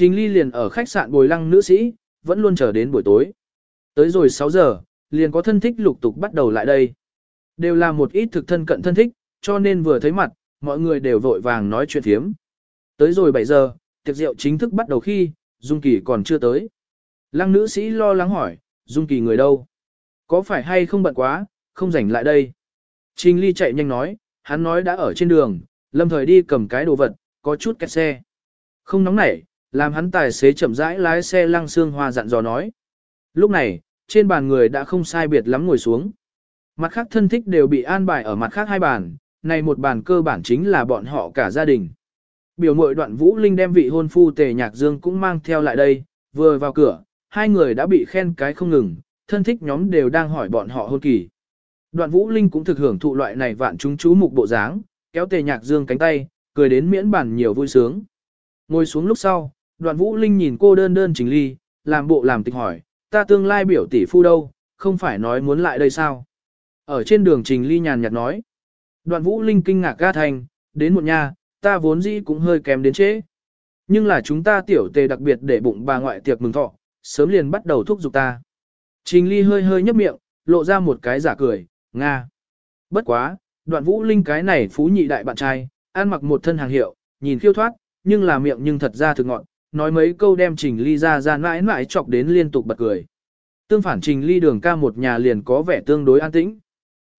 Trình Ly liền ở khách sạn bồi lăng nữ sĩ, vẫn luôn chờ đến buổi tối. Tới rồi 6 giờ, liền có thân thích lục tục bắt đầu lại đây. Đều là một ít thực thân cận thân thích, cho nên vừa thấy mặt, mọi người đều vội vàng nói chuyện thiếm. Tới rồi 7 giờ, tiệc rượu chính thức bắt đầu khi, Dung Kỳ còn chưa tới. Lăng nữ sĩ lo lắng hỏi, Dung Kỳ người đâu? Có phải hay không bận quá, không rảnh lại đây? Trình Ly chạy nhanh nói, hắn nói đã ở trên đường, lâm thời đi cầm cái đồ vật, có chút kẹt xe. Không nóng nảy, làm hắn tài xế chậm rãi lái xe lăng xương hoa dặn dò nói. Lúc này, trên bàn người đã không sai biệt lắm ngồi xuống. Mặt khác thân thích đều bị an bài ở mặt khác hai bàn, này một bàn cơ bản chính là bọn họ cả gia đình. Biểu mội đoạn Vũ Linh đem vị hôn phu tề nhạc dương cũng mang theo lại đây, vừa vào cửa, hai người đã bị khen cái không ngừng, thân thích nhóm đều đang hỏi bọn họ hôn kỳ. Đoạn Vũ Linh cũng thực hưởng thụ loại này vạn chúng chú mục bộ dáng, kéo tề nhạc dương cánh tay, cười đến miễn bản nhiều vui sướng. Ngồi xuống lúc sau, đoạn Vũ Linh nhìn cô đơn đơn trình ly, làm bộ làm tịch hỏi, ta tương lai biểu tỷ phu đâu, không phải nói muốn lại đây sao? Ở trên đường trình ly nhàn nhạt nói. Đoạn Vũ Linh kinh ngạc ga thành, đến một nhà, ta vốn dĩ cũng hơi kém đến chế. Nhưng là chúng ta tiểu tề đặc biệt để bụng bà ngoại tiệc mừng thọ, sớm liền bắt đầu thúc giục ta. Trình ly hơi hơi nhấp miệng, lộ ra một cái giả cười, Nga. Bất quá, đoạn vũ linh cái này phú nhị đại bạn trai, ăn mặc một thân hàng hiệu, nhìn khiêu thoát, nhưng là miệng nhưng thật ra thực ngọn, nói mấy câu đem trình ly ra ra mãi mãi chọc đến liên tục bật cười. Tương phản trình ly đường ca một nhà liền có vẻ tương đối an tĩnh.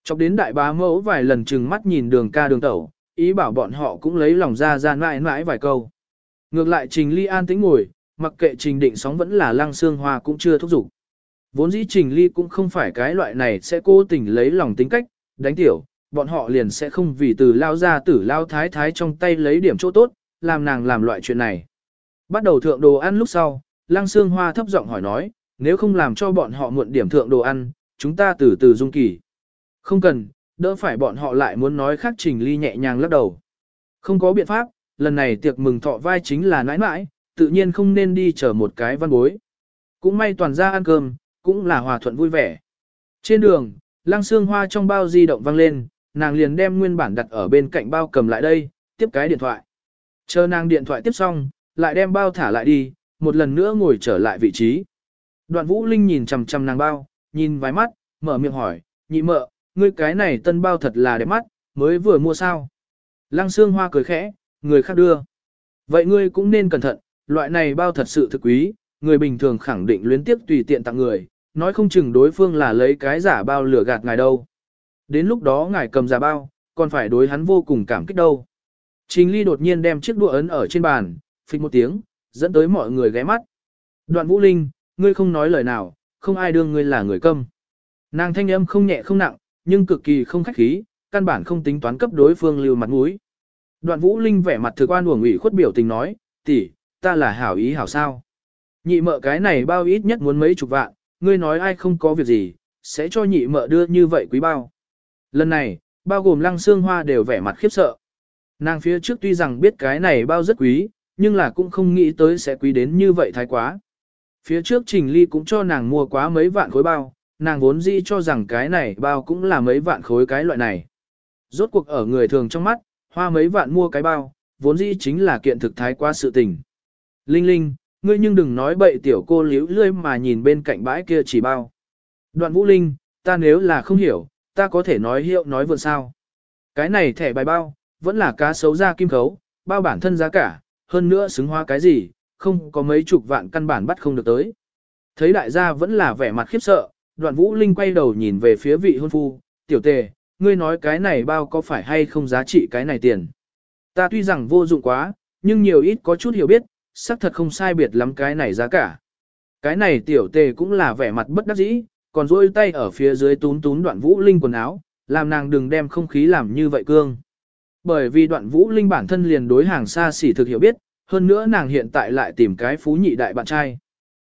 Chọc đến đại bá mẫu vài lần chừng mắt nhìn đường ca đường tẩu, ý bảo bọn họ cũng lấy lòng ra ra mãi mãi vài câu. Ngược lại trình ly an tĩnh ngồi, mặc kệ trình định sóng vẫn là lăng xương hoa cũng chưa thúc giục. Vốn dĩ trình ly cũng không phải cái loại này sẽ cố tình lấy lòng tính cách, đánh tiểu, bọn họ liền sẽ không vì từ lao ra tử lao thái thái trong tay lấy điểm chỗ tốt, làm nàng làm loại chuyện này. Bắt đầu thượng đồ ăn lúc sau, lăng xương hoa thấp giọng hỏi nói, nếu không làm cho bọn họ muộn điểm thượng đồ ăn, chúng ta từ từ dung kỳ. Không cần, đỡ phải bọn họ lại muốn nói khác trình ly nhẹ nhàng lắc đầu. Không có biện pháp, lần này tiệc mừng thọ vai chính là nãi nãi, tự nhiên không nên đi chờ một cái văn bối. Cũng may toàn ra ăn cơm, cũng là hòa thuận vui vẻ. Trên đường, lăng xương hoa trong bao di động vang lên, nàng liền đem nguyên bản đặt ở bên cạnh bao cầm lại đây, tiếp cái điện thoại. Chờ nàng điện thoại tiếp xong, lại đem bao thả lại đi, một lần nữa ngồi trở lại vị trí. Đoạn vũ linh nhìn chằm chằm nàng bao, nhìn vài mắt, mở miệng hỏi, nhị mợ, ngươi cái này tân bao thật là đẹp mắt, mới vừa mua sao. Lăng xương hoa cười khẽ, người khác đưa. Vậy ngươi cũng nên cẩn thận, loại này bao thật sự thực quý, người bình thường khẳng định luyến tiếp tùy tiện tặng người, nói không chừng đối phương là lấy cái giả bao lừa gạt ngài đâu. Đến lúc đó ngài cầm giả bao, còn phải đối hắn vô cùng cảm kích đâu. Trình Ly đột nhiên đem chiếc đũa ấn ở trên bàn, phịch một tiếng, dẫn tới mọi người ghé mắt. Đoạn Vũ Linh, ngươi không nói lời nào, không ai đương ngươi là người câm. Nàng thanh âm không nhẹ không nặng, nhưng cực kỳ không khách khí, căn bản không tính toán cấp đối phương lưu mặt mũi. Đoạn Vũ Linh vẻ mặt thực quan uổng ủy khuất biểu tình nói, tỷ, ta là hảo ý hảo sao. Nhị mợ cái này bao ít nhất muốn mấy chục vạn, ngươi nói ai không có việc gì, sẽ cho nhị mợ đưa như vậy quý bao. Lần này, bao gồm lăng xương hoa đều vẻ mặt khiếp sợ. Nàng phía trước tuy rằng biết cái này bao rất quý, nhưng là cũng không nghĩ tới sẽ quý đến như vậy thái quá. Phía trước Trình Ly cũng cho nàng mua quá mấy vạn khối bao, nàng vốn dĩ cho rằng cái này bao cũng là mấy vạn khối cái loại này. Rốt cuộc ở người thường trong mắt, hoa mấy vạn mua cái bao, vốn dĩ chính là kiện thực thái quá sự tình. Linh Linh, ngươi nhưng đừng nói bậy tiểu cô liễu lươi mà nhìn bên cạnh bãi kia chỉ bao. Đoạn Vũ Linh, ta nếu là không hiểu, ta có thể nói hiệu nói vượn sao. Cái này thẻ bài bao, vẫn là cá sấu ra kim khấu, bao bản thân giá cả, hơn nữa xứng hoa cái gì, không có mấy chục vạn căn bản bắt không được tới. Thấy đại gia vẫn là vẻ mặt khiếp sợ, đoạn Vũ Linh quay đầu nhìn về phía vị hôn phu, tiểu tề, ngươi nói cái này bao có phải hay không giá trị cái này tiền. Ta tuy rằng vô dụng quá, nhưng nhiều ít có chút hiểu biết, xác thật không sai biệt lắm cái này giá cả. Cái này tiểu tề cũng là vẻ mặt bất đắc dĩ, còn rôi tay ở phía dưới tún tún đoạn vũ linh quần áo, làm nàng đừng đem không khí làm như vậy cương. Bởi vì đoạn vũ linh bản thân liền đối hàng xa xỉ thực hiểu biết, hơn nữa nàng hiện tại lại tìm cái phú nhị đại bạn trai.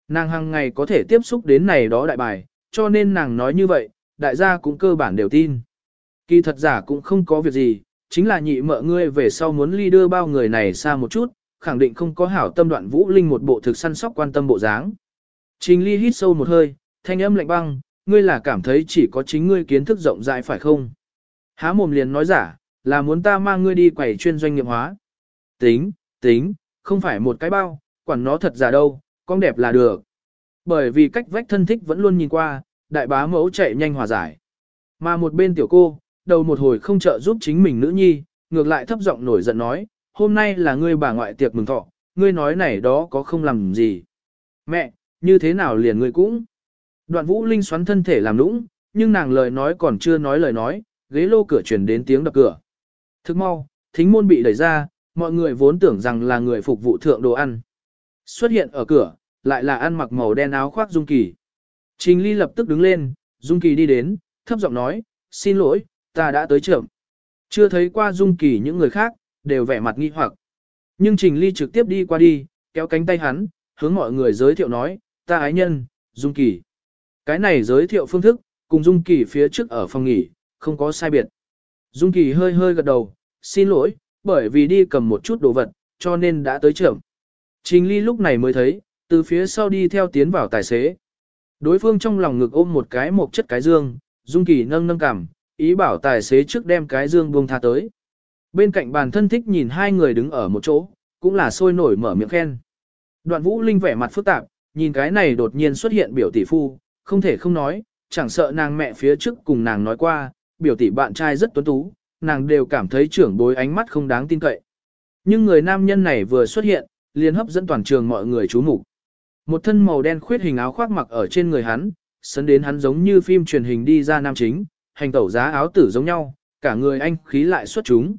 Nàng hàng ngày có thể tiếp xúc đến này đó đại bài, cho nên nàng nói như vậy, đại gia cũng cơ bản đều tin. Kỳ thật giả cũng không có việc gì, chính là nhị mợ ngươi về sau muốn ly đưa bao người này xa một chút, khẳng định không có hảo tâm đoạn vũ linh một bộ thực săn sóc quan tâm bộ dáng. Trình ly hít sâu một hơi, thanh âm lạnh băng, ngươi là cảm thấy chỉ có chính ngươi kiến thức rộng rãi phải không? Há mồm liền nói giả, là muốn ta mang ngươi đi quẩy chuyên doanh nghiệp hóa. Tính, tính, không phải một cái bao, quản nó thật giả đâu, con đẹp là được. Bởi vì cách vách thân thích vẫn luôn nhìn qua, đại bá mẫu chạy nhanh hòa giải. Mà một bên tiểu cô, đầu một hồi không trợ giúp chính mình nữ nhi, ngược lại thấp giọng nổi giận nói, hôm nay là ngươi bà ngoại tiệc mừng thọ, ngươi nói này đó có không làm gì. Mẹ, như thế nào liền ngươi cũng. Đoạn vũ linh xoắn thân thể làm lũng nhưng nàng lời nói còn chưa nói lời nói, ghế lô cửa chuyển đến tiếng đập cửa. Thức mau, thính môn bị đẩy ra, mọi người vốn tưởng rằng là người phục vụ thượng đồ ăn. Xuất hiện ở cửa, lại là ăn mặc màu đen áo khoác Dung Kỳ. Trình Ly lập tức đứng lên, Dung Kỳ đi đến, thấp giọng nói, xin lỗi, ta đã tới trưởng. Chưa thấy qua Dung Kỳ những người khác, đều vẻ mặt nghi hoặc. Nhưng Trình Ly trực tiếp đi qua đi, kéo cánh tay hắn, hướng mọi người giới thiệu nói, ta ái nhân, Dung Kỳ. Cái này giới thiệu phương thức, cùng Dung Kỳ phía trước ở phòng nghỉ, không có sai biệt. Dung Kỳ hơi hơi gật đầu, xin lỗi, bởi vì đi cầm một chút đồ vật, cho nên đã tới trưởng. Trình Ly lúc này mới thấy, từ phía sau đi theo tiến vào tài xế. Đối phương trong lòng ngực ôm một cái một chất cái dương, Dung Kỳ nâng nâng cằm, ý bảo tài xế trước đem cái dương buông tha tới. Bên cạnh bàn thân thích nhìn hai người đứng ở một chỗ, cũng là sôi nổi mở miệng khen. Đoạn Vũ Linh vẻ mặt phức tạp, nhìn cái này đột nhiên xuất hiện biểu tỷ phu, không thể không nói, chẳng sợ nàng mẹ phía trước cùng nàng nói qua, biểu tỷ bạn trai rất tuấn tú, nàng đều cảm thấy trưởng bối ánh mắt không đáng tin cậy. Nhưng người nam nhân này vừa xuất hiện, liền hấp dẫn toàn trường mọi người chú mục. Một thân màu đen khuyết hình áo khoác mặc ở trên người hắn, sấn đến hắn giống như phim truyền hình đi ra nam chính, hành tẩu giá áo tử giống nhau, cả người anh khí lại xuất chúng.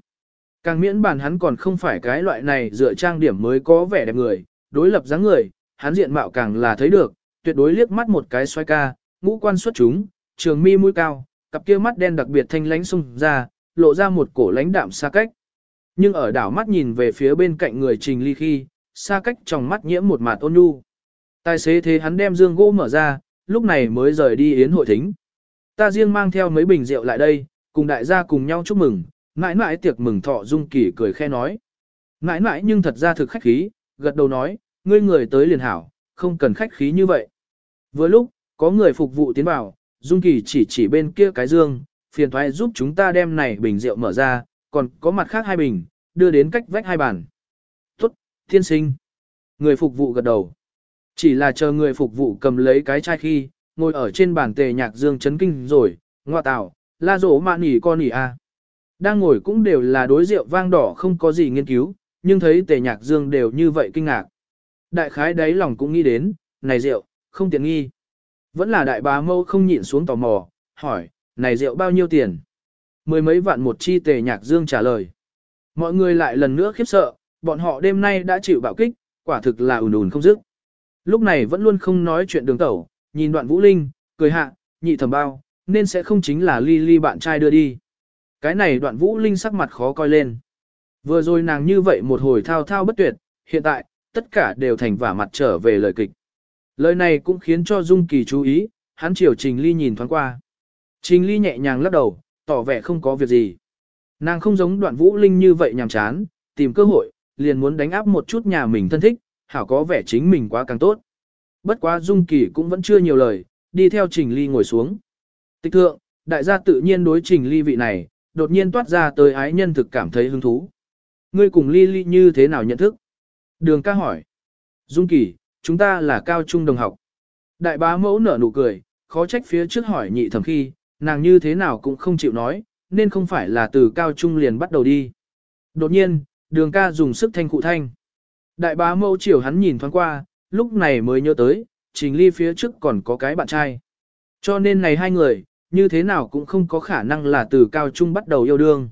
Càng miễn bàn hắn còn không phải cái loại này dựa trang điểm mới có vẻ đẹp người, đối lập dáng người, hắn diện mạo càng là thấy được, tuyệt đối liếc mắt một cái xoay ca, ngũ quan xuất chúng, trường mi mũi cao, cặp kia mắt đen đặc biệt thanh lánh xung ra, lộ ra một cổ lãnh đạm xa cách. Nhưng ở đảo mắt nhìn về phía bên cạnh người Trình Ly khi, xa cách trong mắt nhiễm một mạt ôn nhu. Tài xế thế hắn đem dương gỗ mở ra, lúc này mới rời đi yến hội thính. Ta riêng mang theo mấy bình rượu lại đây, cùng đại gia cùng nhau chúc mừng, mãi mãi tiệc mừng thọ dung kỳ cười khe nói. Mãi mãi nhưng thật ra thực khách khí, gật đầu nói, ngươi người tới liền hảo, không cần khách khí như vậy. Vừa lúc, có người phục vụ tiến vào, dung kỳ chỉ chỉ bên kia cái dương, phiền thoái giúp chúng ta đem này bình rượu mở ra, còn có mặt khác hai bình, đưa đến cách vách hai bàn. Tốt, thiên sinh. Người phục vụ gật đầu. Chỉ là chờ người phục vụ cầm lấy cái chai khi, ngồi ở trên bàn tề nhạc dương chấn kinh rồi, ngoa tạo, la rổ mạ nỉ con nỉ a. Đang ngồi cũng đều là đối rượu vang đỏ không có gì nghiên cứu, nhưng thấy tề nhạc dương đều như vậy kinh ngạc. Đại khái đáy lòng cũng nghĩ đến, này rượu, không tiện nghi. Vẫn là đại bá mâu không nhịn xuống tò mò, hỏi, này rượu bao nhiêu tiền? Mười mấy vạn một chi tề nhạc dương trả lời. Mọi người lại lần nữa khiếp sợ, bọn họ đêm nay đã chịu bạo kích, quả thực là ùn ùn không dứt. Lúc này vẫn luôn không nói chuyện đường tẩu, nhìn đoạn vũ linh, cười hạ, nhị thầm bao, nên sẽ không chính là ly ly bạn trai đưa đi. Cái này đoạn vũ linh sắc mặt khó coi lên. Vừa rồi nàng như vậy một hồi thao thao bất tuyệt, hiện tại, tất cả đều thành vả mặt trở về lời kịch. Lời này cũng khiến cho Dung Kỳ chú ý, hắn chiều Trình Ly nhìn thoáng qua. Trình Ly nhẹ nhàng lắc đầu, tỏ vẻ không có việc gì. Nàng không giống đoạn vũ linh như vậy nhàm chán, tìm cơ hội, liền muốn đánh áp một chút nhà mình thân thích, hảo có vẻ chính mình quá càng tốt. Bất quá Dung Kỳ cũng vẫn chưa nhiều lời, đi theo Trình Ly ngồi xuống. Tịch thượng, đại gia tự nhiên đối Trình Ly vị này, đột nhiên toát ra tới ái nhân thực cảm thấy hứng thú. Ngươi cùng Ly Ly như thế nào nhận thức? Đường ca hỏi. Dung Kỳ, chúng ta là cao trung đồng học. Đại bá mẫu nở nụ cười, khó trách phía trước hỏi nhị thẩm khi, nàng như thế nào cũng không chịu nói, nên không phải là từ cao trung liền bắt đầu đi. Đột nhiên, đường ca dùng sức thanh cụ thanh. Đại bá mẫu chiều hắn nhìn thoáng qua, lúc này mới nhớ tới, trình ly phía trước còn có cái bạn trai. Cho nên này hai người, như thế nào cũng không có khả năng là từ cao trung bắt đầu yêu đương.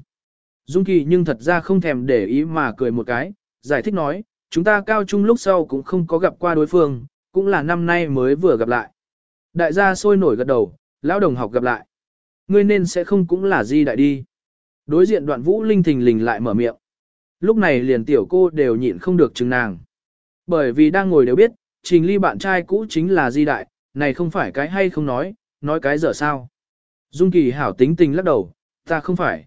Dung Kỳ nhưng thật ra không thèm để ý mà cười một cái, giải thích nói, chúng ta cao trung lúc sau cũng không có gặp qua đối phương, cũng là năm nay mới vừa gặp lại. Đại gia sôi nổi gật đầu, lão đồng học gặp lại. Ngươi nên sẽ không cũng là di đại đi. Đối diện đoạn vũ linh thình lình lại mở miệng. Lúc này liền tiểu cô đều nhịn không được chừng nàng. Bởi vì đang ngồi đều biết, trình ly bạn trai cũ chính là di đại, này không phải cái hay không nói, nói cái dở sao. Dung kỳ hảo tính tình lắc đầu, ta không phải.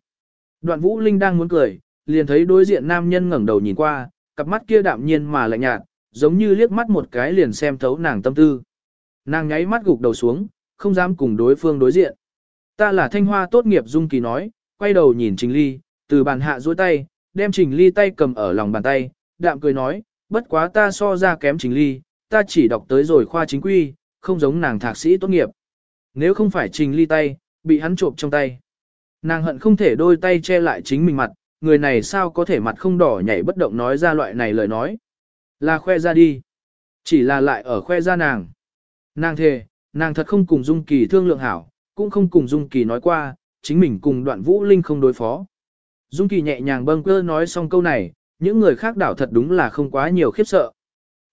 Đoạn vũ linh đang muốn cười, liền thấy đối diện nam nhân ngẩng đầu nhìn qua, cặp mắt kia đạm nhiên mà lạnh nhạt, giống như liếc mắt một cái liền xem thấu nàng tâm tư. Nàng nháy mắt gục đầu xuống, không dám cùng đối phương đối diện. Ta là thanh hoa tốt nghiệp Dung Kỳ nói, quay đầu nhìn Trình Ly, từ bàn hạ duỗi tay, đem Trình Ly tay cầm ở lòng bàn tay, đạm cười nói, bất quá ta so ra kém Trình Ly, ta chỉ đọc tới rồi khoa chính quy, không giống nàng thạc sĩ tốt nghiệp. Nếu không phải Trình Ly tay, bị hắn trộm trong tay. Nàng hận không thể đôi tay che lại chính mình mặt, người này sao có thể mặt không đỏ nhảy bất động nói ra loại này lời nói. Là khoe ra đi. Chỉ là lại ở khoe ra nàng. Nàng thề, nàng thật không cùng Dung Kỳ thương lượng hảo, cũng không cùng Dung Kỳ nói qua, chính mình cùng đoạn Vũ Linh không đối phó. Dung Kỳ nhẹ nhàng bâng cơ nói xong câu này, những người khác đảo thật đúng là không quá nhiều khiếp sợ.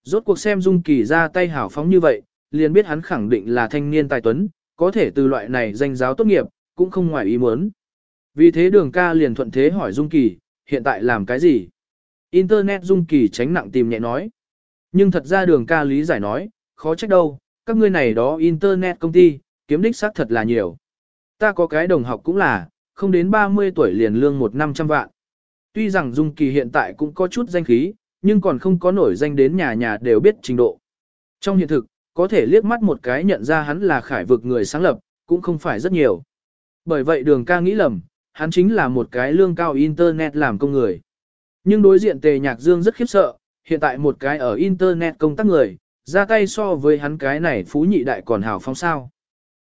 Rốt cuộc xem Dung Kỳ ra tay hảo phóng như vậy, liền biết hắn khẳng định là thanh niên tài tuấn, có thể từ loại này danh giáo tốt nghiệp, cũng không ngoài ý muốn. Vì thế đường ca liền thuận thế hỏi Dung Kỳ, hiện tại làm cái gì? Internet Dung Kỳ tránh nặng tìm nhẹ nói. Nhưng thật ra đường ca lý giải nói, khó trách đâu, các ngươi này đó Internet công ty, kiếm đích xác thật là nhiều. Ta có cái đồng học cũng là, không đến 30 tuổi liền lương một năm trăm vạn. Tuy rằng Dung Kỳ hiện tại cũng có chút danh khí, nhưng còn không có nổi danh đến nhà nhà đều biết trình độ. Trong hiện thực, có thể liếc mắt một cái nhận ra hắn là khải vực người sáng lập, cũng không phải rất nhiều. Bởi vậy đường ca nghĩ lầm, hắn chính là một cái lương cao Internet làm công người. Nhưng đối diện tề nhạc dương rất khiếp sợ, hiện tại một cái ở Internet công tác người, ra tay so với hắn cái này phú nhị đại còn hào phong sao.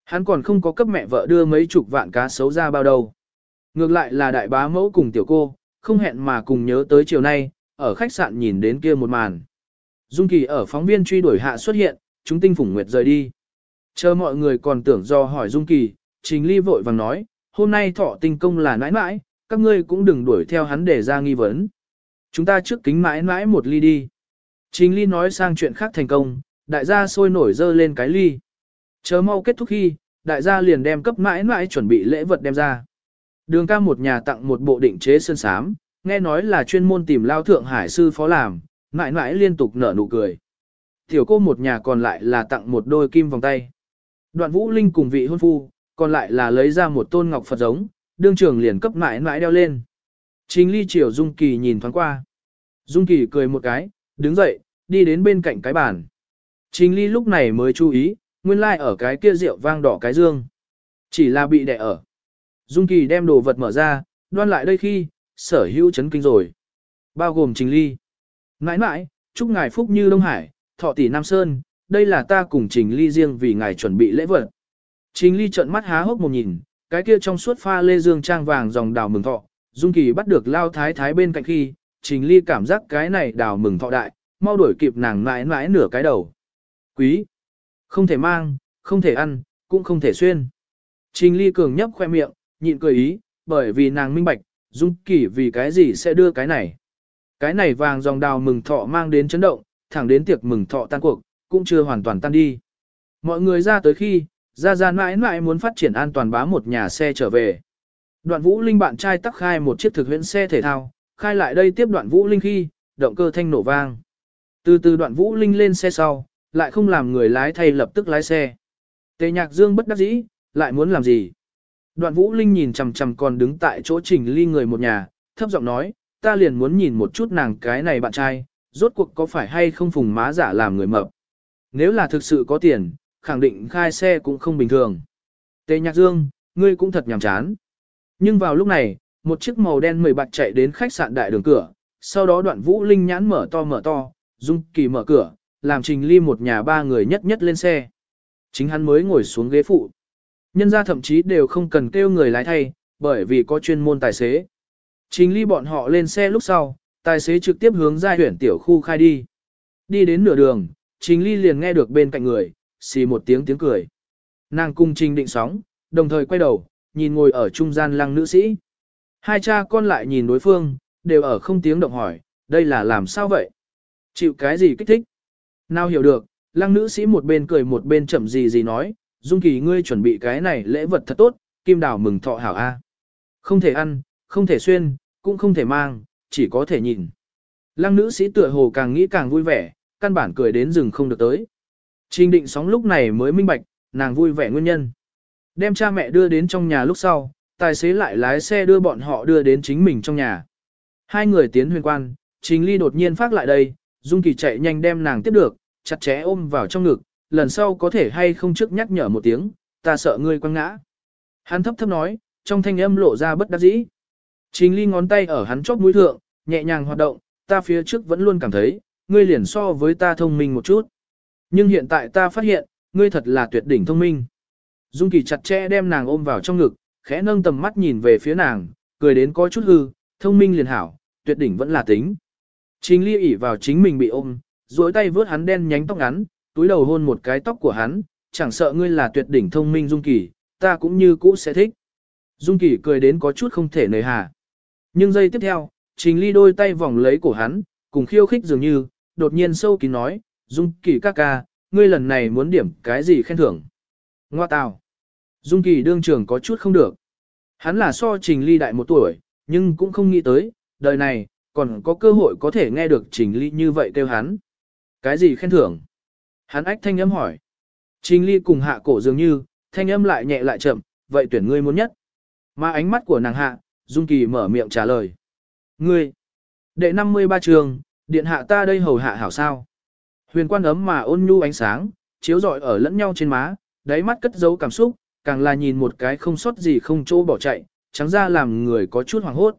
Hắn còn không có cấp mẹ vợ đưa mấy chục vạn cá xấu ra bao đâu. Ngược lại là đại bá mẫu cùng tiểu cô, không hẹn mà cùng nhớ tới chiều nay, ở khách sạn nhìn đến kia một màn. Dung Kỳ ở phóng viên truy đuổi hạ xuất hiện, chúng tinh phủng nguyệt rời đi. Chờ mọi người còn tưởng do hỏi Dung Kỳ, Trình Ly vội vàng nói, hôm nay thọ tinh công là nãi nãi, các ngươi cũng đừng đuổi theo hắn để ra nghi vấn. Chúng ta trước kính mãi mãi một ly đi. Trình Ly nói sang chuyện khác thành công, đại gia sôi nổi dơ lên cái ly. Chờ mau kết thúc khi, đại gia liền đem cấp mãi mãi chuẩn bị lễ vật đem ra. Đường ca một nhà tặng một bộ định chế sơn sám, nghe nói là chuyên môn tìm lao thượng hải sư phó làm, mãi mãi liên tục nở nụ cười. Tiểu cô một nhà còn lại là tặng một đôi kim vòng tay. Đoạn vũ linh cùng vị hôn phu, còn lại là lấy ra một tôn ngọc Phật giống, đương trưởng liền cấp mãi mãi đeo lên. Chính ly triều Dung Kỳ nhìn thoáng qua. Dung Kỳ cười một cái, đứng dậy, đi đến bên cạnh cái bàn. Trình ly lúc này mới chú ý, nguyên lai like ở cái kia rượu vang đỏ cái dương. Chỉ là bị đẻ ở. Dung Kỳ đem đồ vật mở ra, đoan lại đây khi, sở hữu chấn kinh rồi. Bao gồm Trình Ly. Nãi nãi, chúc ngài phúc như Đông Hải, thọ tỷ Nam Sơn, đây là ta cùng Trình Ly riêng vì ngài chuẩn bị lễ vật. Trình Ly trợn mắt há hốc một nhìn, cái kia trong suốt pha lê dương trang vàng dòng đào mừng thọ, Dung Kỳ bắt được lao thái thái bên cạnh khi, Trình Ly cảm giác cái này đào mừng thọ đại, mau đuổi kịp nàng mãi mãi nửa cái đầu. Quý, không thể mang, không thể ăn, cũng không thể xuyên. Trình Ly cường nhấp khoe miệng, nhịn cười ý, bởi vì nàng minh bạch, Dung Kỳ vì cái gì sẽ đưa cái này. Cái này vàng dòng đào mừng thọ mang đến chấn động, thẳng đến tiệc mừng thọ tan cuộc, cũng chưa hoàn toàn tan đi. Mọi người ra tới khi, ra ra mãi mãi muốn phát triển an toàn bá một nhà xe trở về. Đoạn Vũ Linh bạn trai tắc khai một chiếc thực huyễn xe thể thao, khai lại đây tiếp Đoạn Vũ Linh khi, động cơ thanh nổ vang. Từ từ Đoạn Vũ Linh lên xe sau, lại không làm người lái thay lập tức lái xe. Tề Nhạc Dương bất đắc dĩ, lại muốn làm gì? Đoạn Vũ Linh nhìn chằm chằm còn đứng tại chỗ Trình Ly người một nhà, thấp giọng nói, ta liền muốn nhìn một chút nàng cái này bạn trai, rốt cuộc có phải hay không phùng má giả làm người mập. Nếu là thực sự có tiền, khẳng định khai xe cũng không bình thường. Tề Nhạc Dương, ngươi cũng thật nhàm chán. Nhưng vào lúc này, một chiếc màu đen mười bạc chạy đến khách sạn đại đường cửa, sau đó đoạn Vũ Linh nhãn mở to mở to, Dung Kỳ mở cửa, làm Trình Ly một nhà ba người nhất nhất lên xe. Chính hắn mới ngồi xuống ghế phụ. Nhân ra thậm chí đều không cần kêu người lái thay, bởi vì có chuyên môn tài xế. Trình ly bọn họ lên xe lúc sau, tài xế trực tiếp hướng ra huyển tiểu khu khai đi. Đi đến nửa đường, trình ly liền nghe được bên cạnh người, xì một tiếng tiếng cười. Nàng cung trình định sóng, đồng thời quay đầu, nhìn ngồi ở trung gian lăng nữ sĩ. Hai cha con lại nhìn đối phương, đều ở không tiếng động hỏi, đây là làm sao vậy? Chịu cái gì kích thích? Nào hiểu được, lăng nữ sĩ một bên cười một bên chậm gì gì nói, Dung Kỳ ngươi chuẩn bị cái này lễ vật thật tốt, kim đào mừng thọ hảo A. Không thể ăn, không thể xuyên, cũng không thể mang, chỉ có thể nhìn. Lăng nữ sĩ tựa hồ càng nghĩ càng vui vẻ, căn bản cười đến rừng không được tới. Trình định sóng lúc này mới minh bạch, nàng vui vẻ nguyên nhân. Đem cha mẹ đưa đến trong nhà lúc sau, tài xế lại lái xe đưa bọn họ đưa đến chính mình trong nhà. Hai người tiến huyền quan, Trình Ly đột nhiên phát lại đây, Dung Kỳ chạy nhanh đem nàng tiếp được, chặt chẽ ôm vào trong ngực, lần sau có thể hay không trước nhắc nhở một tiếng, ta sợ ngươi quăng ngã. Hắn thấp thấp nói, trong thanh âm lộ ra bất đắc dĩ. Trình ly ngón tay ở hắn chóp mũi thượng, nhẹ nhàng hoạt động, ta phía trước vẫn luôn cảm thấy, ngươi liền so với ta thông minh một chút. Nhưng hiện tại ta phát hiện, ngươi thật là tuyệt đỉnh thông minh. Dung Kỳ chặt chẽ đem nàng ôm vào trong ngực, khẽ nâng tầm mắt nhìn về phía nàng, cười đến có chút hư, thông minh liền hảo, tuyệt đỉnh vẫn là tính. Trình ly ỉ vào chính mình bị ôm, duỗi tay vớt hắn đen nhánh tóc ngắn, túi đầu hôn một cái tóc của hắn, chẳng sợ ngươi là tuyệt đỉnh thông minh Dung Kỳ, ta cũng như cũ sẽ thích. Dung Kỳ cười đến có chút không thể nời hà. Nhưng giây tiếp theo, Trình Ly đôi tay vòng lấy cổ hắn, cùng khiêu khích dường như, đột nhiên sâu kín nói, Dung Kỳ ca ca, ngươi lần này muốn điểm cái gì khen thưởng. Ngoa tào. Dung Kỳ đương trưởng có chút không được. Hắn là so Trình Ly đại một tuổi, nhưng cũng không nghĩ tới, đời này, còn có cơ hội có thể nghe được Trình Ly như vậy kêu hắn. Cái gì khen thưởng? Hắn ách thanh âm hỏi. Trình Ly cùng hạ cổ dường như, thanh âm lại nhẹ lại chậm, vậy tuyển ngươi muốn nhất. Mà ánh mắt của nàng hạ, Dung Kỳ mở miệng trả lời. Ngươi, đệ 53 trường, điện hạ ta đây hầu hạ hảo sao. Huyền quan ấm mà ôn nhu ánh sáng, chiếu rọi ở lẫn nhau trên má, đáy mắt cất giấu cảm xúc, càng là nhìn một cái không sót gì không chỗ bỏ chạy, trắng ra làm người có chút hoảng hốt.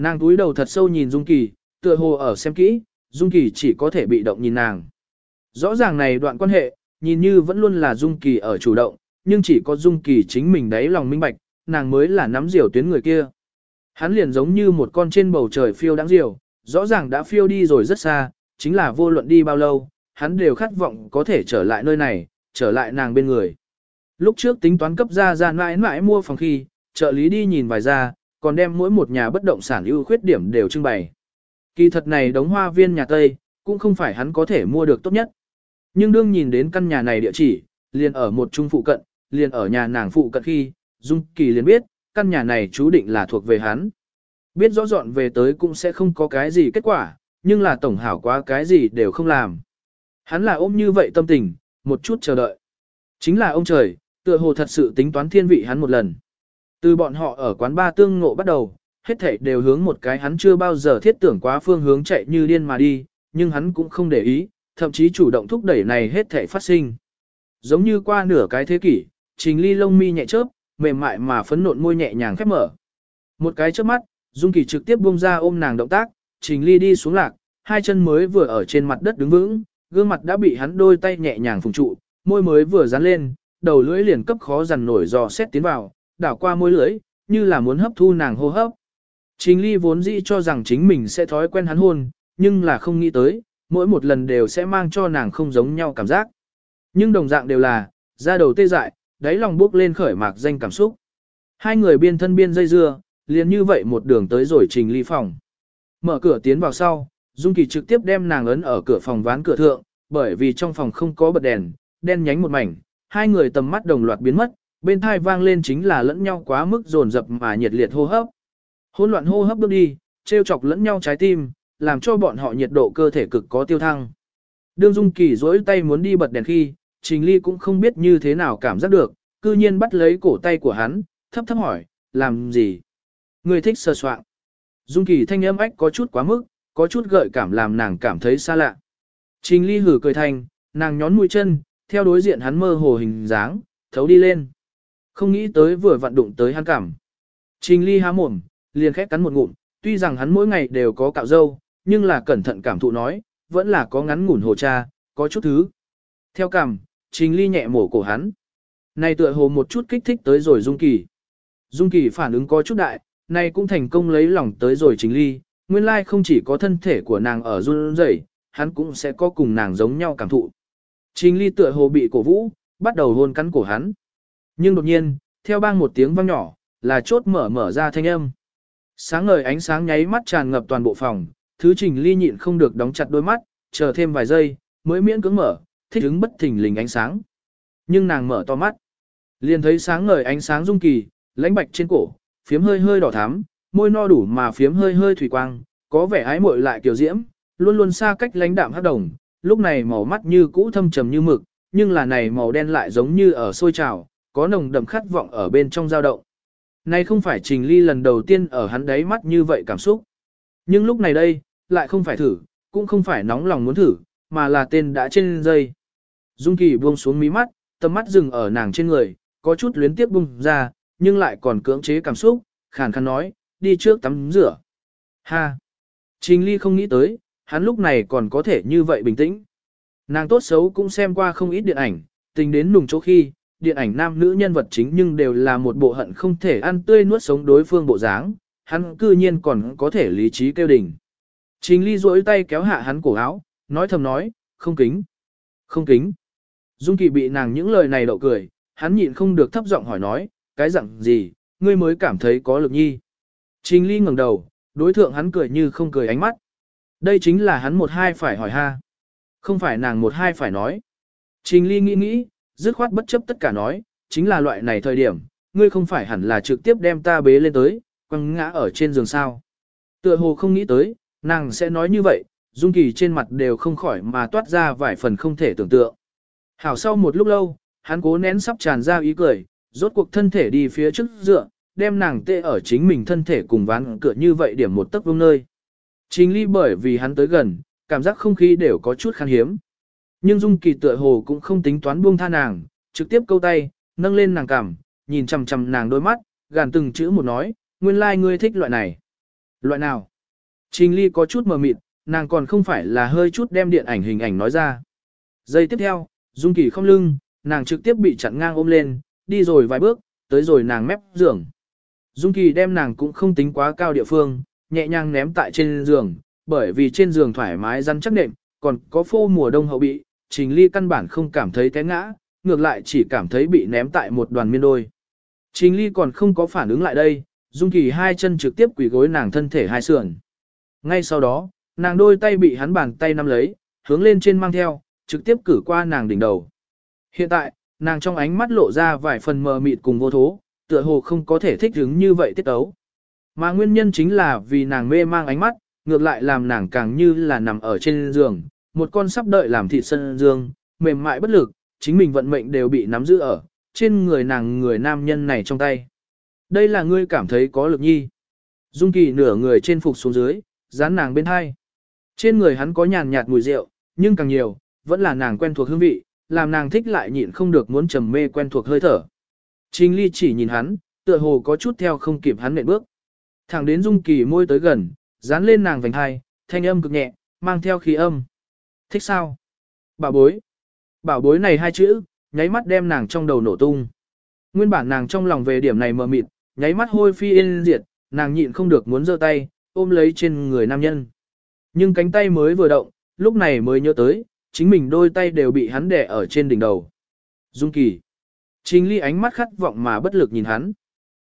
Nàng túi đầu thật sâu nhìn Dung Kỳ, tựa hồ ở xem kỹ, Dung Kỳ chỉ có thể bị động nhìn nàng. Rõ ràng này đoạn quan hệ, nhìn như vẫn luôn là Dung Kỳ ở chủ động, nhưng chỉ có Dung Kỳ chính mình đấy lòng minh bạch, nàng mới là nắm diều tuyến người kia. Hắn liền giống như một con trên bầu trời phiêu đáng diều, rõ ràng đã phiêu đi rồi rất xa, chính là vô luận đi bao lâu, hắn đều khát vọng có thể trở lại nơi này, trở lại nàng bên người. Lúc trước tính toán cấp ra ra mãi mãi mua phòng khi, trợ lý đi nhìn vài ra, còn đem mỗi một nhà bất động sản ưu khuyết điểm đều trưng bày. Kỳ thật này đống hoa viên nhà Tây, cũng không phải hắn có thể mua được tốt nhất. Nhưng đương nhìn đến căn nhà này địa chỉ, liền ở một trung phụ cận, liền ở nhà nàng phụ cận khi, Dung Kỳ liền biết, căn nhà này chú định là thuộc về hắn. Biết rõ dọn về tới cũng sẽ không có cái gì kết quả, nhưng là tổng hảo quá cái gì đều không làm. Hắn là ôm như vậy tâm tình, một chút chờ đợi. Chính là ông trời, tựa hồ thật sự tính toán thiên vị hắn một lần. Từ bọn họ ở quán ba tương ngộ bắt đầu, hết thảy đều hướng một cái hắn chưa bao giờ thiết tưởng quá phương hướng chạy như điên mà đi, nhưng hắn cũng không để ý, thậm chí chủ động thúc đẩy này hết thảy phát sinh. Giống như qua nửa cái thế kỷ, trình ly lông mi nhẹ chớp, mềm mại mà phấn nộn môi nhẹ nhàng khép mở. Một cái chớp mắt, Dung Kỳ trực tiếp buông ra ôm nàng động tác, trình ly đi xuống lạc, hai chân mới vừa ở trên mặt đất đứng vững, gương mặt đã bị hắn đôi tay nhẹ nhàng phùng trụ, môi mới vừa dán lên, đầu lưỡi liền cấp khó dằn nổi dò xét tiến vào, đảo qua môi lưỡi, như là muốn hấp thu nàng hô hấp. Trình ly vốn dĩ cho rằng chính mình sẽ thói quen hắn hôn, nhưng là không nghĩ tới, mỗi một lần đều sẽ mang cho nàng không giống nhau cảm giác. Nhưng đồng dạng đều là, da đầu tê dại, đáy lòng bước lên khởi mạc danh cảm xúc. Hai người biên thân biên dây dưa, liền như vậy một đường tới rồi trình ly phòng. Mở cửa tiến vào sau, Dung Kỳ trực tiếp đem nàng ấn ở cửa phòng ván cửa thượng, bởi vì trong phòng không có bật đèn, đen nhánh một mảnh, hai người tầm mắt đồng loạt biến mất, bên thai vang lên chính là lẫn nhau quá mức dồn dập mà nhiệt liệt hô hấp. Hỗn loạn hô hấp bước đi, trêu chọc lẫn nhau trái tim, làm cho bọn họ nhiệt độ cơ thể cực có tiêu thăng. Đương Dung Kỳ duỗi tay muốn đi bật đèn khi, Trình Ly cũng không biết như thế nào cảm giác được, cư nhiên bắt lấy cổ tay của hắn, thấp thấp hỏi, làm gì? Người thích sơ soạn. Dung Kỳ thanh âm ách có chút quá mức, có chút gợi cảm làm nàng cảm thấy xa lạ. Trình Ly hử cười thành nàng nhón mũi chân, theo đối diện hắn mơ hồ hình dáng, thấu đi lên. Không nghĩ tới vừa vặn đụng tới hắn cảm. Trình Ly há mồm, liền khét cắn một ngụm, tuy rằng hắn mỗi ngày đều có cạo râu, nhưng là cẩn thận cảm thụ nói, vẫn là có ngắn ngủn hồ cha, có chút thứ. Theo cảm, Trình Ly nhẹ mổ cổ hắn. Này tựa hồ một chút kích thích tới rồi Dung Kỳ. Dung Kỳ phản ứng có chút đại, này cũng thành công lấy lòng tới rồi Trình Ly, nguyên lai không chỉ có thân thể của nàng ở run rẩy, hắn cũng sẽ có cùng nàng giống nhau cảm thụ. Trình Ly tựa hồ bị cổ vũ, bắt đầu hôn cắn cổ hắn. Nhưng đột nhiên, theo bang một tiếng vang nhỏ, là chốt mở mở ra thanh âm. Sáng ngời ánh sáng nháy mắt tràn ngập toàn bộ phòng, thứ Trình Ly nhịn không được đóng chặt đôi mắt, chờ thêm vài giây, mới miễn cưỡng mở, thích ứng bất thình lình ánh sáng. Nhưng nàng mở to mắt, liền thấy sáng ngời ánh sáng dung kỳ, lãnh bạch trên cổ, phiếm hơi hơi đỏ thắm, môi no đủ mà phiếm hơi hơi thủy quang, có vẻ ái muội lại kiều diễm, luôn luôn xa cách lãnh đạm hắc đồng, lúc này màu mắt như cũ thâm trầm như mực, nhưng là này màu đen lại giống như ở sôi trào, có nồng đậm khát vọng ở bên trong dao động. Này không phải Trình Ly lần đầu tiên ở hắn đáy mắt như vậy cảm xúc. Nhưng lúc này đây, lại không phải thử, cũng không phải nóng lòng muốn thử, mà là tên đã trên dây. Dung Kỳ buông xuống mí mắt, tầm mắt dừng ở nàng trên người, có chút luyến tiếp bung ra, nhưng lại còn cưỡng chế cảm xúc, khàn khàn nói, đi trước tắm rửa. Ha! Trình Ly không nghĩ tới, hắn lúc này còn có thể như vậy bình tĩnh. Nàng tốt xấu cũng xem qua không ít điện ảnh, tình đến nùng chỗ khi, điện ảnh nam nữ nhân vật chính nhưng đều là một bộ hận không thể ăn tươi nuốt sống đối phương bộ dáng, hắn cư nhiên còn có thể lý trí kêu đỉnh. Trình ly duỗi tay kéo hạ hắn cổ áo, nói thầm nói, không kính, không kính. Dung Kỳ bị nàng những lời này đậu cười, hắn nhịn không được thấp giọng hỏi nói, cái dạng gì, ngươi mới cảm thấy có lực nhi. Trình ly ngẩng đầu, đối thượng hắn cười như không cười ánh mắt. Đây chính là hắn một hai phải hỏi ha. Không phải nàng một hai phải nói. Trình ly nghĩ nghĩ, dứt khoát bất chấp tất cả nói, chính là loại này thời điểm, ngươi không phải hẳn là trực tiếp đem ta bế lên tới, quăng ngã ở trên giường sao. Tựa hồ không nghĩ tới, nàng sẽ nói như vậy, Dung Kỳ trên mặt đều không khỏi mà toát ra vài phần không thể tưởng tượng. Hảo sau một lúc lâu, hắn cố nén sắp tràn ra ý cười, rốt cuộc thân thể đi phía trước dựa, đem nàng tê ở chính mình thân thể cùng ván cửa như vậy điểm một tấc vương nơi. chính ly bởi vì hắn tới gần, cảm giác không khí đều có chút khan hiếm. Nhưng Dung Kỳ tựa hồ cũng không tính toán buông tha nàng, trực tiếp câu tay, nâng lên nàng cằm, nhìn chằm chằm nàng đôi mắt, gàn từng chữ một nói, nguyên lai like ngươi thích loại này. Loại nào? Trình ly có chút mờ mịt, nàng còn không phải là hơi chút đem điện ảnh hình ảnh nói ra. Giây tiếp theo, Dung Kỳ không lưng, nàng trực tiếp bị chặn ngang ôm lên, đi rồi vài bước, tới rồi nàng mép giường. Dung Kỳ đem nàng cũng không tính quá cao địa phương, nhẹ nhàng ném tại trên giường, bởi vì trên giường thoải mái rắn chắc nệm, còn có phô mùa đông hậu bị, Trình Ly căn bản không cảm thấy té ngã, ngược lại chỉ cảm thấy bị ném tại một đoàn miên đôi. Trình Ly còn không có phản ứng lại đây, Dung Kỳ hai chân trực tiếp quỳ gối nàng thân thể hai sườn. Ngay sau đó, nàng đôi tay bị hắn bàn tay nắm lấy, hướng lên trên mang theo, trực tiếp cử qua nàng đỉnh đầu. Hiện tại, nàng trong ánh mắt lộ ra vài phần mờ mịt cùng vô thố, tựa hồ không có thể thích ứng như vậy tiết tấu. Mà nguyên nhân chính là vì nàng mê mang ánh mắt, ngược lại làm nàng càng như là nằm ở trên giường, một con sắp đợi làm thịt sân dương, mềm mại bất lực, chính mình vận mệnh đều bị nắm giữ ở, trên người nàng người nam nhân này trong tay. Đây là ngươi cảm thấy có lực nhi. Dung kỳ nửa người trên phục xuống dưới, dán nàng bên hai. Trên người hắn có nhàn nhạt mùi rượu, nhưng càng nhiều, vẫn là nàng quen thuộc hương vị, làm nàng thích lại nhịn không được muốn trầm mê quen thuộc hơi thở. Trình ly chỉ nhìn hắn, tựa hồ có chút theo không kịp hắn nệm bước. Thẳng đến dung kỳ môi tới gần, dán lên nàng vành hai, thanh âm cực nhẹ, mang theo khí âm. Thích sao? Bảo bối. Bảo bối này hai chữ, nháy mắt đem nàng trong đầu nổ tung. Nguyên bản nàng trong lòng về điểm này mờ mịt, nháy mắt hôi phi yên diệt, nàng nhịn không được muốn giơ tay, ôm lấy trên người nam nhân. Nhưng cánh tay mới vừa động, lúc này mới nhớ tới, chính mình đôi tay đều bị hắn đè ở trên đỉnh đầu. Dung Kỳ. Trình ly ánh mắt khát vọng mà bất lực nhìn hắn.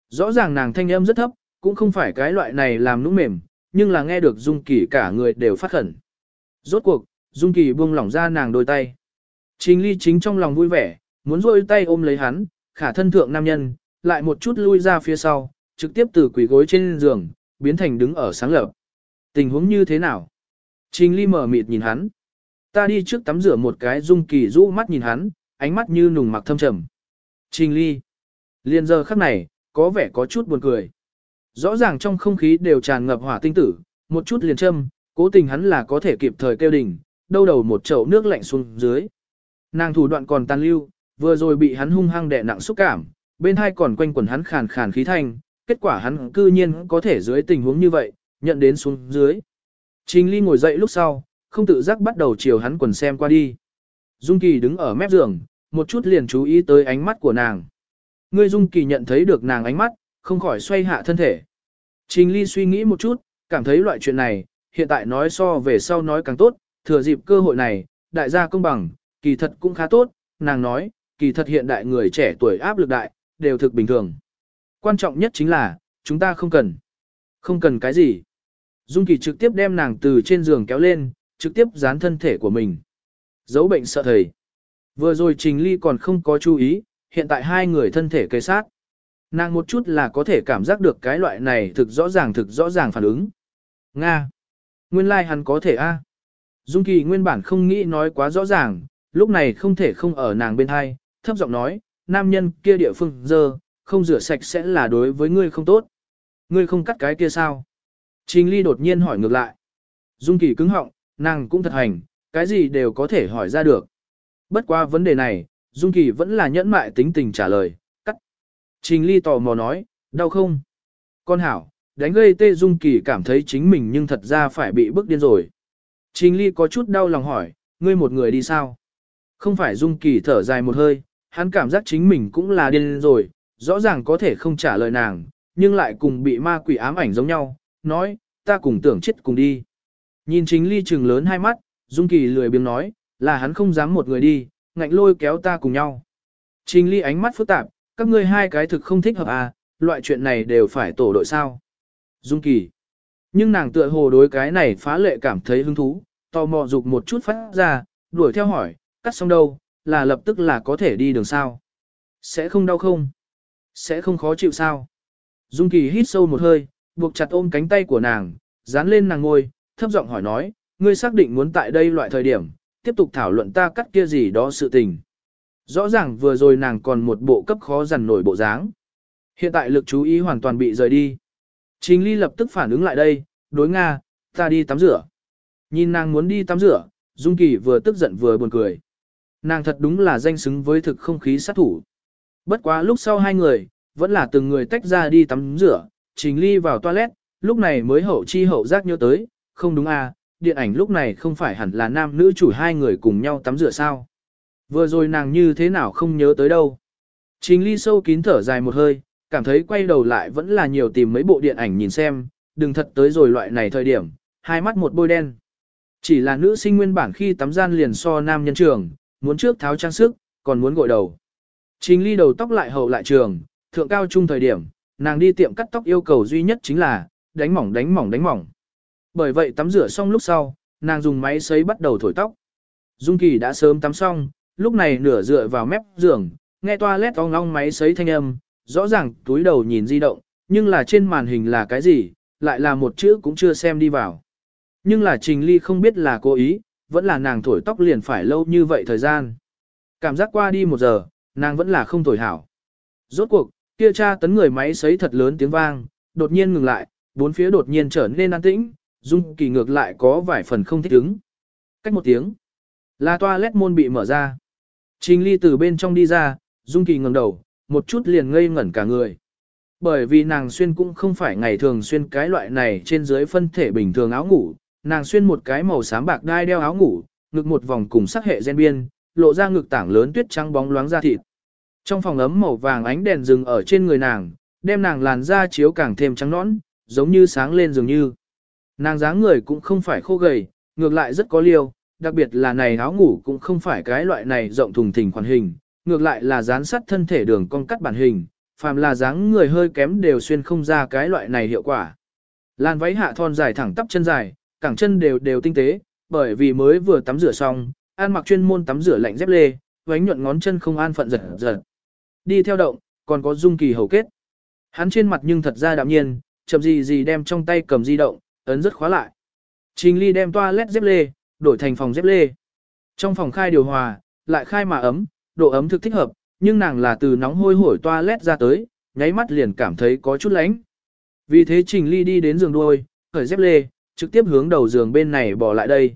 Rõ ràng nàng thanh âm rất thấp, cũng không phải cái loại này làm nũng mềm, nhưng là nghe được Dung Kỳ cả người đều phát khẩn. Rốt cuộc, Dung Kỳ buông lỏng ra nàng đôi tay. Trình ly chính trong lòng vui vẻ, muốn rôi tay ôm lấy hắn, khả thân thượng nam nhân, lại một chút lui ra phía sau, trực tiếp từ quỷ gối trên giường, biến thành đứng ở sáng lập. Tình huống như thế nào? Trình ly mở mịt nhìn hắn. Ta đi trước tắm rửa một cái Dung Kỳ rũ mắt nhìn hắn, ánh mắt như nùng mặc thâm trầm. Trình ly. Liên giờ khắc này, có vẻ có chút buồn cười. Rõ ràng trong không khí đều tràn ngập hỏa tinh tử, một chút liền châm, cố tình hắn là có thể kịp thời kêu đỉnh, đâu đầu một chậu nước lạnh xuống dưới. Nàng thủ đoạn còn tàn lưu, vừa rồi bị hắn hung hăng đè nặng xúc cảm, bên hai còn quanh quẩn hắn khàn khàn khí thanh, kết quả hắn cư nhiên có thể dưới tình huống như vậy, nhận đến xuống dưới. Trình Ly ngồi dậy lúc sau, không tự giác bắt đầu chiều hắn quần xem qua đi. Dung Kỳ đứng ở mép giường, một chút liền chú ý tới ánh mắt của nàng. Ngươi Dung Kỳ nhận thấy được nàng ánh mắt, không khỏi xoay hạ thân thể. Trình Ly suy nghĩ một chút, cảm thấy loại chuyện này, hiện tại nói so về sau nói càng tốt, thừa dịp cơ hội này, đại gia công bằng, kỳ thật cũng khá tốt, nàng nói, kỳ thật hiện đại người trẻ tuổi áp lực đại, đều thực bình thường. Quan trọng nhất chính là, chúng ta không cần. Không cần cái gì. Dung Kỳ trực tiếp đem nàng từ trên giường kéo lên, trực tiếp dán thân thể của mình. Giấu bệnh sợ thầy. Vừa rồi Trình Ly còn không có chú ý, hiện tại hai người thân thể kề sát. Nàng một chút là có thể cảm giác được cái loại này thực rõ ràng thực rõ ràng phản ứng. Nga. Nguyên lai like hắn có thể a. Dung Kỳ nguyên bản không nghĩ nói quá rõ ràng, lúc này không thể không ở nàng bên hai, thấp giọng nói, nam nhân kia địa phương dơ, không rửa sạch sẽ là đối với ngươi không tốt. Ngươi không cắt cái kia sao? Trình Ly đột nhiên hỏi ngược lại. Dung Kỳ cứng họng, nàng cũng thật hành, cái gì đều có thể hỏi ra được. Bất qua vấn đề này, Dung Kỳ vẫn là nhẫn mại tính tình trả lời, cắt. Trình Ly tò mò nói, đau không? Con hảo, đánh gây tê Dung Kỳ cảm thấy chính mình nhưng thật ra phải bị bức điên rồi. Trình Ly có chút đau lòng hỏi, ngươi một người đi sao? Không phải Dung Kỳ thở dài một hơi, hắn cảm giác chính mình cũng là điên rồi, rõ ràng có thể không trả lời nàng, nhưng lại cùng bị ma quỷ ám ảnh giống nhau, nói, ta cùng tưởng chết cùng đi. Nhìn chính ly trừng lớn hai mắt, Dung Kỳ lười biếng nói, là hắn không dám một người đi, ngạnh lôi kéo ta cùng nhau. Trình ly ánh mắt phức tạp, các ngươi hai cái thực không thích hợp à, loại chuyện này đều phải tổ đội sao. Dung Kỳ. Nhưng nàng tựa hồ đối cái này phá lệ cảm thấy hứng thú, tò mò dục một chút phát ra, đuổi theo hỏi, cắt xong đâu, là lập tức là có thể đi đường sao. Sẽ không đau không? Sẽ không khó chịu sao? Dung Kỳ hít sâu một hơi, buộc chặt ôm cánh tay của nàng, dán lên nàng ngôi, thấp giọng hỏi nói, ngươi xác định muốn tại đây loại thời điểm, tiếp tục thảo luận ta cắt kia gì đó sự tình. Rõ ràng vừa rồi nàng còn một bộ cấp khó dằn nổi bộ dáng. Hiện tại lực chú ý hoàn toàn bị rời đi. Trình Ly lập tức phản ứng lại đây, đối Nga, ta đi tắm rửa. Nhìn nàng muốn đi tắm rửa, Dung Kỳ vừa tức giận vừa buồn cười. Nàng thật đúng là danh xứng với thực không khí sát thủ. Bất quá lúc sau hai người, vẫn là từng người tách ra đi tắm rửa, Trình Ly vào toilet, lúc này mới hậu chi hậu giác nhớ tới, không đúng à, điện ảnh lúc này không phải hẳn là nam nữ chủ hai người cùng nhau tắm rửa sao. Vừa rồi nàng như thế nào không nhớ tới đâu. Trình ly sâu kín thở dài một hơi, cảm thấy quay đầu lại vẫn là nhiều tìm mấy bộ điện ảnh nhìn xem, đừng thật tới rồi loại này thời điểm, hai mắt một bôi đen. Chỉ là nữ sinh nguyên bản khi tắm gian liền so nam nhân trường, muốn trước tháo trang sức, còn muốn gội đầu. Trình ly đầu tóc lại hậu lại trường, thượng cao trung thời điểm, nàng đi tiệm cắt tóc yêu cầu duy nhất chính là, đánh mỏng đánh mỏng đánh mỏng. Bởi vậy tắm rửa xong lúc sau, nàng dùng máy sấy bắt đầu thổi tóc. Dung Kỳ đã sớm tắm xong, lúc này nửa dựa vào mép giường, nghe toilet ong ong máy sấy thanh âm, rõ ràng túi đầu nhìn di động, nhưng là trên màn hình là cái gì, lại là một chữ cũng chưa xem đi vào. Nhưng là Trình Ly không biết là cố ý, vẫn là nàng thổi tóc liền phải lâu như vậy thời gian. Cảm giác qua đi một giờ, nàng vẫn là không thổi hảo. Rốt cuộc, kia cha tấn người máy sấy thật lớn tiếng vang, đột nhiên ngừng lại, bốn phía đột nhiên trở nên an tĩnh, Dung Kỳ ngược lại có vài phần không thích ứng. Cách một tiếng, là toilet môn bị mở ra. Trình Ly từ bên trong đi ra, Dung Kỳ ngẩng đầu, một chút liền ngây ngẩn cả người. Bởi vì nàng xuyên cũng không phải ngày thường xuyên cái loại này trên dưới phân thể bình thường áo ngủ, nàng xuyên một cái màu xám bạc đai đeo áo ngủ, ngực một vòng cùng sắc hệ gen biên, lộ ra ngực tảng lớn tuyết trắng bóng loáng da thịt. Trong phòng ấm màu vàng ánh đèn rừng ở trên người nàng, đem nàng làn da chiếu càng thêm trắng nõn, giống như sáng lên dường như. Nàng dáng người cũng không phải khô gầy, ngược lại rất có liêu, đặc biệt là này áo ngủ cũng không phải cái loại này rộng thùng thình khoản hình, ngược lại là dán sắt thân thể đường cong cắt bản hình, phàm là dáng người hơi kém đều xuyên không ra cái loại này hiệu quả. Lan váy hạ thon dài thẳng tắp chân dài, cẳng chân đều đều tinh tế, bởi vì mới vừa tắm rửa xong, an mặc chuyên môn tắm rửa lạnh dép lê, vánh nhuận ngón chân không an phận giật giật. Đi theo động, còn có dung kỳ hầu kết. Hắn trên mặt nhưng thật ra đạm nhiên, chậm gì gì đem trong tay cầm di động, ấn rất khóa lại. Trình Ly đem toilet dép lê, đổi thành phòng dép lê. Trong phòng khai điều hòa, lại khai mà ấm, độ ấm thực thích hợp, nhưng nàng là từ nóng hôi hổi toilet ra tới, nháy mắt liền cảm thấy có chút lánh. Vì thế Trình Ly đi đến giường đuôi, khởi dép lê, trực tiếp hướng đầu giường bên này bỏ lại đây.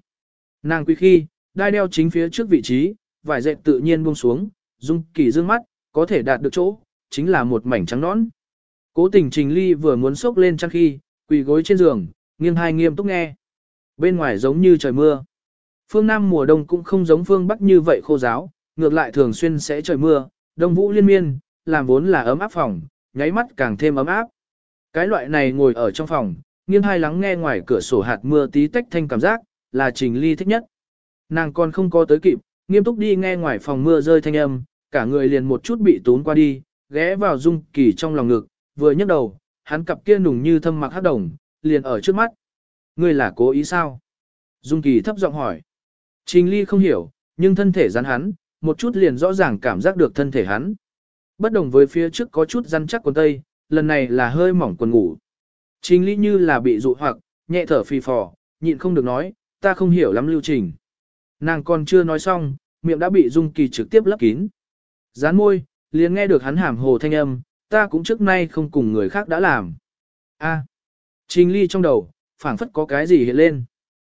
Nàng quý khi, đai đeo chính phía trước vị trí, vải dệt tự nhiên buông xuống, dung kỳ dương mắt, có thể đạt được chỗ, chính là một mảnh trắng nõn. Cố tình Trình Ly vừa muốn sốc lên chăn khi, quỳ gối trên giường, nghiêng hai nghiêm túc nghe. Bên ngoài giống như trời mưa. Phương Nam mùa đông cũng không giống phương Bắc như vậy khô giáo, ngược lại thường xuyên sẽ trời mưa, đông vũ liên miên, làm vốn là ấm áp phòng, nháy mắt càng thêm ấm áp. Cái loại này ngồi ở trong phòng, nghiêng hai lắng nghe ngoài cửa sổ hạt mưa tí tách thanh cảm giác, là Trình Ly thích nhất. Nàng còn không có tới kịp, nghiêm túc đi nghe ngoài phòng mưa rơi thanh âm, cả người liền một chút bị tốn qua đi, ghé vào dung kỳ trong lòng ngực, vừa nhấc đầu, hắn cặp kia nùng như thâm mặc hát đồng, liền ở trước mắt. Ngươi là cố ý sao? Dung kỳ thấp giọng hỏi. Trình ly không hiểu, nhưng thân thể rắn hắn, một chút liền rõ ràng cảm giác được thân thể hắn. Bất đồng với phía trước có chút rắn chắc quần tây, lần này là hơi mỏng quần ngủ. Trình ly như là bị dụ hoặc, nhẹ thở phì phò, nhịn không được nói, ta không hiểu lắm lưu trình. Nàng còn chưa nói xong, miệng đã bị Dung Kỳ trực tiếp lấp kín. Dán môi, liền nghe được hắn hàm hồ thanh âm, ta cũng trước nay không cùng người khác đã làm. A. Trình ly trong đầu, phảng phất có cái gì hiện lên.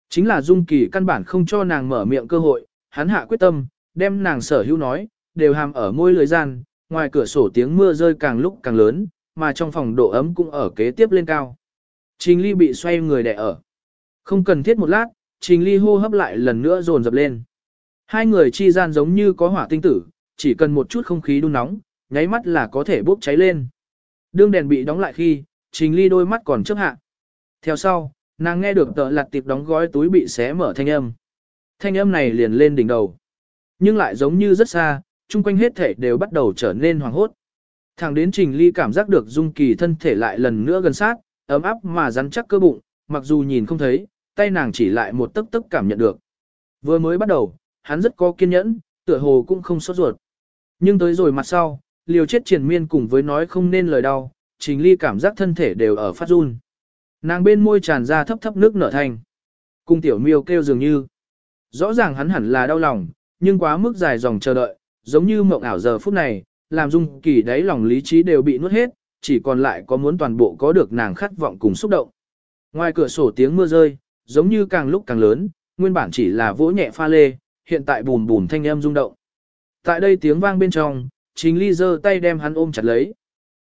Chính là Dung Kỳ căn bản không cho nàng mở miệng cơ hội, hắn hạ quyết tâm, đem nàng sở hữu nói, đều hàm ở môi lưới gian, ngoài cửa sổ tiếng mưa rơi càng lúc càng lớn, mà trong phòng độ ấm cũng ở kế tiếp lên cao. Trình ly bị xoay người đè ở. Không cần thiết một lát, Trình Ly hô hấp lại lần nữa dồn dập lên. Hai người chi gian giống như có hỏa tinh tử, chỉ cần một chút không khí đun nóng, nháy mắt là có thể bốc cháy lên. Đương đèn bị đóng lại khi, Trình Ly đôi mắt còn chớp hạ. Theo sau, nàng nghe được tợ lặt tiệp đóng gói túi bị xé mở thanh âm. Thanh âm này liền lên đỉnh đầu. Nhưng lại giống như rất xa, chung quanh hết thể đều bắt đầu trở nên hoàng hốt. Thẳng đến Trình Ly cảm giác được Dung Kỳ thân thể lại lần nữa gần sát, ấm áp mà rắn chắc cơ bụng, mặc dù nhìn không thấy, tay nàng chỉ lại một tấc tấc cảm nhận được. Vừa mới bắt đầu, hắn rất có kiên nhẫn, tựa hồ cũng không sốt ruột. Nhưng tới rồi mặt sau, liều chết triền miên cùng với nói không nên lời đau, Trình Ly cảm giác thân thể đều ở phát run. Nàng bên môi tràn ra thấp thấp nước nở thành, Cung tiểu miêu kêu dường như. Rõ ràng hắn hẳn là đau lòng, nhưng quá mức dài dòng chờ đợi, giống như mộng ảo giờ phút này, làm dung kỳ đáy lòng lý trí đều bị nuốt hết, chỉ còn lại có muốn toàn bộ có được nàng khát vọng cùng xúc động. Ngoài cửa sổ tiếng mưa rơi, giống như càng lúc càng lớn, nguyên bản chỉ là vỗ nhẹ pha lê, hiện tại bùm bùm thanh âm rung động. Tại đây tiếng vang bên trong, chính ly giơ tay đem hắn ôm chặt lấy.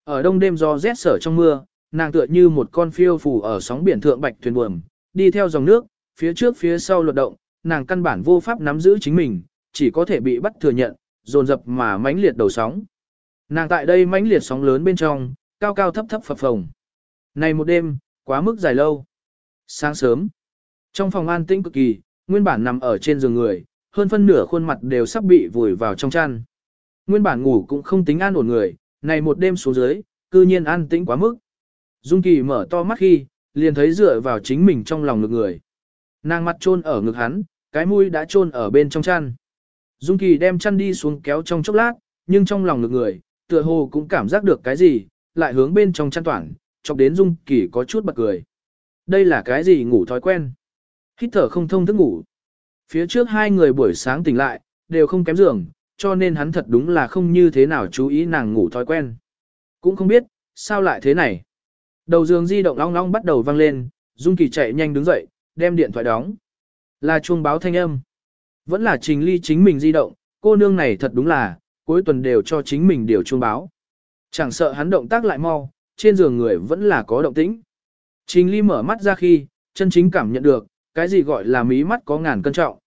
Ở đông đêm do rét sở trong mưa, nàng tựa như một con phiêu phù ở sóng biển thượng bạch thuyền buồm, đi theo dòng nước, phía trước phía sau luật động, nàng căn bản vô pháp nắm giữ chính mình, chỉ có thể bị bắt thừa nhận, dồn dập mà mãnh liệt đầu sóng. Nàng tại đây mãnh liệt sóng lớn bên trong, cao cao thấp thấp phập phồng. Này một đêm, quá mức dài lâu. Sáng sớm, trong phòng an tĩnh cực kỳ, nguyên bản nằm ở trên giường người, hơn phân nửa khuôn mặt đều sắp bị vùi vào trong chăn. Nguyên bản ngủ cũng không tính an ổn người, này một đêm xuống dưới, cư nhiên an tĩnh quá mức. Dung Kỳ mở to mắt khi, liền thấy dựa vào chính mình trong lòng ngực người. Nàng mặt chôn ở ngực hắn, cái mũi đã chôn ở bên trong chăn. Dung Kỳ đem chăn đi xuống kéo trong chốc lát, nhưng trong lòng ngực người, tựa hồ cũng cảm giác được cái gì, lại hướng bên trong chăn toàn, chọc đến Dung Kỳ có chút bật cười. Đây là cái gì ngủ thói quen? Hít thở không thông thức ngủ. Phía trước hai người buổi sáng tỉnh lại, đều không kém giường, cho nên hắn thật đúng là không như thế nào chú ý nàng ngủ thói quen. Cũng không biết, sao lại thế này. Đầu giường di động long long bắt đầu vang lên, Dung Kỳ chạy nhanh đứng dậy, đem điện thoại đóng. Là chuông báo thanh âm. Vẫn là trình ly chính mình di động, cô nương này thật đúng là, cuối tuần đều cho chính mình điều chuông báo. Chẳng sợ hắn động tác lại mau, trên giường người vẫn là có động tĩnh. Trình ly mở mắt ra khi, chân chính cảm nhận được, cái gì gọi là mí mắt có ngàn cân trọng.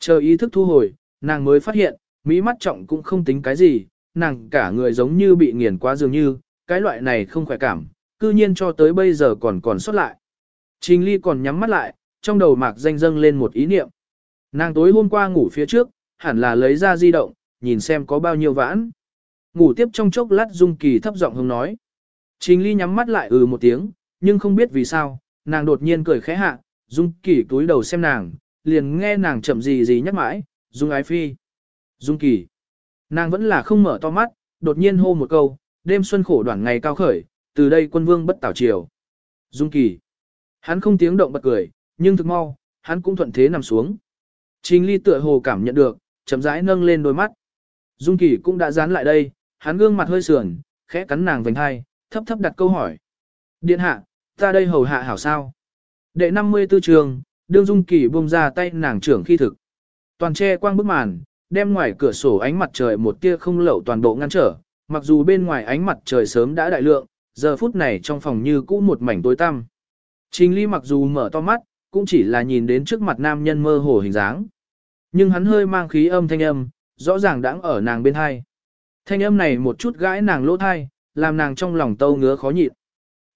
Chờ ý thức thu hồi, nàng mới phát hiện, mí mắt trọng cũng không tính cái gì, nàng cả người giống như bị nghiền quá dường như, cái loại này không khỏe cảm, cư nhiên cho tới bây giờ còn còn xuất lại. Trình ly còn nhắm mắt lại, trong đầu mạc danh dâng lên một ý niệm. Nàng tối hôm qua ngủ phía trước, hẳn là lấy ra di động, nhìn xem có bao nhiêu vãn. Ngủ tiếp trong chốc lát Dung Kỳ thấp giọng hông nói. Trình Ly nhắm mắt lại ừ một tiếng, nhưng không biết vì sao, nàng đột nhiên cười khẽ hạ, Dung Kỳ túi đầu xem nàng, liền nghe nàng chậm gì gì nhắc mãi, Dung ái phi. Dung Kỳ. Nàng vẫn là không mở to mắt, đột nhiên hô một câu, đêm xuân khổ đoạn ngày cao khởi, từ đây quân vương bất tảo triều. Dung Kỳ. Hắn không tiếng động bật cười, nhưng thực mau, hắn cũng thuận thế nằm xuống. Trình ly tựa hồ cảm nhận được, chậm rãi nâng lên đôi mắt. Dung Kỳ cũng đã dán lại đây, hắn gương mặt hơi sườn, khẽ cắn nàng vành hai, thấp thấp đặt câu hỏi. Điện hạ, ta đây hầu hạ hảo sao? Đệ 54 trường, đương Dung Kỳ buông ra tay nàng trưởng khi thực. Toàn che quang bức màn, đem ngoài cửa sổ ánh mặt trời một tia không lậu toàn bộ ngăn trở, mặc dù bên ngoài ánh mặt trời sớm đã đại lượng, giờ phút này trong phòng như cũ một mảnh tối tăm. Trình Ly mặc dù mở to mắt, cũng chỉ là nhìn đến trước mặt nam nhân mơ hồ hình dáng. Nhưng hắn hơi mang khí âm thanh âm, rõ ràng đang ở nàng bên hai. Thanh âm này một chút gãi nàng lỗ thai, làm nàng trong lòng tâu ngứa khó nhịn.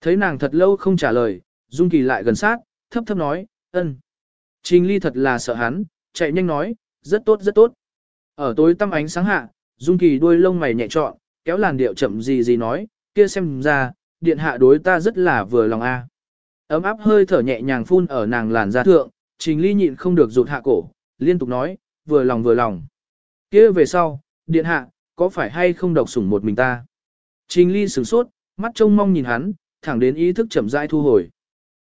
Thấy nàng thật lâu không trả lời, Dung Kỳ lại gần sát, thấp thấp nói, ân. Trình Ly thật là sợ hắn, chạy nhanh nói, rất tốt rất tốt. Ở tối tăm ánh sáng hạ, Dung Kỳ đuôi lông mày nhẹ trọn, kéo làn điệu chậm gì gì nói, kia xem ra, điện hạ đối ta rất là vừa lòng a. Ấm áp hơi thở nhẹ nhàng phun ở nàng làn da thượng, Trình Ly nhịn không được rụt hạ cổ, liên tục nói, vừa lòng vừa lòng. kia về sau, điện hạ, có phải hay không độc sủng một mình ta? Trình Ly sửng sốt, mắt trông mong nhìn hắn, thẳng đến ý thức chậm rãi thu hồi.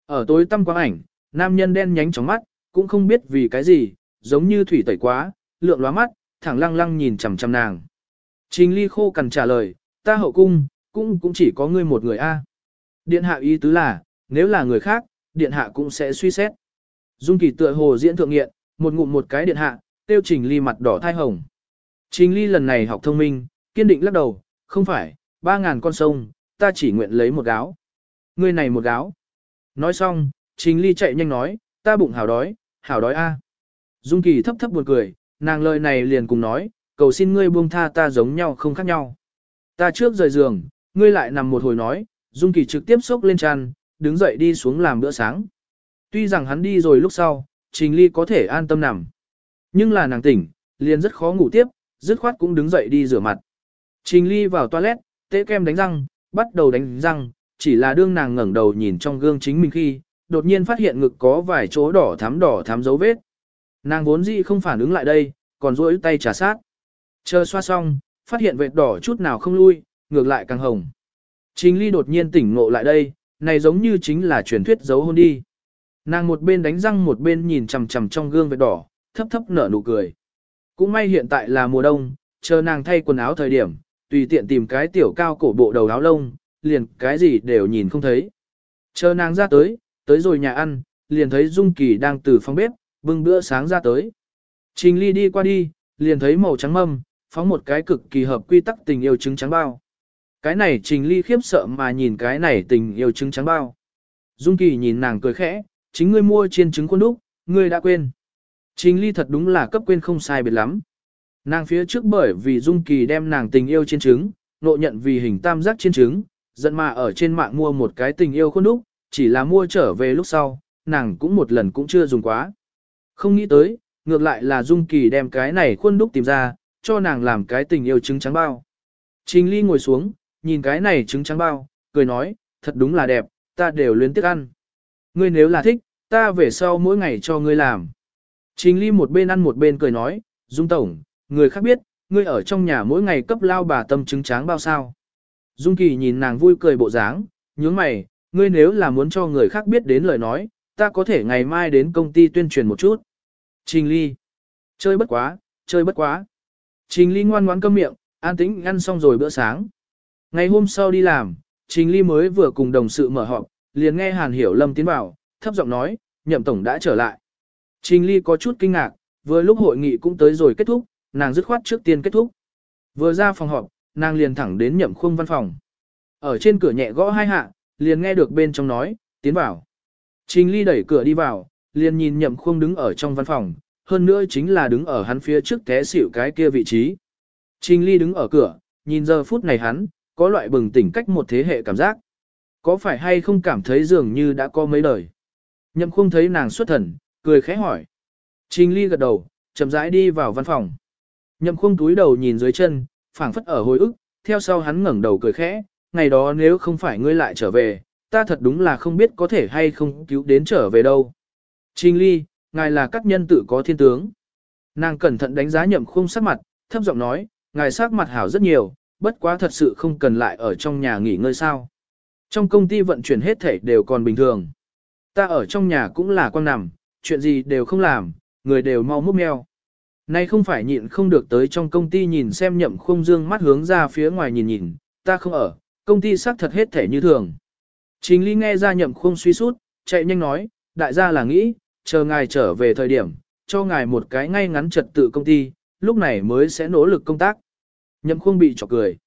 Ở tối tăm quang ảnh, nam nhân đen nhánh trong mắt, cũng không biết vì cái gì, giống như thủy tẩy quá, lượng lóa mắt, thẳng lăng lăng nhìn chằm chằm nàng. Trình Ly khô cằn trả lời, ta hậu cung, cũng cũng chỉ có ngươi một người a. Điện hạ ý tứ là, nếu là người khác, điện hạ cũng sẽ suy xét. Dung Kỳ tựa hồ diễn thượng nghiện, một ngụm một cái điện hạ, tiêu Trình Ly mặt đỏ thai hồng. Trình Ly lần này học thông minh, kiên định lắc đầu, không phải, ba ngàn con sông, ta chỉ nguyện lấy một gáo. Ngươi này một gáo. Nói xong, Trình Ly chạy nhanh nói, ta bụng hào đói, hảo đói a. Dung Kỳ thấp thấp buồn cười, nàng lời này liền cùng nói, cầu xin ngươi buông tha ta giống nhau không khác nhau. Ta trước rời giường, ngươi lại nằm một hồi nói, Dung Kỳ trực tiếp xốc lên chăn, đứng dậy đi xuống làm bữa sáng. Tuy rằng hắn đi rồi lúc sau, Trình Ly có thể an tâm nằm. Nhưng là nàng tỉnh, liền rất khó ngủ tiếp, dứt khoát cũng đứng dậy đi rửa mặt. Trình Ly vào toilet, tế kem đánh răng, bắt đầu đánh răng, chỉ là đương nàng ngẩng đầu nhìn trong gương chính mình khi, đột nhiên phát hiện ngực có vài chỗ đỏ thắm đỏ thắm dấu vết. Nàng vốn dĩ không phản ứng lại đây, còn duỗi tay trà sát. Chờ xoa xong, phát hiện vệt đỏ chút nào không lui, ngược lại càng hồng. Trình Ly đột nhiên tỉnh ngộ lại đây, này giống như chính là truyền thuyết giấu hôn đi. Nàng một bên đánh răng một bên nhìn chằm chằm trong gương vệt đỏ, thấp thấp nở nụ cười. Cũng may hiện tại là mùa đông, chờ nàng thay quần áo thời điểm, tùy tiện tìm cái tiểu cao cổ bộ đầu áo lông, liền cái gì đều nhìn không thấy. Chờ nàng ra tới, tới rồi nhà ăn, liền thấy Dung Kỳ đang từ phòng bếp, bưng bữa sáng ra tới. Trình Ly đi qua đi, liền thấy màu trắng mâm, phóng một cái cực kỳ hợp quy tắc tình yêu trứng trắng bao. Cái này Trình Ly khiếp sợ mà nhìn cái này tình yêu trứng trắng bao. Dung Kỳ nhìn nàng cười khẽ, chính ngươi mua chiên trứng khuôn đúc, ngươi đã quên. Trình Ly thật đúng là cấp quên không sai biệt lắm. Nàng phía trước bởi vì Dung Kỳ đem nàng tình yêu chiên trứng, nộ nhận vì hình tam giác chiên trứng, giận mà ở trên mạng mua một cái tình yêu khuôn đúc, chỉ là mua trở về lúc sau, nàng cũng một lần cũng chưa dùng quá. Không nghĩ tới, ngược lại là Dung Kỳ đem cái này khuôn đúc tìm ra, cho nàng làm cái tình yêu trứng trắng bao. Trình Ly ngồi xuống, nhìn cái này trứng trắng bao, cười nói, thật đúng là đẹp, ta đều luyến tiếc ăn. Ngươi nếu là thích, ta về sau mỗi ngày cho ngươi làm. Trình Ly một bên ăn một bên cười nói, Dung Tổng, người khác biết, ngươi ở trong nhà mỗi ngày cấp lao bà tâm trứng trắng bao sao. Dung Kỳ nhìn nàng vui cười bộ dáng, nhướng mày, ngươi nếu là muốn cho người khác biết đến lời nói, ta có thể ngày mai đến công ty tuyên truyền một chút. Trình Ly, chơi bất quá, chơi bất quá. Trình Ly ngoan ngoãn câm miệng, an tĩnh ăn xong rồi bữa sáng. Ngày hôm sau đi làm, Trình Ly mới vừa cùng đồng sự mở họp, liền nghe Hàn Hiểu Lâm tiến vào, thấp giọng nói, nhậm tổng đã trở lại. Trình Ly có chút kinh ngạc, vừa lúc hội nghị cũng tới rồi kết thúc, nàng dứt khoát trước tiên kết thúc. Vừa ra phòng họp, nàng liền thẳng đến nhậm khung văn phòng. Ở trên cửa nhẹ gõ hai hạ, liền nghe được bên trong nói, tiến vào. Trình Ly đẩy cửa đi vào, liền nhìn nhậm khung đứng ở trong văn phòng, hơn nữa chính là đứng ở hắn phía trước té xỉu cái kia vị trí. Trình Ly đứng ở cửa, nhìn giờ phút này hắn, có loại bừng tỉnh cách một thế hệ cảm giác. Có phải hay không cảm thấy dường như đã có mấy đời? Nhậm không thấy nàng xuất thần, cười khẽ hỏi. Trình Ly gật đầu, chậm rãi đi vào văn phòng. Nhậm khung túi đầu nhìn dưới chân, phảng phất ở hồi ức, theo sau hắn ngẩng đầu cười khẽ, ngày đó nếu không phải ngươi lại trở về, ta thật đúng là không biết có thể hay không cứu đến trở về đâu. Trình Ly, ngài là các nhân tử có thiên tướng. Nàng cẩn thận đánh giá nhậm khung sắc mặt, thấp giọng nói, ngài sắc mặt hảo rất nhiều, bất quá thật sự không cần lại ở trong nhà nghỉ ngơi sao. Trong công ty vận chuyển hết thể đều còn bình thường. Ta ở trong nhà cũng là quan nằm, chuyện gì đều không làm, người đều mau múc meo. Nay không phải nhịn không được tới trong công ty nhìn xem nhậm khung dương mắt hướng ra phía ngoài nhìn nhìn, ta không ở, công ty xác thật hết thể như thường. chính Ly nghe ra nhậm khung suy sút, chạy nhanh nói, đại gia là nghĩ, chờ ngài trở về thời điểm, cho ngài một cái ngay ngắn trật tự công ty, lúc này mới sẽ nỗ lực công tác. Nhậm khung bị chọc cười.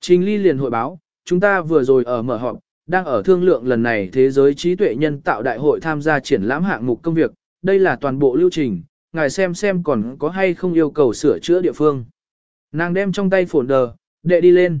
Trình Ly liền hội báo, chúng ta vừa rồi ở mở họp, đang ở thương lượng lần này thế giới trí tuệ nhân tạo đại hội tham gia triển lãm hạng mục công việc, đây là toàn bộ lưu trình, ngài xem xem còn có hay không yêu cầu sửa chữa địa phương. Nàng đem trong tay phổn đờ, đệ đi lên.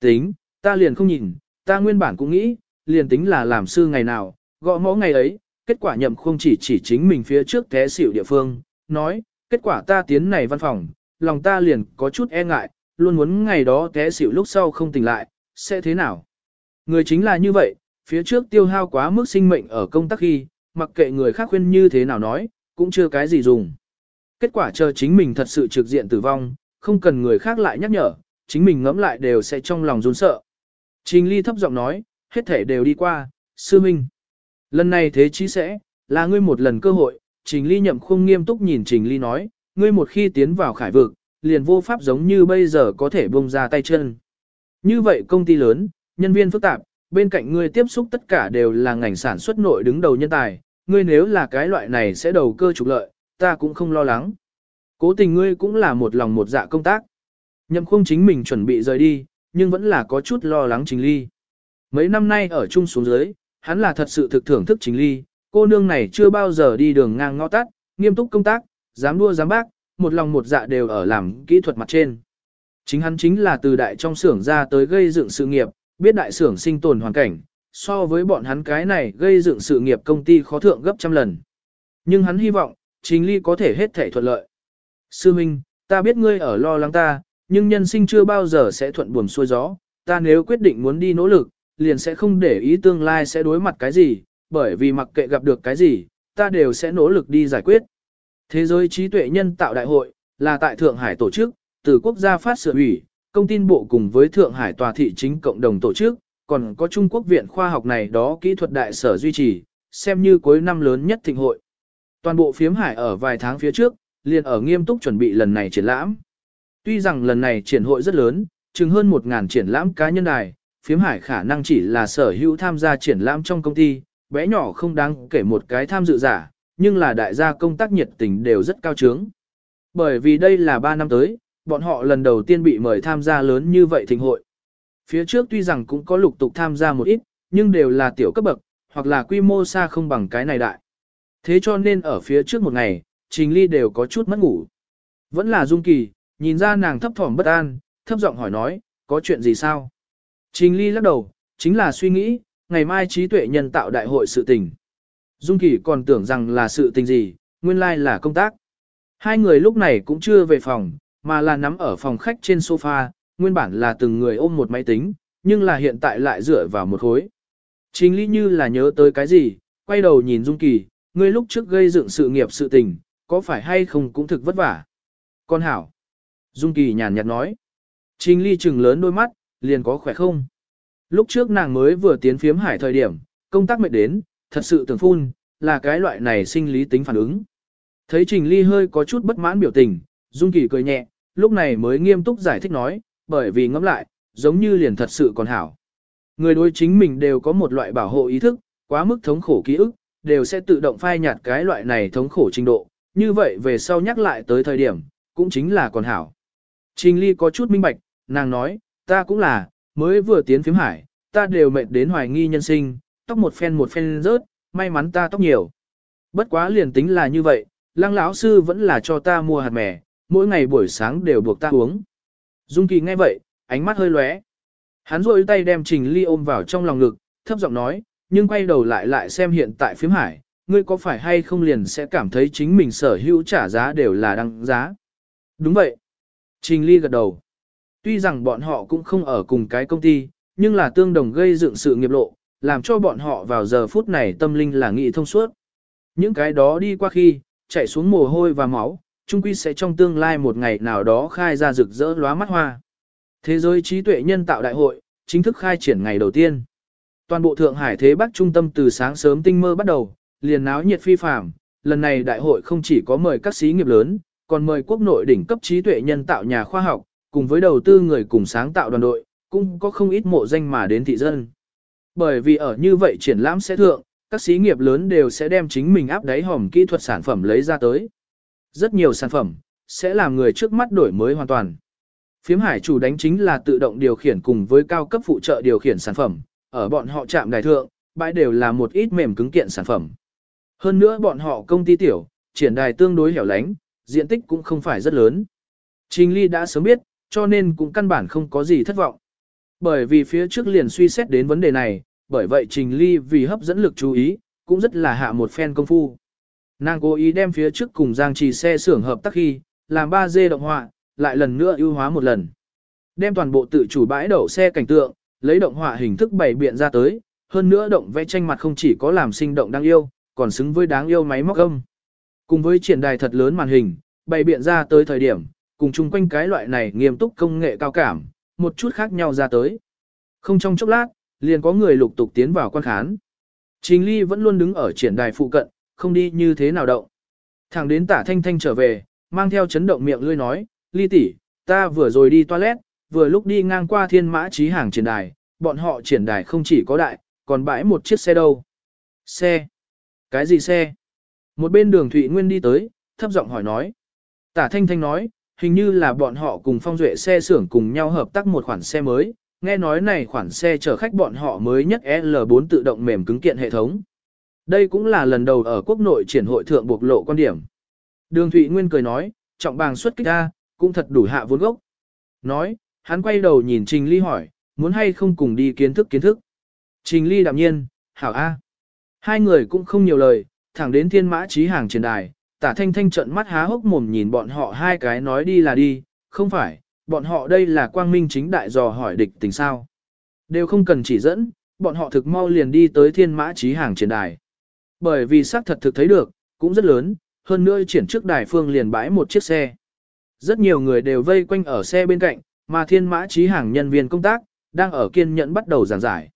Tính, ta liền không nhìn, ta nguyên bản cũng nghĩ, liền tính là làm sư ngày nào, gõ mõ ngày ấy, kết quả nhậm không chỉ chỉ chính mình phía trước té xỉu địa phương, nói, kết quả ta tiến này văn phòng, lòng ta liền có chút e ngại, luôn muốn ngày đó té xỉu lúc sau không tỉnh lại, sẽ thế nào? Người chính là như vậy, phía trước tiêu hao quá mức sinh mệnh ở công tác khi, mặc kệ người khác khuyên như thế nào nói, cũng chưa cái gì dùng. Kết quả chờ chính mình thật sự trực diện tử vong, không cần người khác lại nhắc nhở, chính mình ngẫm lại đều sẽ trong lòng run sợ. Trình Ly thấp giọng nói, hết thể đều đi qua, sư minh. Lần này thế chí sẽ, là ngươi một lần cơ hội, Trình Ly nhậm không nghiêm túc nhìn Trình Ly nói, ngươi một khi tiến vào khải vực, liền vô pháp giống như bây giờ có thể bông ra tay chân. Như vậy công ty lớn, nhân viên phức tạp, bên cạnh ngươi tiếp xúc tất cả đều là ngành sản xuất nội đứng đầu nhân tài, ngươi nếu là cái loại này sẽ đầu cơ trục lợi, ta cũng không lo lắng. Cố tình ngươi cũng là một lòng một dạ công tác. Nhậm không chính mình chuẩn bị rời đi, nhưng vẫn là có chút lo lắng Trình Ly. Mấy năm nay ở chung xuống dưới, hắn là thật sự thực thưởng thức Trình Ly, cô nương này chưa bao giờ đi đường ngang ngõ tắt, nghiêm túc công tác, dám đua dám bác, một lòng một dạ đều ở làm kỹ thuật mặt trên. Chính hắn chính là từ đại trong xưởng ra tới gây dựng sự nghiệp, biết đại xưởng sinh tồn hoàn cảnh, so với bọn hắn cái này gây dựng sự nghiệp công ty khó thượng gấp trăm lần. Nhưng hắn hy vọng, chính ly có thể hết thể thuận lợi. Sư Minh, ta biết ngươi ở lo lắng ta, nhưng nhân sinh chưa bao giờ sẽ thuận buồm xuôi gió, ta nếu quyết định muốn đi nỗ lực, liền sẽ không để ý tương lai sẽ đối mặt cái gì, bởi vì mặc kệ gặp được cái gì, ta đều sẽ nỗ lực đi giải quyết. Thế giới trí tuệ nhân tạo đại hội, là tại Thượng Hải tổ chức, từ quốc gia phát sửa ủy, công tin bộ cùng với Thượng Hải tòa thị chính cộng đồng tổ chức, còn có Trung Quốc viện khoa học này đó kỹ thuật đại sở duy trì, xem như cuối năm lớn nhất thịnh hội. Toàn bộ phiếm hải ở vài tháng phía trước, liền ở nghiêm túc chuẩn bị lần này triển lãm. Tuy rằng lần này triển hội rất lớn, chừng hơn 1.000 triển lãm cá nhân đài, phiếm hải khả năng chỉ là sở hữu tham gia triển lãm trong công ty, bé nhỏ không đáng kể một cái tham dự giả, nhưng là đại gia công tác nhiệt tình đều rất cao trướng. Bởi vì đây là 3 năm tới, bọn họ lần đầu tiên bị mời tham gia lớn như vậy thịnh hội. Phía trước tuy rằng cũng có lục tục tham gia một ít, nhưng đều là tiểu cấp bậc, hoặc là quy mô xa không bằng cái này đại. Thế cho nên ở phía trước một ngày, Trình Ly đều có chút mất ngủ. Vẫn là Dung Kỳ, nhìn ra nàng thấp thỏm bất an, thấp giọng hỏi nói, có chuyện gì sao? Trình Ly lắc đầu, chính là suy nghĩ, ngày mai trí tuệ nhân tạo đại hội sự tình. Dung Kỳ còn tưởng rằng là sự tình gì, nguyên lai là công tác. Hai người lúc này cũng chưa về phòng, mà là nắm ở phòng khách trên sofa, nguyên bản là từng người ôm một máy tính, nhưng là hiện tại lại dựa vào một khối. Trình Lý như là nhớ tới cái gì, quay đầu nhìn Dung Kỳ, ngươi lúc trước gây dựng sự nghiệp sự tình, có phải hay không cũng thực vất vả. Con hảo. Dung Kỳ nhàn nhạt nói. Trình Ly trừng lớn đôi mắt, liền có khỏe không? Lúc trước nàng mới vừa tiến phiếm hải thời điểm, công tác mệt đến, thật sự tưởng phun, là cái loại này sinh lý tính phản ứng. Thấy Trình Ly hơi có chút bất mãn biểu tình, Dung Kỳ cười nhẹ, lúc này mới nghiêm túc giải thích nói, bởi vì ngẫm lại, giống như liền thật sự còn hảo. Người đối chính mình đều có một loại bảo hộ ý thức, quá mức thống khổ ký ức, đều sẽ tự động phai nhạt cái loại này thống khổ trình độ, như vậy về sau nhắc lại tới thời điểm, cũng chính là còn hảo. Trình Ly có chút minh bạch, nàng nói, ta cũng là, mới vừa tiến phím hải, ta đều mệt đến hoài nghi nhân sinh, tóc một phen một phen rớt, may mắn ta tóc nhiều. Bất quá liền tính là như vậy, lăng lão sư vẫn là cho ta mua hạt mè, mỗi ngày buổi sáng đều buộc ta uống. Dung Kỳ nghe vậy, ánh mắt hơi lóe. Hắn rôi tay đem Trình Ly ôm vào trong lòng ngực, thấp giọng nói, nhưng quay đầu lại lại xem hiện tại phím hải, ngươi có phải hay không liền sẽ cảm thấy chính mình sở hữu trả giá đều là đăng giá. Đúng vậy. Trình Ly gật đầu. Tuy rằng bọn họ cũng không ở cùng cái công ty, nhưng là tương đồng gây dựng sự nghiệp lộ, làm cho bọn họ vào giờ phút này tâm linh là nghị thông suốt. Những cái đó đi qua khi, chạy xuống mồ hôi và máu, chung quy sẽ trong tương lai một ngày nào đó khai ra rực rỡ lóa mắt hoa. Thế giới trí tuệ nhân tạo đại hội, chính thức khai triển ngày đầu tiên. Toàn bộ Thượng Hải Thế Bắc trung tâm từ sáng sớm tinh mơ bắt đầu, liền náo nhiệt phi phàm. Lần này đại hội không chỉ có mời các sĩ nghiệp lớn, còn mời quốc nội đỉnh cấp trí tuệ nhân tạo nhà khoa học, cùng với đầu tư người cùng sáng tạo đoàn đội, cũng có không ít mộ danh mà đến thị dân. Bởi vì ở như vậy triển lãm sẽ thượng, các xí nghiệp lớn đều sẽ đem chính mình áp đáy hòm kỹ thuật sản phẩm lấy ra tới. Rất nhiều sản phẩm, sẽ làm người trước mắt đổi mới hoàn toàn. Phiếm hải chủ đánh chính là tự động điều khiển cùng với cao cấp phụ trợ điều khiển sản phẩm, ở bọn họ chạm đài thượng, bãi đều là một ít mềm cứng kiện sản phẩm. Hơn nữa bọn họ công ty tiểu, triển đài tương đối hẻo lánh, diện tích cũng không phải rất lớn. Trình Ly đã sớm biết, cho nên cũng căn bản không có gì thất vọng. Bởi vì phía trước liền suy xét đến vấn đề này, bởi vậy Trình Ly vì hấp dẫn lực chú ý, cũng rất là hạ một phen công phu. Nàng cố ý đem phía trước cùng Giang Trì xe xưởng hợp tác khi, làm 3D động họa, lại lần nữa ưu hóa một lần. Đem toàn bộ tự chủ bãi đậu xe cảnh tượng, lấy động họa hình thức bày biện ra tới, hơn nữa động vẽ tranh mặt không chỉ có làm sinh động đáng yêu, còn xứng với đáng yêu máy móc âm. Cùng với triển đài thật lớn màn hình, bày biện ra tới thời điểm, cùng chung quanh cái loại này nghiêm túc công nghệ cao cảm, một chút khác nhau ra tới. Không trong chốc lát, liền có người lục tục tiến vào quan khán. Trình Ly vẫn luôn đứng ở triển đài phụ cận, không đi như thế nào động. Thẳng đến tả thanh thanh trở về, mang theo chấn động miệng lươi nói, Ly tỷ, ta vừa rồi đi toilet, vừa lúc đi ngang qua thiên mã trí hàng triển đài, bọn họ triển đài không chỉ có đại, còn bãi một chiếc xe đâu. Xe? Cái gì xe? Một bên đường Thụy Nguyên đi tới, thấp giọng hỏi nói. Tả Thanh Thanh nói, hình như là bọn họ cùng phong duệ xe xưởng cùng nhau hợp tác một khoản xe mới, nghe nói này khoản xe chở khách bọn họ mới nhất L4 tự động mềm cứng kiện hệ thống. Đây cũng là lần đầu ở quốc nội triển hội thượng bộc lộ quan điểm. Đường Thụy Nguyên cười nói, trọng bàng xuất kích ra, cũng thật đủ hạ vốn gốc. Nói, hắn quay đầu nhìn Trình Ly hỏi, muốn hay không cùng đi kiến thức kiến thức. Trình Ly đạm nhiên, hảo A. Hai người cũng không nhiều lời, thẳng đến thiên mã trí hàng trên đài, tả thanh thanh trận mắt há hốc mồm nhìn bọn họ hai cái nói đi là đi, không phải, bọn họ đây là quang minh chính đại dò hỏi địch tình sao. Đều không cần chỉ dẫn, bọn họ thực mau liền đi tới thiên mã trí hàng triển đài. Bởi vì xác thật thực thấy được, cũng rất lớn, hơn nữa triển trước đài phương liền bãi một chiếc xe. Rất nhiều người đều vây quanh ở xe bên cạnh, mà thiên mã trí hàng nhân viên công tác, đang ở kiên nhẫn bắt đầu giảng giải.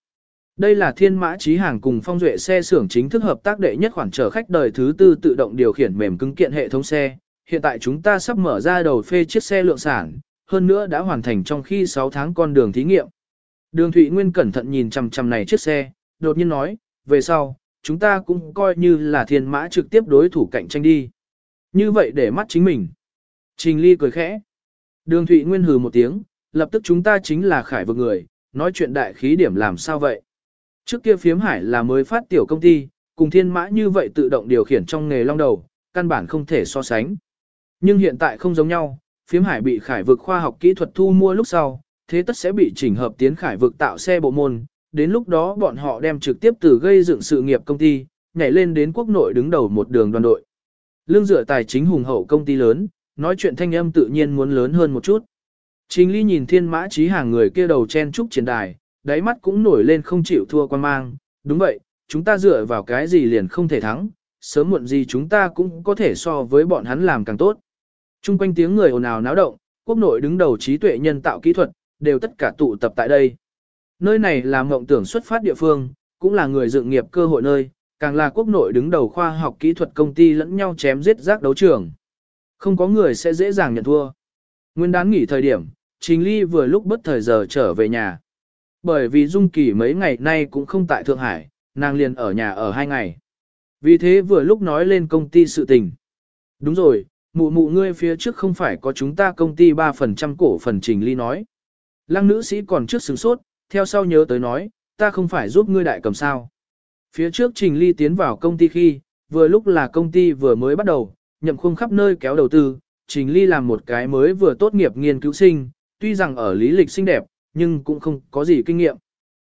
Đây là thiên mã trí hàng cùng phong duệ xe xưởng chính thức hợp tác đệ nhất khoản chở khách đời thứ tư tự động điều khiển mềm cứng kiện hệ thống xe. Hiện tại chúng ta sắp mở ra đầu phê chiếc xe lượng sản, hơn nữa đã hoàn thành trong khi 6 tháng con đường thí nghiệm. Đường Thụy Nguyên cẩn thận nhìn chằm chằm này chiếc xe, đột nhiên nói, về sau, chúng ta cũng coi như là thiên mã trực tiếp đối thủ cạnh tranh đi. Như vậy để mắt chính mình. Trình Ly cười khẽ. Đường Thụy Nguyên hừ một tiếng, lập tức chúng ta chính là khải vực người, nói chuyện đại khí điểm làm sao vậy. Trước kia phiếm hải là mới phát tiểu công ty, cùng thiên mã như vậy tự động điều khiển trong nghề long đầu, căn bản không thể so sánh. Nhưng hiện tại không giống nhau, phiếm hải bị khải vực khoa học kỹ thuật thu mua lúc sau, thế tất sẽ bị chỉnh hợp tiến khải vực tạo xe bộ môn, đến lúc đó bọn họ đem trực tiếp từ gây dựng sự nghiệp công ty, nhảy lên đến quốc nội đứng đầu một đường đoàn đội. Lương dựa tài chính hùng hậu công ty lớn, nói chuyện thanh âm tự nhiên muốn lớn hơn một chút. Trình Ly nhìn thiên mã trí hàng người kia đầu chen trúc trên đài, đáy mắt cũng nổi lên không chịu thua quan mang, đúng vậy, chúng ta dựa vào cái gì liền không thể thắng, sớm muộn gì chúng ta cũng có thể so với bọn hắn làm càng tốt. Trung quanh tiếng người ồn ào náo động, quốc nội đứng đầu trí tuệ nhân tạo kỹ thuật, đều tất cả tụ tập tại đây. Nơi này là mộng tưởng xuất phát địa phương, cũng là người dựng nghiệp cơ hội nơi, càng là quốc nội đứng đầu khoa học kỹ thuật công ty lẫn nhau chém giết rác đấu trường. Không có người sẽ dễ dàng nhận thua. Nguyên đán nghỉ thời điểm, Trình Ly vừa lúc bất thời giờ trở về nhà. Bởi vì Dung Kỳ mấy ngày nay cũng không tại Thượng Hải, nàng liền ở nhà ở hai ngày. Vì thế vừa lúc nói lên công ty sự tình. Đúng rồi, mụ mụ ngươi phía trước không phải có chúng ta công ty 3% cổ phần Trình Ly nói. Lăng nữ sĩ còn trước sửng sốt, theo sau nhớ tới nói, ta không phải giúp ngươi đại cầm sao. Phía trước Trình Ly tiến vào công ty khi, vừa lúc là công ty vừa mới bắt đầu, nhậm khung khắp nơi kéo đầu tư, Trình Ly làm một cái mới vừa tốt nghiệp nghiên cứu sinh, tuy rằng ở lý lịch xinh đẹp, nhưng cũng không có gì kinh nghiệm.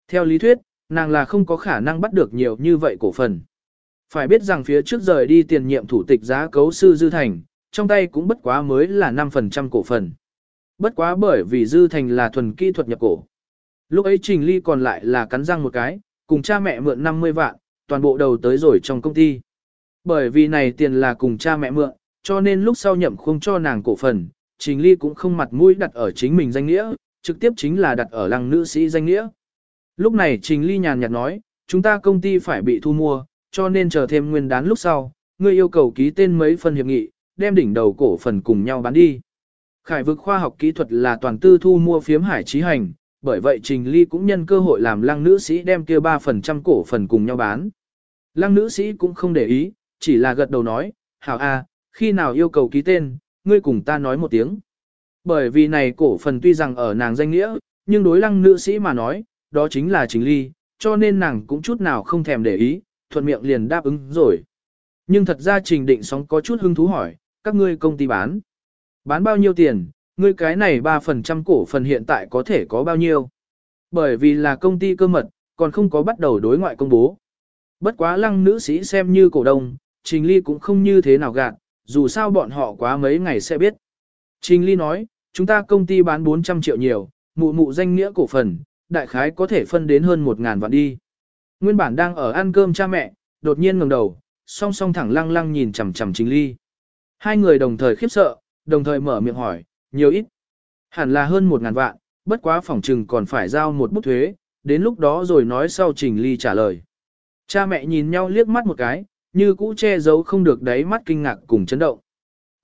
Theo lý thuyết, nàng là không có khả năng bắt được nhiều như vậy cổ phần. Phải biết rằng phía trước rời đi tiền nhiệm thủ tịch giá cấu sư Dư Thành, trong tay cũng bất quá mới là 5% cổ phần. Bất quá bởi vì Dư Thành là thuần kỹ thuật nhập cổ. Lúc ấy Trình Ly còn lại là cắn răng một cái, cùng cha mẹ mượn 50 vạn, toàn bộ đầu tới rồi trong công ty. Bởi vì này tiền là cùng cha mẹ mượn, cho nên lúc sau nhậm không cho nàng cổ phần, Trình Ly cũng không mặt mũi đặt ở chính mình danh nghĩa, trực tiếp chính là đặt ở lăng nữ sĩ danh nghĩa. Lúc này Trình Ly nhàn nhạt nói, chúng ta công ty phải bị thu mua, cho nên chờ thêm nguyên đán lúc sau, ngươi yêu cầu ký tên mấy phần hiệp nghị, đem đỉnh đầu cổ phần cùng nhau bán đi. Khải vực khoa học kỹ thuật là toàn tư thu mua phiếm hải trí hành, bởi vậy Trình Ly cũng nhân cơ hội làm lăng nữ sĩ đem kia 3% cổ phần cùng nhau bán. Lăng nữ sĩ cũng không để ý, chỉ là gật đầu nói, hảo a, khi nào yêu cầu ký tên, ngươi cùng ta nói một tiếng. Bởi vì này cổ phần tuy rằng ở nàng danh nghĩa, nhưng đối lăng nữ sĩ mà nói, đó chính là chính Ly, cho nên nàng cũng chút nào không thèm để ý, thuận miệng liền đáp ứng rồi. Nhưng thật ra Trình Định Sóng có chút hứng thú hỏi, các ngươi công ty bán. Bán bao nhiêu tiền, ngươi cái này 3% cổ phần hiện tại có thể có bao nhiêu? Bởi vì là công ty cơ mật, còn không có bắt đầu đối ngoại công bố. Bất quá lăng nữ sĩ xem như cổ đông, Trình Ly cũng không như thế nào gạt, dù sao bọn họ quá mấy ngày sẽ biết. Trình Ly nói, chúng ta công ty bán 400 triệu nhiều, mụ mụ danh nghĩa cổ phần, đại khái có thể phân đến hơn 1.000 vạn đi. Nguyên bản đang ở ăn cơm cha mẹ, đột nhiên ngẩng đầu, song song thẳng lăng lăng nhìn chằm chằm Trình Ly. Hai người đồng thời khiếp sợ, đồng thời mở miệng hỏi, nhiều ít. Hẳn là hơn 1.000 vạn, bất quá phòng trừng còn phải giao một bút thuế, đến lúc đó rồi nói sau Trình Ly trả lời. Cha mẹ nhìn nhau liếc mắt một cái, như cũ che giấu không được đáy mắt kinh ngạc cùng chấn động.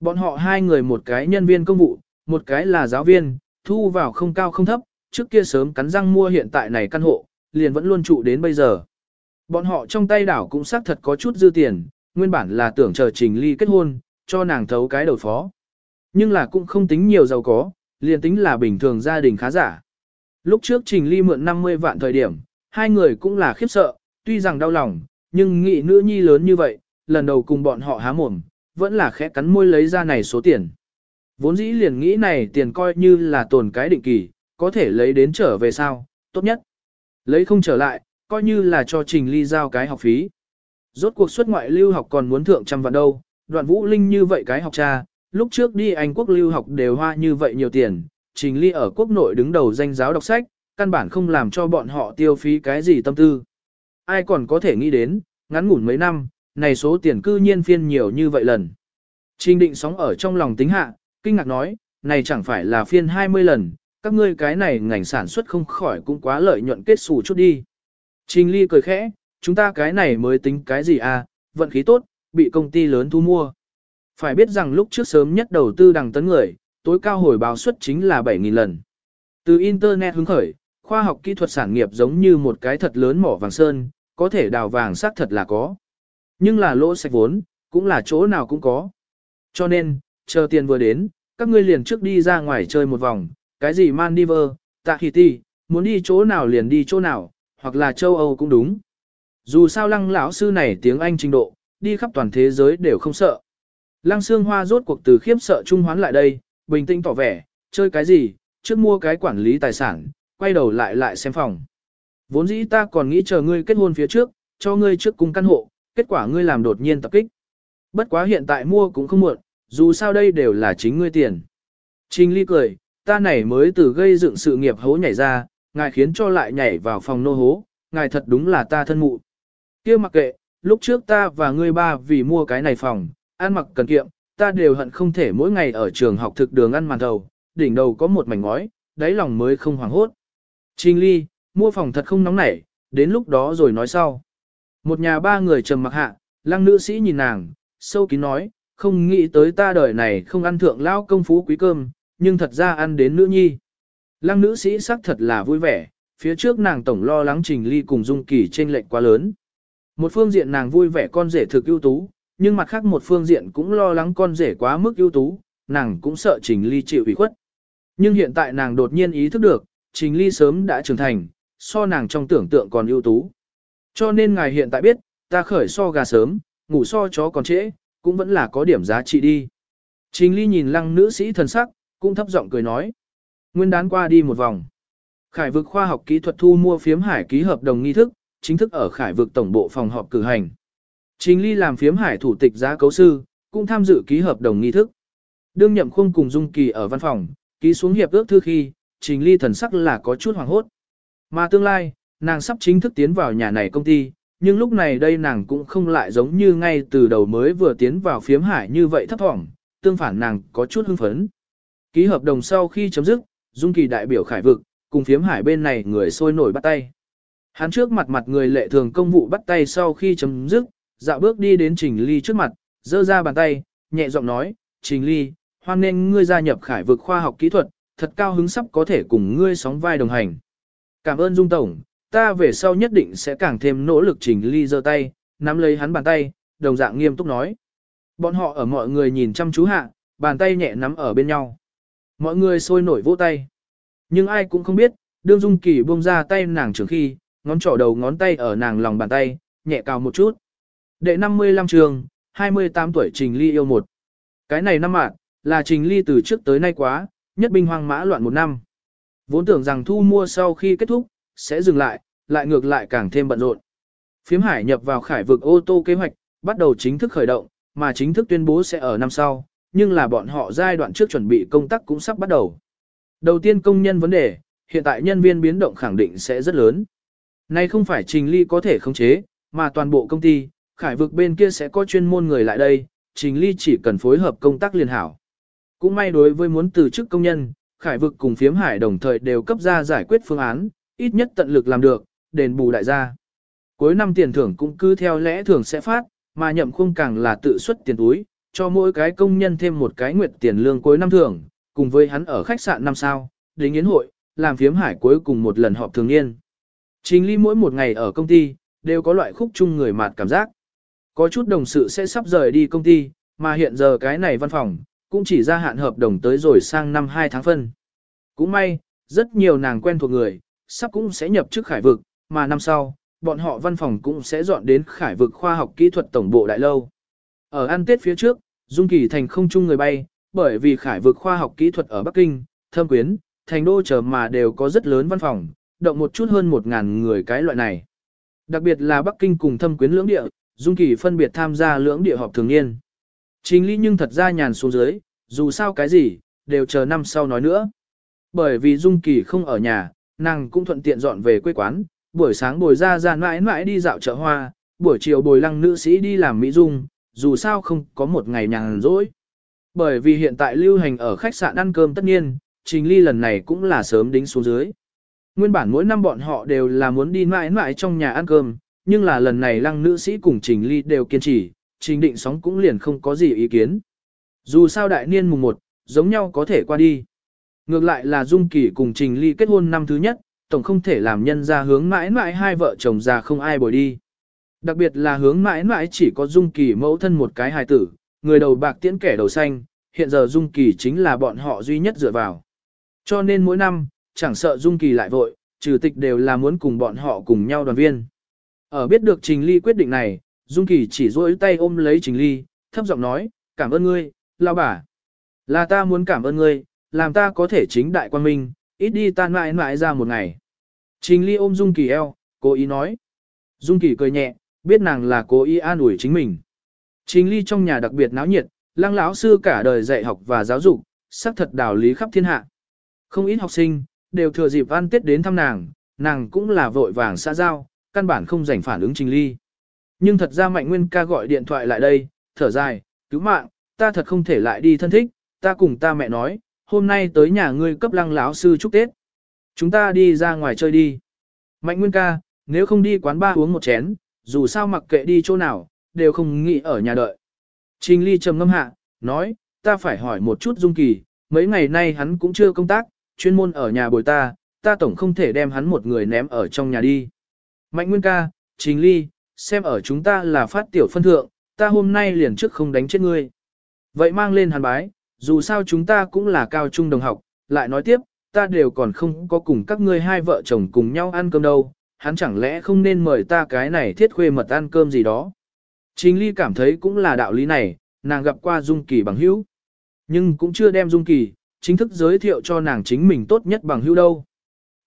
Bọn họ hai người một cái nhân viên công vụ, một cái là giáo viên, thu vào không cao không thấp, trước kia sớm cắn răng mua hiện tại này căn hộ, liền vẫn luôn trụ đến bây giờ. Bọn họ trong tay đảo cũng xác thật có chút dư tiền, nguyên bản là tưởng chờ Trình Ly kết hôn, cho nàng thấu cái đầu phó. Nhưng là cũng không tính nhiều giàu có, liền tính là bình thường gia đình khá giả. Lúc trước Trình Ly mượn 50 vạn thời điểm, hai người cũng là khiếp sợ, tuy rằng đau lòng, nhưng nghị nữ nhi lớn như vậy, lần đầu cùng bọn họ há mồm, vẫn là khẽ cắn môi lấy ra này số tiền. Vốn dĩ liền nghĩ này tiền coi như là tồn cái định kỳ, có thể lấy đến trở về sao, tốt nhất. Lấy không trở lại, coi như là cho Trình Ly giao cái học phí. Rốt cuộc xuất ngoại lưu học còn muốn thượng trăm vạn đâu, đoạn vũ linh như vậy cái học cha, lúc trước đi Anh quốc lưu học đều hoa như vậy nhiều tiền, Trình Ly ở quốc nội đứng đầu danh giáo đọc sách, căn bản không làm cho bọn họ tiêu phí cái gì tâm tư. Ai còn có thể nghĩ đến, ngắn ngủn mấy năm, này số tiền cư nhiên phiên nhiều như vậy lần. Trình định sóng ở trong lòng tính hạ, kinh ngạc nói, này chẳng phải là phiên 20 lần, các ngươi cái này ngành sản xuất không khỏi cũng quá lợi nhuận kết xù chút đi. Trình Ly cười khẽ, chúng ta cái này mới tính cái gì à, vận khí tốt, bị công ty lớn thu mua. Phải biết rằng lúc trước sớm nhất đầu tư đằng tấn người, tối cao hồi báo suất chính là 7.000 lần. Từ Internet hứng khởi, khoa học kỹ thuật sản nghiệp giống như một cái thật lớn mỏ vàng sơn, có thể đào vàng xác thật là có. Nhưng là lỗ sạch vốn, cũng là chỗ nào cũng có. Cho nên, chờ tiền vừa đến, các ngươi liền trước đi ra ngoài chơi một vòng, cái gì Maldives, Tahiti, muốn đi chỗ nào liền đi chỗ nào, hoặc là châu Âu cũng đúng. Dù sao lăng lão sư này tiếng Anh trình độ, đi khắp toàn thế giới đều không sợ. Lăng xương hoa rốt cuộc từ khiếp sợ trung hoán lại đây, bình tĩnh tỏ vẻ, chơi cái gì, trước mua cái quản lý tài sản, quay đầu lại lại xem phòng. Vốn dĩ ta còn nghĩ chờ ngươi kết hôn phía trước, cho ngươi trước cung căn hộ, kết quả ngươi làm đột nhiên tập kích. Bất quá hiện tại mua cũng không muộn, dù sao đây đều là chính ngươi tiền. Trình ly cười, ta này mới từ gây dựng sự nghiệp hố nhảy ra, ngài khiến cho lại nhảy vào phòng nô hố, ngài thật đúng là ta thân mụ. kia mặc kệ, lúc trước ta và ngươi ba vì mua cái này phòng, ăn mặc cần kiệm, ta đều hận không thể mỗi ngày ở trường học thực đường ăn màn đầu, đỉnh đầu có một mảnh ngói, đáy lòng mới không hoảng hốt. Trình ly, mua phòng thật không nóng nảy, đến lúc đó rồi nói sau. Một nhà ba người trầm mặc hạ, lăng nữ sĩ nhìn nàng, sâu kín nói, không nghĩ tới ta đời này không ăn thượng lao công phú quý cơm, nhưng thật ra ăn đến nữ nhi. Lăng nữ sĩ sắc thật là vui vẻ, phía trước nàng tổng lo lắng trình ly cùng dung kỳ trên lệnh quá lớn. Một phương diện nàng vui vẻ con rể thực ưu tú, nhưng mặt khác một phương diện cũng lo lắng con rể quá mức ưu tú, nàng cũng sợ trình ly chịu ủy khuất. Nhưng hiện tại nàng đột nhiên ý thức được, trình ly sớm đã trưởng thành, so nàng trong tưởng tượng còn ưu tú. Cho nên ngài hiện tại biết, ta khởi so gà sớm, ngủ so chó còn trễ, cũng vẫn là có điểm giá trị đi. Trình ly nhìn lăng nữ sĩ thần sắc, cũng thấp giọng cười nói. Nguyên đán qua đi một vòng. Khải vực khoa học kỹ thuật thu mua phiếm hải ký hợp đồng nghi thức, chính thức ở khải vực tổng bộ phòng họp cử hành. Trình ly làm phiếm hải thủ tịch giá cấu sư, cũng tham dự ký hợp đồng nghi thức. Đương nhậm khung cùng Dung Kỳ ở văn phòng, ký xuống hiệp ước thư khi, Trình Ly thần sắc là có chút hoàng hốt. Mà tương lai, nàng sắp chính thức tiến vào nhà này công ty, nhưng lúc này đây nàng cũng không lại giống như ngay từ đầu mới vừa tiến vào phiếm hải như vậy thấp thỏm, tương phản nàng có chút hưng phấn. Ký hợp đồng sau khi chấm dứt, Dung Kỳ đại biểu khải vực, cùng phiếm hải bên này người sôi nổi bắt tay. Hắn trước mặt mặt người lệ thường công vụ bắt tay sau khi chấm dứt, dạo bước đi đến Trình Ly trước mặt, giơ ra bàn tay, nhẹ giọng nói, Trình Ly, hoan nên ngươi gia nhập khải vực khoa học kỹ thuật, thật cao hứng sắp có thể cùng ngươi sóng vai đồng hành. Cảm ơn Dung Tổng, ta về sau nhất định sẽ càng thêm nỗ lực chỉnh Ly giơ tay, nắm lấy hắn bàn tay, đồng dạng nghiêm túc nói. Bọn họ ở mọi người nhìn chăm chú hạ, bàn tay nhẹ nắm ở bên nhau. Mọi người sôi nổi vỗ tay. Nhưng ai cũng không biết, đương Dung Kỳ buông ra tay nàng trường khi, ngón trỏ đầu ngón tay ở nàng lòng bàn tay, nhẹ cào một chút. Đệ 55 trường, 28 tuổi Trình Ly yêu một. Cái này năm mạng, là Trình Ly từ trước tới nay quá, nhất binh hoang mã loạn một năm. Vốn tưởng rằng thu mua sau khi kết thúc, sẽ dừng lại, lại ngược lại càng thêm bận rộn. Phiếm hải nhập vào khải vực ô tô kế hoạch, bắt đầu chính thức khởi động, mà chính thức tuyên bố sẽ ở năm sau, nhưng là bọn họ giai đoạn trước chuẩn bị công tác cũng sắp bắt đầu. Đầu tiên công nhân vấn đề, hiện tại nhân viên biến động khẳng định sẽ rất lớn. Nay không phải Trình Ly có thể khống chế, mà toàn bộ công ty, khải vực bên kia sẽ có chuyên môn người lại đây, Trình Ly chỉ cần phối hợp công tác liên hảo. Cũng may đối với muốn từ chức công nhân, khải vực cùng phiếm hải đồng thời đều cấp ra giải quyết phương án, ít nhất tận lực làm được, đền bù đại gia. Cuối năm tiền thưởng cũng cứ theo lẽ thường sẽ phát, mà nhậm khung càng là tự xuất tiền túi, cho mỗi cái công nhân thêm một cái nguyệt tiền lương cuối năm thưởng, cùng với hắn ở khách sạn năm sao, đến yến hội, làm phiếm hải cuối cùng một lần họp thường niên. Trình ly mỗi một ngày ở công ty, đều có loại khúc chung người mạt cảm giác. Có chút đồng sự sẽ sắp rời đi công ty, mà hiện giờ cái này văn phòng, cũng chỉ ra hạn hợp đồng tới rồi sang năm 2 tháng phân. Cũng may, rất nhiều nàng quen thuộc người, sắp cũng sẽ nhập chức khải vực, mà năm sau, bọn họ văn phòng cũng sẽ dọn đến khải vực khoa học kỹ thuật tổng bộ đại lâu. Ở ăn tết phía trước, Dung Kỳ thành không chung người bay, bởi vì khải vực khoa học kỹ thuật ở Bắc Kinh, Thâm Quyến, thành đô chờ mà đều có rất lớn văn phòng, động một chút hơn một ngàn người cái loại này. Đặc biệt là Bắc Kinh cùng Thâm Quyến lưỡng địa, Dung Kỳ phân biệt tham gia lưỡng địa họp thường niên. chính lý nhưng thật ra nhàn xuống dưới, dù sao cái gì, đều chờ năm sau nói nữa. Bởi vì Dung Kỳ không ở nhà, nàng cũng thuận tiện dọn về quê quán, buổi sáng bồi ra ra mãi mãi đi dạo chợ hoa, buổi chiều bồi lăng nữ sĩ đi làm mỹ dung, dù sao không có một ngày nhàn rỗi. Bởi vì hiện tại lưu hành ở khách sạn ăn cơm tất nhiên, Trình Ly lần này cũng là sớm đính xuống dưới. Nguyên bản mỗi năm bọn họ đều là muốn đi mãi mãi trong nhà ăn cơm, nhưng là lần này lăng nữ sĩ cùng Trình Ly đều kiên trì, Trình Định Sóng cũng liền không có gì ý kiến. Dù sao đại niên mùng 1, giống nhau có thể qua đi. Ngược lại là Dung Kỳ cùng Trình Ly kết hôn năm thứ nhất, tổng không thể làm nhân ra hướng mãi mãi hai vợ chồng già không ai bồi đi. Đặc biệt là hướng mãi mãi chỉ có Dung Kỳ mẫu thân một cái hài tử, người đầu bạc tiễn kẻ đầu xanh, hiện giờ Dung Kỳ chính là bọn họ duy nhất dựa vào. Cho nên mỗi năm, chẳng sợ Dung Kỳ lại vội, trừ tịch đều là muốn cùng bọn họ cùng nhau đoàn viên. Ở biết được Trình Ly quyết định này, Dung Kỳ chỉ rỗi tay ôm lấy Trình Ly, thấp giọng nói, cảm ơn ngươi, lao bà. Là ta muốn cảm ơn ngươi, làm ta có thể chính đại quan minh, ít đi tan mãi mãi ra một ngày. Trình Ly ôm Dung Kỳ eo, cố ý nói. Dung Kỳ cười nhẹ, biết nàng là cố ý an ủi chính mình. Trình Ly trong nhà đặc biệt náo nhiệt, lăng lão sư cả đời dạy học và giáo dục, sắc thật đạo lý khắp thiên hạ. Không ít học sinh, đều thừa dịp ăn tết đến thăm nàng, nàng cũng là vội vàng xã giao, căn bản không rảnh phản ứng Trình Ly. Nhưng thật ra Mạnh Nguyên ca gọi điện thoại lại đây, thở dài, cứu mạng, ta thật không thể lại đi thân thích, ta cùng ta mẹ nói, hôm nay tới nhà ngươi cấp lăng lão sư chúc Tết. Chúng ta đi ra ngoài chơi đi. Mạnh Nguyên ca, nếu không đi quán ba uống một chén, dù sao mặc kệ đi chỗ nào, đều không nghĩ ở nhà đợi. Trình Ly trầm ngâm hạ, nói, ta phải hỏi một chút Dung Kỳ, mấy ngày nay hắn cũng chưa công tác, chuyên môn ở nhà bồi ta, ta tổng không thể đem hắn một người ném ở trong nhà đi. Mạnh Nguyên ca, Trình Ly, xem ở chúng ta là phát tiểu phân thượng, ta hôm nay liền trước không đánh chết ngươi. Vậy mang lên hàn bái, dù sao chúng ta cũng là cao trung đồng học, lại nói tiếp, ta đều còn không có cùng các ngươi hai vợ chồng cùng nhau ăn cơm đâu, hắn chẳng lẽ không nên mời ta cái này thiết khuê mật ăn cơm gì đó. Trình Ly cảm thấy cũng là đạo lý này, nàng gặp qua Dung Kỳ bằng hữu, nhưng cũng chưa đem Dung Kỳ, chính thức giới thiệu cho nàng chính mình tốt nhất bằng hữu đâu.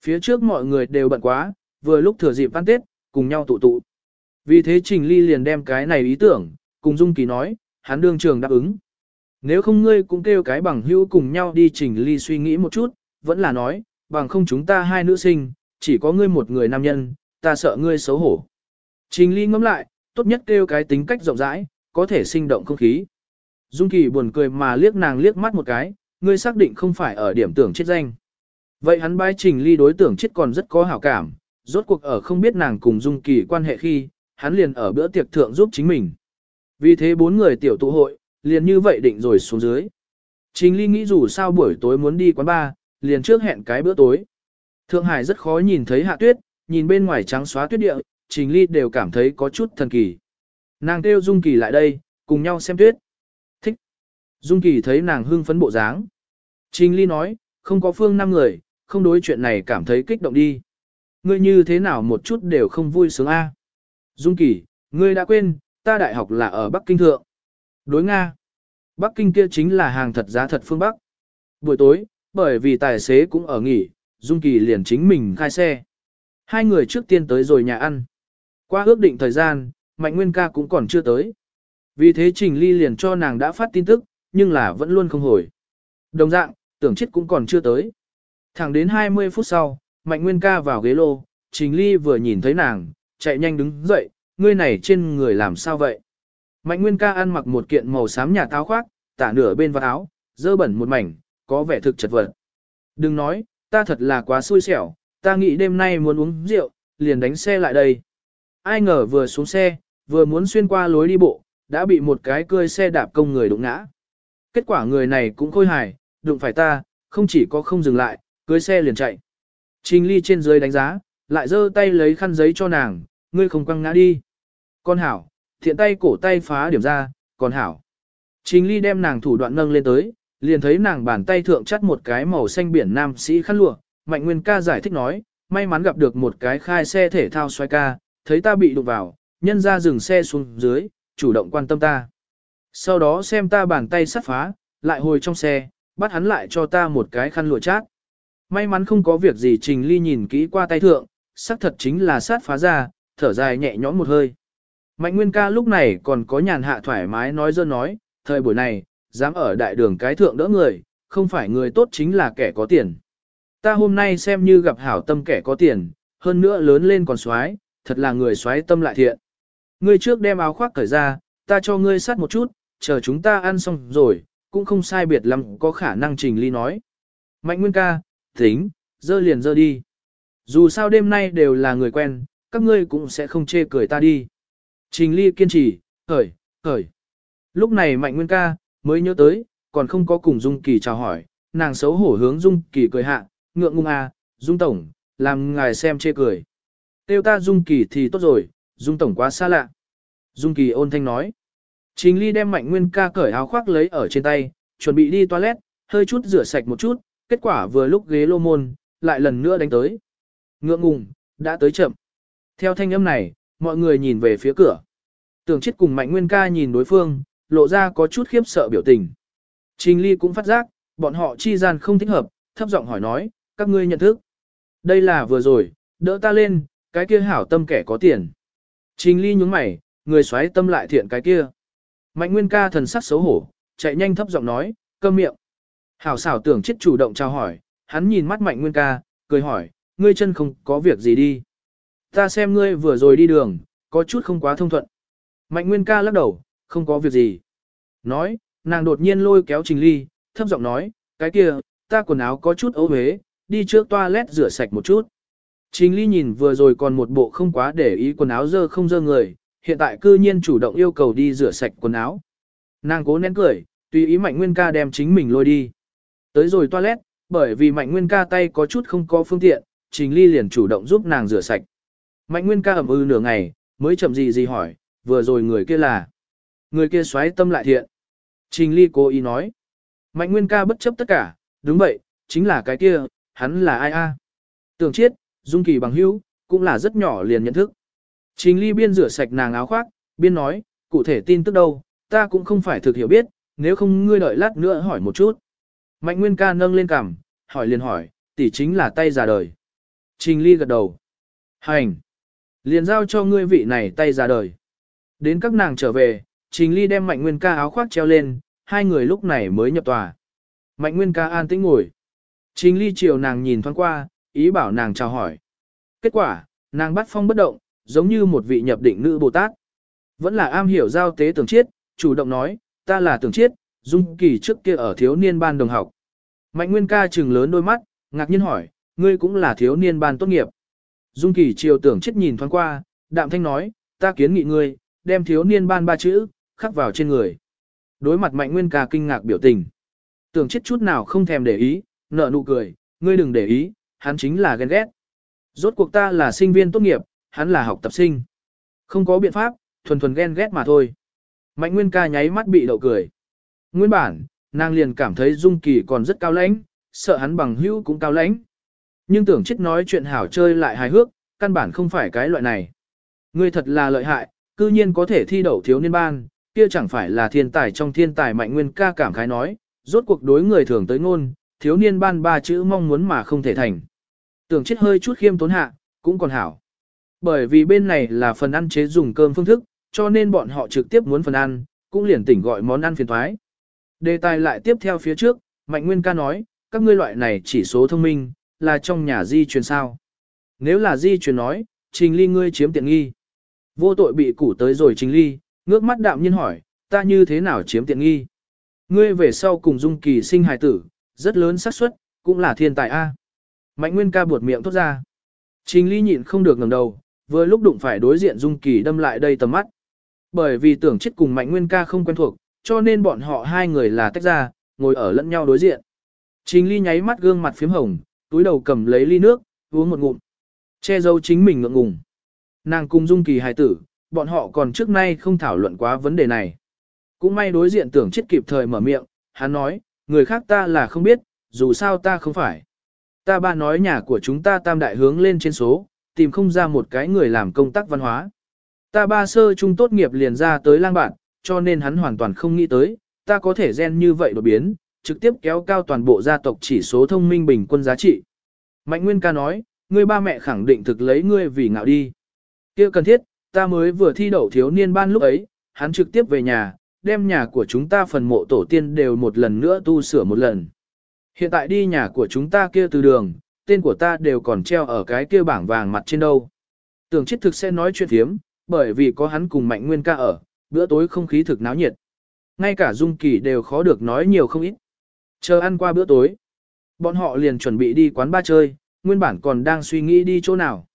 Phía trước mọi người đều bận quá, vừa lúc thừa dịp ăn Tết, cùng nhau tụ tụ. Vì thế Trình Ly liền đem cái này ý tưởng, cùng Dung Kỳ nói, hắn đương trường đáp ứng. Nếu không ngươi cũng kêu cái bằng hữu cùng nhau đi Trình Ly suy nghĩ một chút, vẫn là nói, bằng không chúng ta hai nữ sinh, chỉ có ngươi một người nam nhân, ta sợ ngươi xấu hổ. Trình Ly ngẫm lại, tốt nhất kêu cái tính cách rộng rãi, có thể sinh động không khí. Dung Kỳ buồn cười mà liếc nàng liếc mắt một cái, ngươi xác định không phải ở điểm tưởng chết danh. Vậy hắn bái Trình Ly đối tưởng chết còn rất có hảo cảm, rốt cuộc ở không biết nàng cùng Dung Kỳ quan hệ khi, hắn liền ở bữa tiệc thượng giúp chính mình. Vì thế bốn người tiểu tụ hội, liền như vậy định rồi xuống dưới. Trình Ly nghĩ dù sao buổi tối muốn đi quán bar, liền trước hẹn cái bữa tối. Thượng Hải rất khó nhìn thấy hạ tuyết, nhìn bên ngoài trắng xóa tuyết địa, Trình Ly đều cảm thấy có chút thần kỳ. Nàng kêu Dung Kỳ lại đây, cùng nhau xem tuyết. Thích. Dung Kỳ thấy nàng hưng phấn bộ dáng. Trình Ly nói, không có phương năm người, không đối chuyện này cảm thấy kích động đi. Ngươi như thế nào một chút đều không vui sướng a? Dung Kỳ, ngươi đã quên, ta đại học là ở Bắc Kinh Thượng. Đối Nga. Bắc Kinh kia chính là hàng thật giá thật phương Bắc. Buổi tối, bởi vì tài xế cũng ở nghỉ, Dung Kỳ liền chính mình khai xe. Hai người trước tiên tới rồi nhà ăn. Qua ước định thời gian, Mạnh Nguyên ca cũng còn chưa tới. Vì thế Trình Ly liền cho nàng đã phát tin tức, nhưng là vẫn luôn không hồi. Đồng dạng, tưởng chết cũng còn chưa tới. Thẳng đến 20 phút sau, Mạnh Nguyên ca vào ghế lô, Trình Ly vừa nhìn thấy nàng, chạy nhanh đứng dậy, ngươi này trên người làm sao vậy? Mạnh Nguyên ca ăn mặc một kiện màu xám nhà táo khoác, tả nửa bên vào áo, dơ bẩn một mảnh, có vẻ thực chật vật. Đừng nói, ta thật là quá xui xẻo, ta nghĩ đêm nay muốn uống rượu, liền đánh xe lại đây. Ai ngờ vừa xuống xe, vừa muốn xuyên qua lối đi bộ, đã bị một cái cơi xe đạp công người đụng ngã. Kết quả người này cũng khôi hài, đụng phải ta, không chỉ có không dừng lại, cưới xe liền chạy. Trình ly trên dưới đánh giá, lại giơ tay lấy khăn giấy cho nàng, ngươi không quăng ngã đi. Con hảo, thiện tay cổ tay phá điểm ra, còn hảo. Trình ly đem nàng thủ đoạn nâng lên tới, liền thấy nàng bàn tay thượng chắt một cái màu xanh biển nam sĩ khăn lụa, mạnh nguyên ca giải thích nói, may mắn gặp được một cái khai xe thể thao xoay ca, thấy ta bị đụng vào, nhân ra dừng xe xuống dưới, chủ động quan tâm ta. Sau đó xem ta bàn tay sắt phá, lại hồi trong xe, bắt hắn lại cho ta một cái khăn lụa chát. May mắn không có việc gì Trình Ly nhìn kỹ qua tay thượng, xác thật chính là sát phá ra, thở dài nhẹ nhõm một hơi. Mạnh Nguyên ca lúc này còn có nhàn hạ thoải mái nói dơ nói, thời buổi này, dám ở đại đường cái thượng đỡ người, không phải người tốt chính là kẻ có tiền. Ta hôm nay xem như gặp hảo tâm kẻ có tiền, hơn nữa lớn lên còn xoái, thật là người xoái tâm lại thiện. Ngươi trước đem áo khoác cởi ra, ta cho ngươi sát một chút, chờ chúng ta ăn xong rồi, cũng không sai biệt lắm có khả năng trình ly nói. Mạnh Nguyên ca, tính, dơ liền dơ đi. Dù sao đêm nay đều là người quen, các ngươi cũng sẽ không chê cười ta đi. Trình ly kiên trì, khởi, khởi. Lúc này Mạnh Nguyên ca, mới nhớ tới, còn không có cùng Dung Kỳ chào hỏi, nàng xấu hổ hướng Dung Kỳ cười hạ, ngượng ngung à, Dung Tổng, làm ngài xem chê cười. Tiêu ta Dung Kỳ thì tốt rồi, Dung Tổng quá xa lạ. Dung Kỳ ôn thanh nói. Trình Ly đem Mạnh Nguyên ca cởi áo khoác lấy ở trên tay, chuẩn bị đi toilet, hơi chút rửa sạch một chút, kết quả vừa lúc ghế lô môn, lại lần nữa đánh tới. Ngượng ngùng, đã tới chậm. Theo thanh âm này, mọi người nhìn về phía cửa. Tưởng chết cùng Mạnh Nguyên ca nhìn đối phương, lộ ra có chút khiếp sợ biểu tình. Trình Ly cũng phát giác, bọn họ chi gian không thích hợp, thấp giọng hỏi nói, các ngươi nhận thức. Đây là vừa rồi, đỡ ta lên, cái kia hảo tâm kẻ có tiền. Trình Ly nhúng mày, người xoáy tâm lại thiện cái kia. Mạnh Nguyên ca thần sắc xấu hổ, chạy nhanh thấp giọng nói, câm miệng. Hảo xảo tưởng chết chủ động chào hỏi, hắn nhìn mắt Mạnh Nguyên ca, cười hỏi, ngươi chân không có việc gì đi. Ta xem ngươi vừa rồi đi đường, có chút không quá thông thuận. Mạnh Nguyên ca lắc đầu, không có việc gì. Nói, nàng đột nhiên lôi kéo Trình Ly, thấp giọng nói, cái kia, ta quần áo có chút ấu hế, đi trước toilet rửa sạch một chút. Trình Ly nhìn vừa rồi còn một bộ không quá để ý quần áo dơ không dơ người, hiện tại cư nhiên chủ động yêu cầu đi rửa sạch quần áo. Nàng cố nén cười, tùy ý Mạnh Nguyên ca đem chính mình lôi đi. Tới rồi toilet, bởi vì Mạnh Nguyên ca tay có chút không có phương tiện, Trình Ly liền chủ động giúp nàng rửa sạch. Mạnh Nguyên ca ẩm ư nửa ngày, mới chậm gì gì hỏi, vừa rồi người kia là. Người kia xoáy tâm lại thiện. Trình Ly cố ý nói. Mạnh Nguyên ca bất chấp tất cả, đúng vậy, chính là cái kia, hắn là ai a? Tưởng chiết, Dung Kỳ bằng hữu, cũng là rất nhỏ liền nhận thức. Trình Ly biên rửa sạch nàng áo khoác, biên nói, cụ thể tin tức đâu, ta cũng không phải thực hiểu biết, nếu không ngươi đợi lát nữa hỏi một chút. Mạnh Nguyên ca nâng lên cằm, hỏi liền hỏi, tỷ chính là tay già đời. Trình Ly gật đầu. Hành. Liền giao cho ngươi vị này tay ra đời. Đến các nàng trở về, Trình Ly đem Mạnh Nguyên ca áo khoác treo lên, hai người lúc này mới nhập tòa. Mạnh Nguyên ca an tĩnh ngồi. Trình Ly chiều nàng nhìn thoáng qua, ý bảo nàng chào hỏi. Kết quả, nàng bắt phong bất động, giống như một vị nhập định nữ Bồ Tát. Vẫn là am hiểu giao tế tưởng chiết, chủ động nói, ta là tưởng chiết, dung kỳ trước kia ở thiếu niên ban đồng học. Mạnh Nguyên ca trừng lớn đôi mắt, ngạc nhiên hỏi, ngươi cũng là thiếu niên ban tốt nghiệp. Dung kỳ chiều tưởng chết nhìn thoáng qua, đạm thanh nói, ta kiến nghị ngươi, đem thiếu niên ban ba chữ, khắc vào trên người. Đối mặt Mạnh Nguyên ca kinh ngạc biểu tình. Tưởng chết chút nào không thèm để ý, nợ nụ cười, ngươi đừng để ý, hắn chính là ghen ghét. Rốt cuộc ta là sinh viên tốt nghiệp, hắn là học tập sinh. Không có biện pháp, thuần thuần ghen ghét mà thôi. Mạnh Nguyên ca nháy mắt bị đậu cười. Nguyên bản, nàng liền cảm thấy Dung Kỳ còn rất cao lãnh, sợ hắn bằng hữu cũng cao lãnh. Nhưng tưởng chết nói chuyện hảo chơi lại hài hước, căn bản không phải cái loại này. Ngươi thật là lợi hại, cư nhiên có thể thi đậu thiếu niên ban, kia chẳng phải là thiên tài trong thiên tài Mạnh Nguyên ca cảm khái nói, rốt cuộc đối người thường tới ngôn, thiếu niên ban ba chữ mong muốn mà không thể thành. Tưởng chết hơi chút khiêm tốn hạ, cũng còn hảo. Bởi vì bên này là phần ăn chế dùng cơm phương thức, cho nên bọn họ trực tiếp muốn phần ăn, cũng liền tỉnh gọi món ăn phiền thoái. Đề tài lại tiếp theo phía trước, Mạnh Nguyên ca nói, các ngươi loại này chỉ số thông minh, là trong nhà di truyền sao. Nếu là di truyền nói, trình ly ngươi chiếm tiện nghi. Vô tội bị củ tới rồi trình ly, ngước mắt đạm nhiên hỏi, ta như thế nào chiếm tiện nghi. Ngươi về sau cùng dung kỳ sinh hài tử, rất lớn xác suất, cũng là thiên tài A. Mạnh Nguyên ca buột miệng thốt ra. Trình ly nhịn không được ngẩng đầu, vừa lúc đụng phải đối diện dung kỳ đâm lại đây tầm mắt. Bởi vì tưởng chết cùng Mạnh Nguyên ca không quen thuộc, cho nên bọn họ hai người là tách ra, ngồi ở lẫn nhau đối diện. Trình ly nháy mắt gương mặt phím hồng, túi đầu cầm lấy ly nước, uống một ngụm. Che giấu chính mình ngượng ngùng. Nàng cùng dung kỳ hài tử, bọn họ còn trước nay không thảo luận quá vấn đề này. Cũng may đối diện tưởng chết kịp thời mở miệng, hắn nói, người khác ta là không biết, dù sao ta không phải. Ta ba nói nhà của chúng ta tam đại hướng lên trên số, tìm không ra một cái người làm công tác văn hóa. Ta ba sơ trung tốt nghiệp liền ra tới lang bạn, cho nên hắn hoàn toàn không nghĩ tới, ta có thể gen như vậy đột biến, trực tiếp kéo cao toàn bộ gia tộc chỉ số thông minh bình quân giá trị. Mạnh Nguyên ca nói, ngươi ba mẹ khẳng định thực lấy ngươi vì ngạo đi. kia cần thiết, ta mới vừa thi đậu thiếu niên ban lúc ấy, hắn trực tiếp về nhà, đem nhà của chúng ta phần mộ tổ tiên đều một lần nữa tu sửa một lần. Hiện tại đi nhà của chúng ta kia từ đường, tên của ta đều còn treo ở cái kia bảng vàng mặt trên đâu. Tưởng chết thực sẽ nói chuyện thiếm, bởi vì có hắn cùng Mạnh Nguyên ca ở, bữa tối không khí thực náo nhiệt. Ngay cả Dung Kỳ đều khó được nói nhiều không ít. Chờ ăn qua bữa tối, bọn họ liền chuẩn bị đi quán ba chơi, nguyên bản còn đang suy nghĩ đi chỗ nào.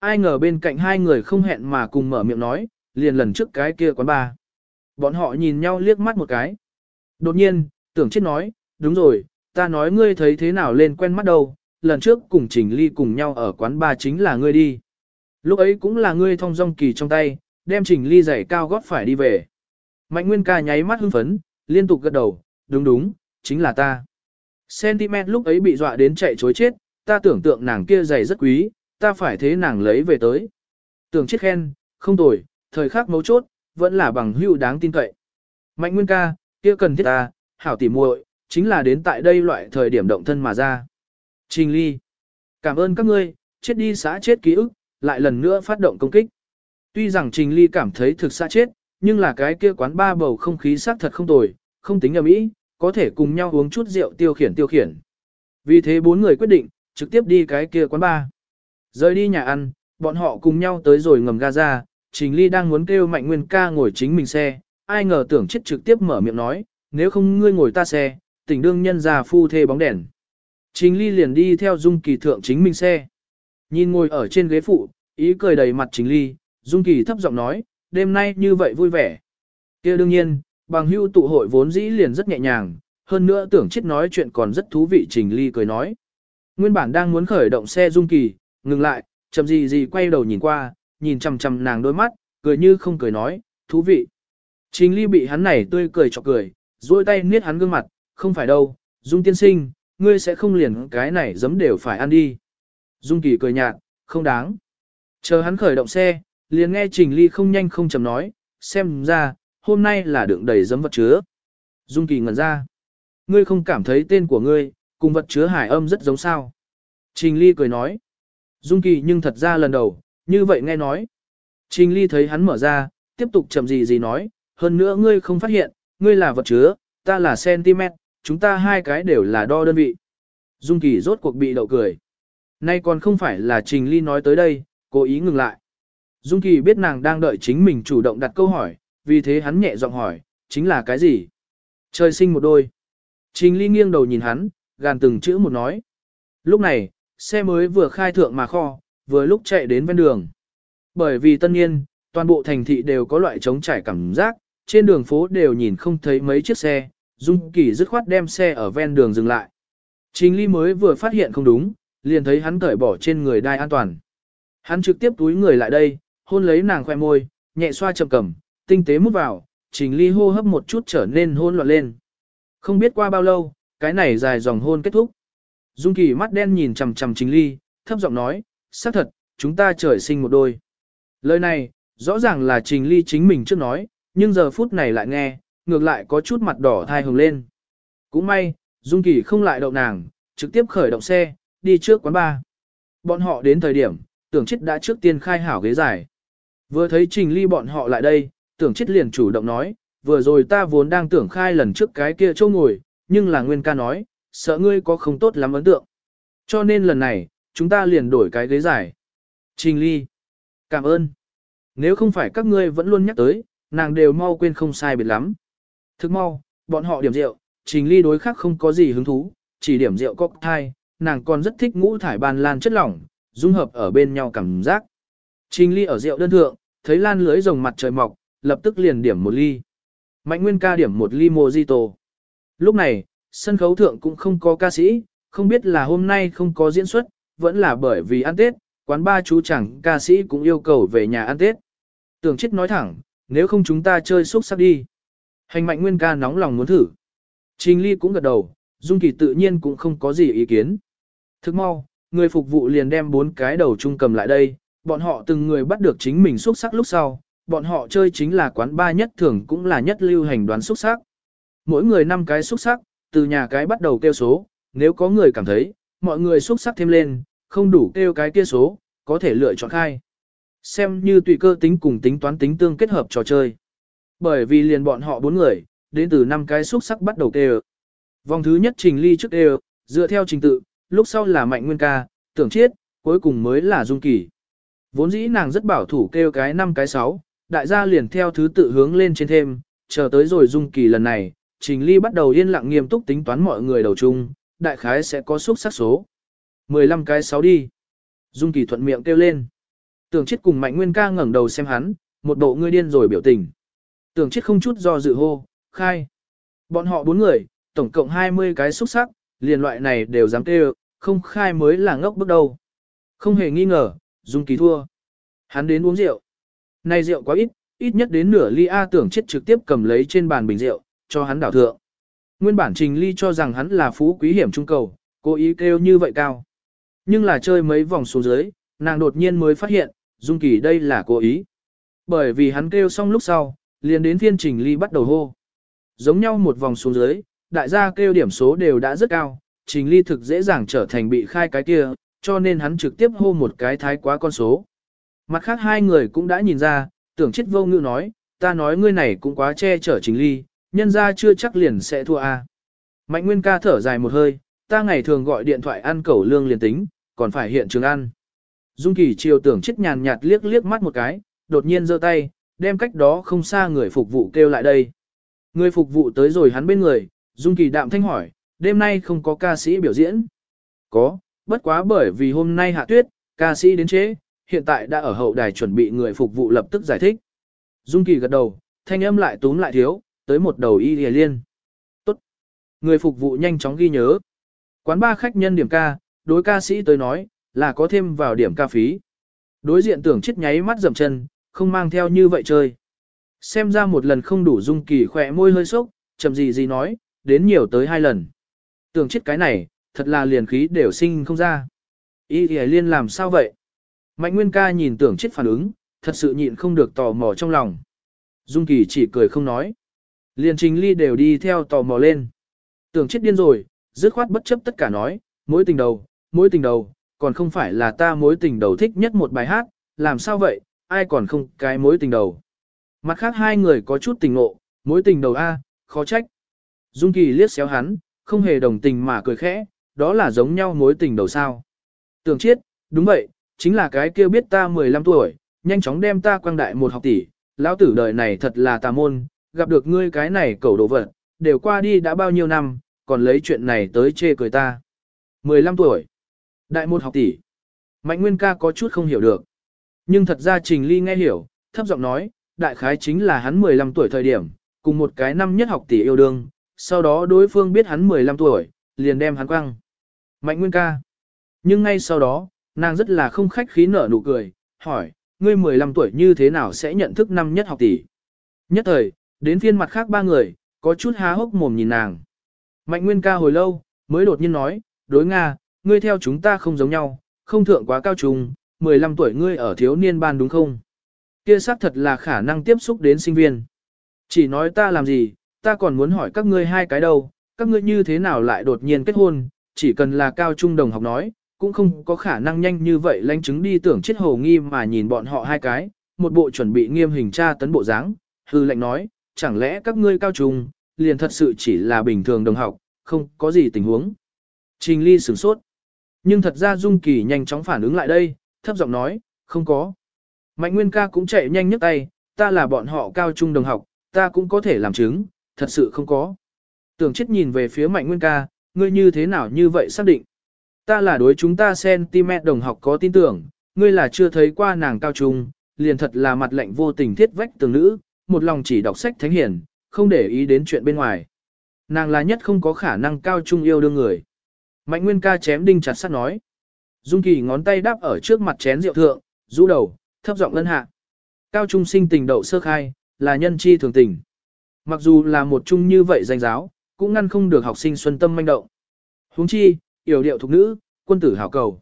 Ai ngờ bên cạnh hai người không hẹn mà cùng mở miệng nói, liền lần trước cái kia quán ba. Bọn họ nhìn nhau liếc mắt một cái. Đột nhiên, tưởng chết nói, đúng rồi, ta nói ngươi thấy thế nào lên quen mắt đâu, lần trước cùng Trình Ly cùng nhau ở quán ba chính là ngươi đi. Lúc ấy cũng là ngươi thong dong kỳ trong tay, đem Trình Ly giày cao gót phải đi về. Mạnh Nguyên ca nháy mắt hưng phấn, liên tục gật đầu, đúng đúng, chính là ta. Sentiment lúc ấy bị dọa đến chạy chối chết, ta tưởng tượng nàng kia giày rất quý, ta phải thế nàng lấy về tới. Tưởng chết khen, không tồi, thời khắc mấu chốt, vẫn là bằng hữu đáng tin cậy. Mạnh Nguyên ca, kia cần thiết ta, hảo tỉ muội, chính là đến tại đây loại thời điểm động thân mà ra. Trình Ly, cảm ơn các ngươi, chết đi xã chết ký ức, lại lần nữa phát động công kích. Tuy rằng Trình Ly cảm thấy thực xã chết, nhưng là cái kia quán ba bầu không khí xác thật không tồi, không tính ầm ĩ, có thể cùng nhau uống chút rượu tiêu khiển tiêu khiển. Vì thế bốn người quyết định, trực tiếp đi cái kia quán ba. Rời đi nhà ăn, bọn họ cùng nhau tới rồi ngầm Gaza, Trình Ly đang muốn kêu Mạnh Nguyên ca ngồi chính mình xe, ai ngờ tưởng chết trực tiếp mở miệng nói, nếu không ngươi ngồi ta xe, tỉnh đương nhân già phu thê bóng đèn. Trình Ly liền đi theo Dung Kỳ thượng chính mình xe. Nhìn ngồi ở trên ghế phụ, ý cười đầy mặt Trình Ly, Dung Kỳ thấp giọng nói, đêm nay như vậy vui vẻ. kia đương nhiên, bằng hưu tụ hội vốn dĩ liền rất nhẹ nhàng, hơn nữa tưởng chết nói chuyện còn rất thú vị Trình Ly cười nói. Nguyên bản đang muốn khởi động xe Dung Kỳ, ngừng lại, chậm gì gì quay đầu nhìn qua, nhìn chằm chằm nàng đôi mắt, cười như không cười nói, thú vị. Trình Ly bị hắn này tươi cười chọc cười, duỗi tay niết hắn gương mặt, không phải đâu, Dung tiên sinh, ngươi sẽ không liền cái này giấm đều phải ăn đi. Dung Kỳ cười nhạt, không đáng. Chờ hắn khởi động xe, liền nghe Trình Ly không nhanh không chậm nói, xem ra, hôm nay là đựng đầy giấm vật chứa. Dung Kỳ ngẩn ra. Ngươi không cảm thấy tên của ngươi, cùng vật chứa hải âm rất giống sao. Trình Ly cười nói. Dung Kỳ nhưng thật ra lần đầu, như vậy nghe nói. Trình Ly thấy hắn mở ra, tiếp tục chậm gì gì nói, hơn nữa ngươi không phát hiện, ngươi là vật chứa, ta là cm, chúng ta hai cái đều là đo đơn vị. Dung Kỳ rốt cuộc bị đậu cười. Nay còn không phải là Trình Ly nói tới đây, cố ý ngừng lại. Dung Kỳ biết nàng đang đợi chính mình chủ động đặt câu hỏi, vì thế hắn nhẹ giọng hỏi, chính là cái gì? Trời sinh một đôi. Trình Ly nghiêng đầu nhìn hắn, gàn từng chữ một nói. Lúc này, xe mới vừa khai thượng mà kho, vừa lúc chạy đến ven đường. Bởi vì tân nhiên, toàn bộ thành thị đều có loại trống trải cảm giác, trên đường phố đều nhìn không thấy mấy chiếc xe, Dung Kỳ dứt khoát đem xe ở ven đường dừng lại. Trình Ly mới vừa phát hiện không đúng, liền thấy hắn cởi bỏ trên người đai an toàn. Hắn trực tiếp túi người lại đây, hôn lấy nàng khoe môi, nhẹ xoa chậm cầm, tinh tế mút vào, Trình Ly hô hấp một chút trở nên hôn loạn lên. Không biết qua bao lâu, cái này dài dòng hôn kết thúc. Dung Kỳ mắt đen nhìn chằm chằm Trình Ly, thấp giọng nói, xác thật, chúng ta trời sinh một đôi. Lời này, rõ ràng là Trình Ly chính mình trước nói, nhưng giờ phút này lại nghe, ngược lại có chút mặt đỏ thai hồng lên. Cũng may, Dung Kỳ không lại đậu nàng, trực tiếp khởi động xe, đi trước quán bar. Bọn họ đến thời điểm, tưởng chết đã trước tiên khai hảo ghế dài. Vừa thấy Trình Ly bọn họ lại đây, tưởng chết liền chủ động nói, vừa rồi ta vốn đang tưởng khai lần trước cái kia chỗ ngồi, nhưng là Nguyên ca nói, sợ ngươi có không tốt lắm ấn tượng. Cho nên lần này, chúng ta liền đổi cái ghế giải. Trình Ly, cảm ơn. Nếu không phải các ngươi vẫn luôn nhắc tới, nàng đều mau quên không sai biệt lắm. Thức mau, bọn họ điểm rượu, Trình Ly đối khác không có gì hứng thú, chỉ điểm rượu cocktail, nàng còn rất thích ngũ thải ban lan chất lỏng, dung hợp ở bên nhau cảm giác. Trình Ly ở rượu đơn thượng, thấy lan lưới rồng mặt trời mọc, lập tức liền điểm một ly. Mạnh Nguyên ca điểm một ly mojito. Lúc này, sân khấu thượng cũng không có ca sĩ, không biết là hôm nay không có diễn xuất, vẫn là bởi vì ăn Tết, quán ba chú chẳng ca sĩ cũng yêu cầu về nhà ăn Tết. Tưởng chết nói thẳng, nếu không chúng ta chơi xúc sắc đi. Hành mạnh nguyên ca nóng lòng muốn thử. Trình ly cũng gật đầu, Dung Kỳ tự nhiên cũng không có gì ý kiến. Thức mau, người phục vụ liền đem bốn cái đầu trung cầm lại đây, bọn họ từng người bắt được chính mình xúc sắc lúc sau, bọn họ chơi chính là quán ba nhất thường cũng là nhất lưu hành đoán xuất sắc. Mỗi người năm cái xuất sắc, từ nhà cái bắt đầu kêu số, nếu có người cảm thấy, mọi người xuất sắc thêm lên, không đủ kêu cái kia số, có thể lựa chọn khai. Xem như tùy cơ tính cùng tính toán tính tương kết hợp trò chơi. Bởi vì liền bọn họ bốn người, đến từ năm cái xuất sắc bắt đầu kêu. Vòng thứ nhất trình ly trước kêu, dựa theo trình tự, lúc sau là mạnh nguyên ca, tưởng chiết, cuối cùng mới là dung kỳ. Vốn dĩ nàng rất bảo thủ kêu cái năm cái sáu, đại gia liền theo thứ tự hướng lên trên thêm, chờ tới rồi dung kỳ lần này, trình ly bắt đầu yên lặng nghiêm túc tính toán mọi người đầu chung, đại khái sẽ có xúc sắc số. 15 cái 6 đi. Dung kỳ thuận miệng kêu lên. Tưởng chết cùng mạnh nguyên ca ngẩng đầu xem hắn, một bộ ngươi điên rồi biểu tình. Tưởng chết không chút do dự hô, khai. Bọn họ bốn người, tổng cộng 20 cái xúc sắc, liền loại này đều dám kêu, không khai mới là ngốc bước đầu. Không hề nghi ngờ, Dung kỳ thua. Hắn đến uống rượu nay rượu quá ít, ít nhất đến nửa ly A tưởng chết trực tiếp cầm lấy trên bàn bình rượu, cho hắn đảo thượng. Nguyên bản Trình Ly cho rằng hắn là phú quý hiểm trung cầu, cố ý kêu như vậy cao. Nhưng là chơi mấy vòng xuống dưới, nàng đột nhiên mới phát hiện, Dung Kỳ đây là cố ý. Bởi vì hắn kêu xong lúc sau, liền đến phiên Trình Ly bắt đầu hô. Giống nhau một vòng xuống dưới, đại gia kêu điểm số đều đã rất cao, Trình Ly thực dễ dàng trở thành bị khai cái kia, cho nên hắn trực tiếp hô một cái thái quá con số. Mặt khác hai người cũng đã nhìn ra, tưởng chết vô ngữ nói, ta nói ngươi này cũng quá che chở chính Ly, nhân ra chưa chắc liền sẽ thua a. Mạnh Nguyên ca thở dài một hơi, ta ngày thường gọi điện thoại ăn cẩu lương liền tính, còn phải hiện trường ăn. Dung Kỳ chiều tưởng chết nhàn nhạt liếc liếc mắt một cái, đột nhiên giơ tay, đem cách đó không xa người phục vụ kêu lại đây. Người phục vụ tới rồi hắn bên người, Dung Kỳ đạm thanh hỏi, đêm nay không có ca sĩ biểu diễn. Có, bất quá bởi vì hôm nay hạ tuyết, ca sĩ đến chế, hiện tại đã ở hậu đài chuẩn bị người phục vụ lập tức giải thích. Dung Kỳ gật đầu, thanh âm lại túm lại thiếu, tới một đầu y lìa liên. Tốt. Người phục vụ nhanh chóng ghi nhớ. Quán ba khách nhân điểm ca, đối ca sĩ tới nói, là có thêm vào điểm ca phí. Đối diện tưởng chết nháy mắt dậm chân, không mang theo như vậy chơi. Xem ra một lần không đủ dung kỳ khỏe môi hơi sốc, chậm gì gì nói, đến nhiều tới hai lần. Tưởng chết cái này, thật là liền khí đều sinh không ra. Y thì liên làm sao vậy? Mạnh Nguyên ca nhìn tưởng chết phản ứng, thật sự nhịn không được tò mò trong lòng. Dung Kỳ chỉ cười không nói. Liền trình ly đều đi theo tò mò lên. Tưởng chết điên rồi, dứt khoát bất chấp tất cả nói, mối tình đầu, mối tình đầu, còn không phải là ta mối tình đầu thích nhất một bài hát, làm sao vậy, ai còn không cái mối tình đầu. Mặt khác hai người có chút tình ngộ, mối tình đầu A, khó trách. Dung Kỳ liếc xéo hắn, không hề đồng tình mà cười khẽ, đó là giống nhau mối tình đầu sao. Tưởng chết, đúng vậy, chính là cái kia biết ta 15 tuổi, nhanh chóng đem ta quang đại một học tỷ, lão tử đời này thật là tà môn, gặp được ngươi cái này cầu đồ vật, đều qua đi đã bao nhiêu năm, còn lấy chuyện này tới chê cười ta. 15 tuổi. Đại một học tỷ. Mạnh Nguyên ca có chút không hiểu được. Nhưng thật ra Trình Ly nghe hiểu, thấp giọng nói, đại khái chính là hắn 15 tuổi thời điểm, cùng một cái năm nhất học tỷ yêu đương, sau đó đối phương biết hắn 15 tuổi, liền đem hắn quăng. Mạnh Nguyên ca. Nhưng ngay sau đó, nàng rất là không khách khí nở nụ cười, hỏi, ngươi 15 tuổi như thế nào sẽ nhận thức năm nhất học tỷ? Nhất thời, đến phiên mặt khác ba người, có chút há hốc mồm nhìn nàng. Mạnh Nguyên ca hồi lâu, mới đột nhiên nói, đối Nga, ngươi theo chúng ta không giống nhau, không thượng quá cao trùng, 15 tuổi ngươi ở thiếu niên ban đúng không? Kia xác thật là khả năng tiếp xúc đến sinh viên. Chỉ nói ta làm gì, ta còn muốn hỏi các ngươi hai cái đâu, các ngươi như thế nào lại đột nhiên kết hôn, chỉ cần là cao trung đồng học nói, cũng không có khả năng nhanh như vậy lãnh chứng đi tưởng chết hồ nghi mà nhìn bọn họ hai cái, một bộ chuẩn bị nghiêm hình tra tấn bộ dáng, hư lệnh nói, chẳng lẽ các ngươi cao trung, liền thật sự chỉ là bình thường đồng học, không có gì tình huống. Trình Ly sửng sốt. Nhưng thật ra Dung Kỳ nhanh chóng phản ứng lại đây, thấp giọng nói, không có. Mạnh Nguyên ca cũng chạy nhanh nhấc tay, ta là bọn họ cao trung đồng học, ta cũng có thể làm chứng, thật sự không có. Tưởng chết nhìn về phía Mạnh Nguyên ca, ngươi như thế nào như vậy xác định. Ta là đối chúng ta cm đồng học có tin tưởng, ngươi là chưa thấy qua nàng cao trung, liền thật là mặt lạnh vô tình thiết vách tường nữ, một lòng chỉ đọc sách thánh hiển, không để ý đến chuyện bên ngoài. Nàng là nhất không có khả năng cao trung yêu đương người. Mạnh Nguyên ca chém đinh chặt sắt nói. Dung Kỳ ngón tay đáp ở trước mặt chén rượu thượng, rũ đầu, thấp giọng lân hạ. Cao trung sinh tình đậu sơ khai, là nhân chi thường tình. Mặc dù là một trung như vậy danh giáo, cũng ngăn không được học sinh xuân tâm manh động. Huống chi, yểu điệu thục nữ, quân tử hảo cầu.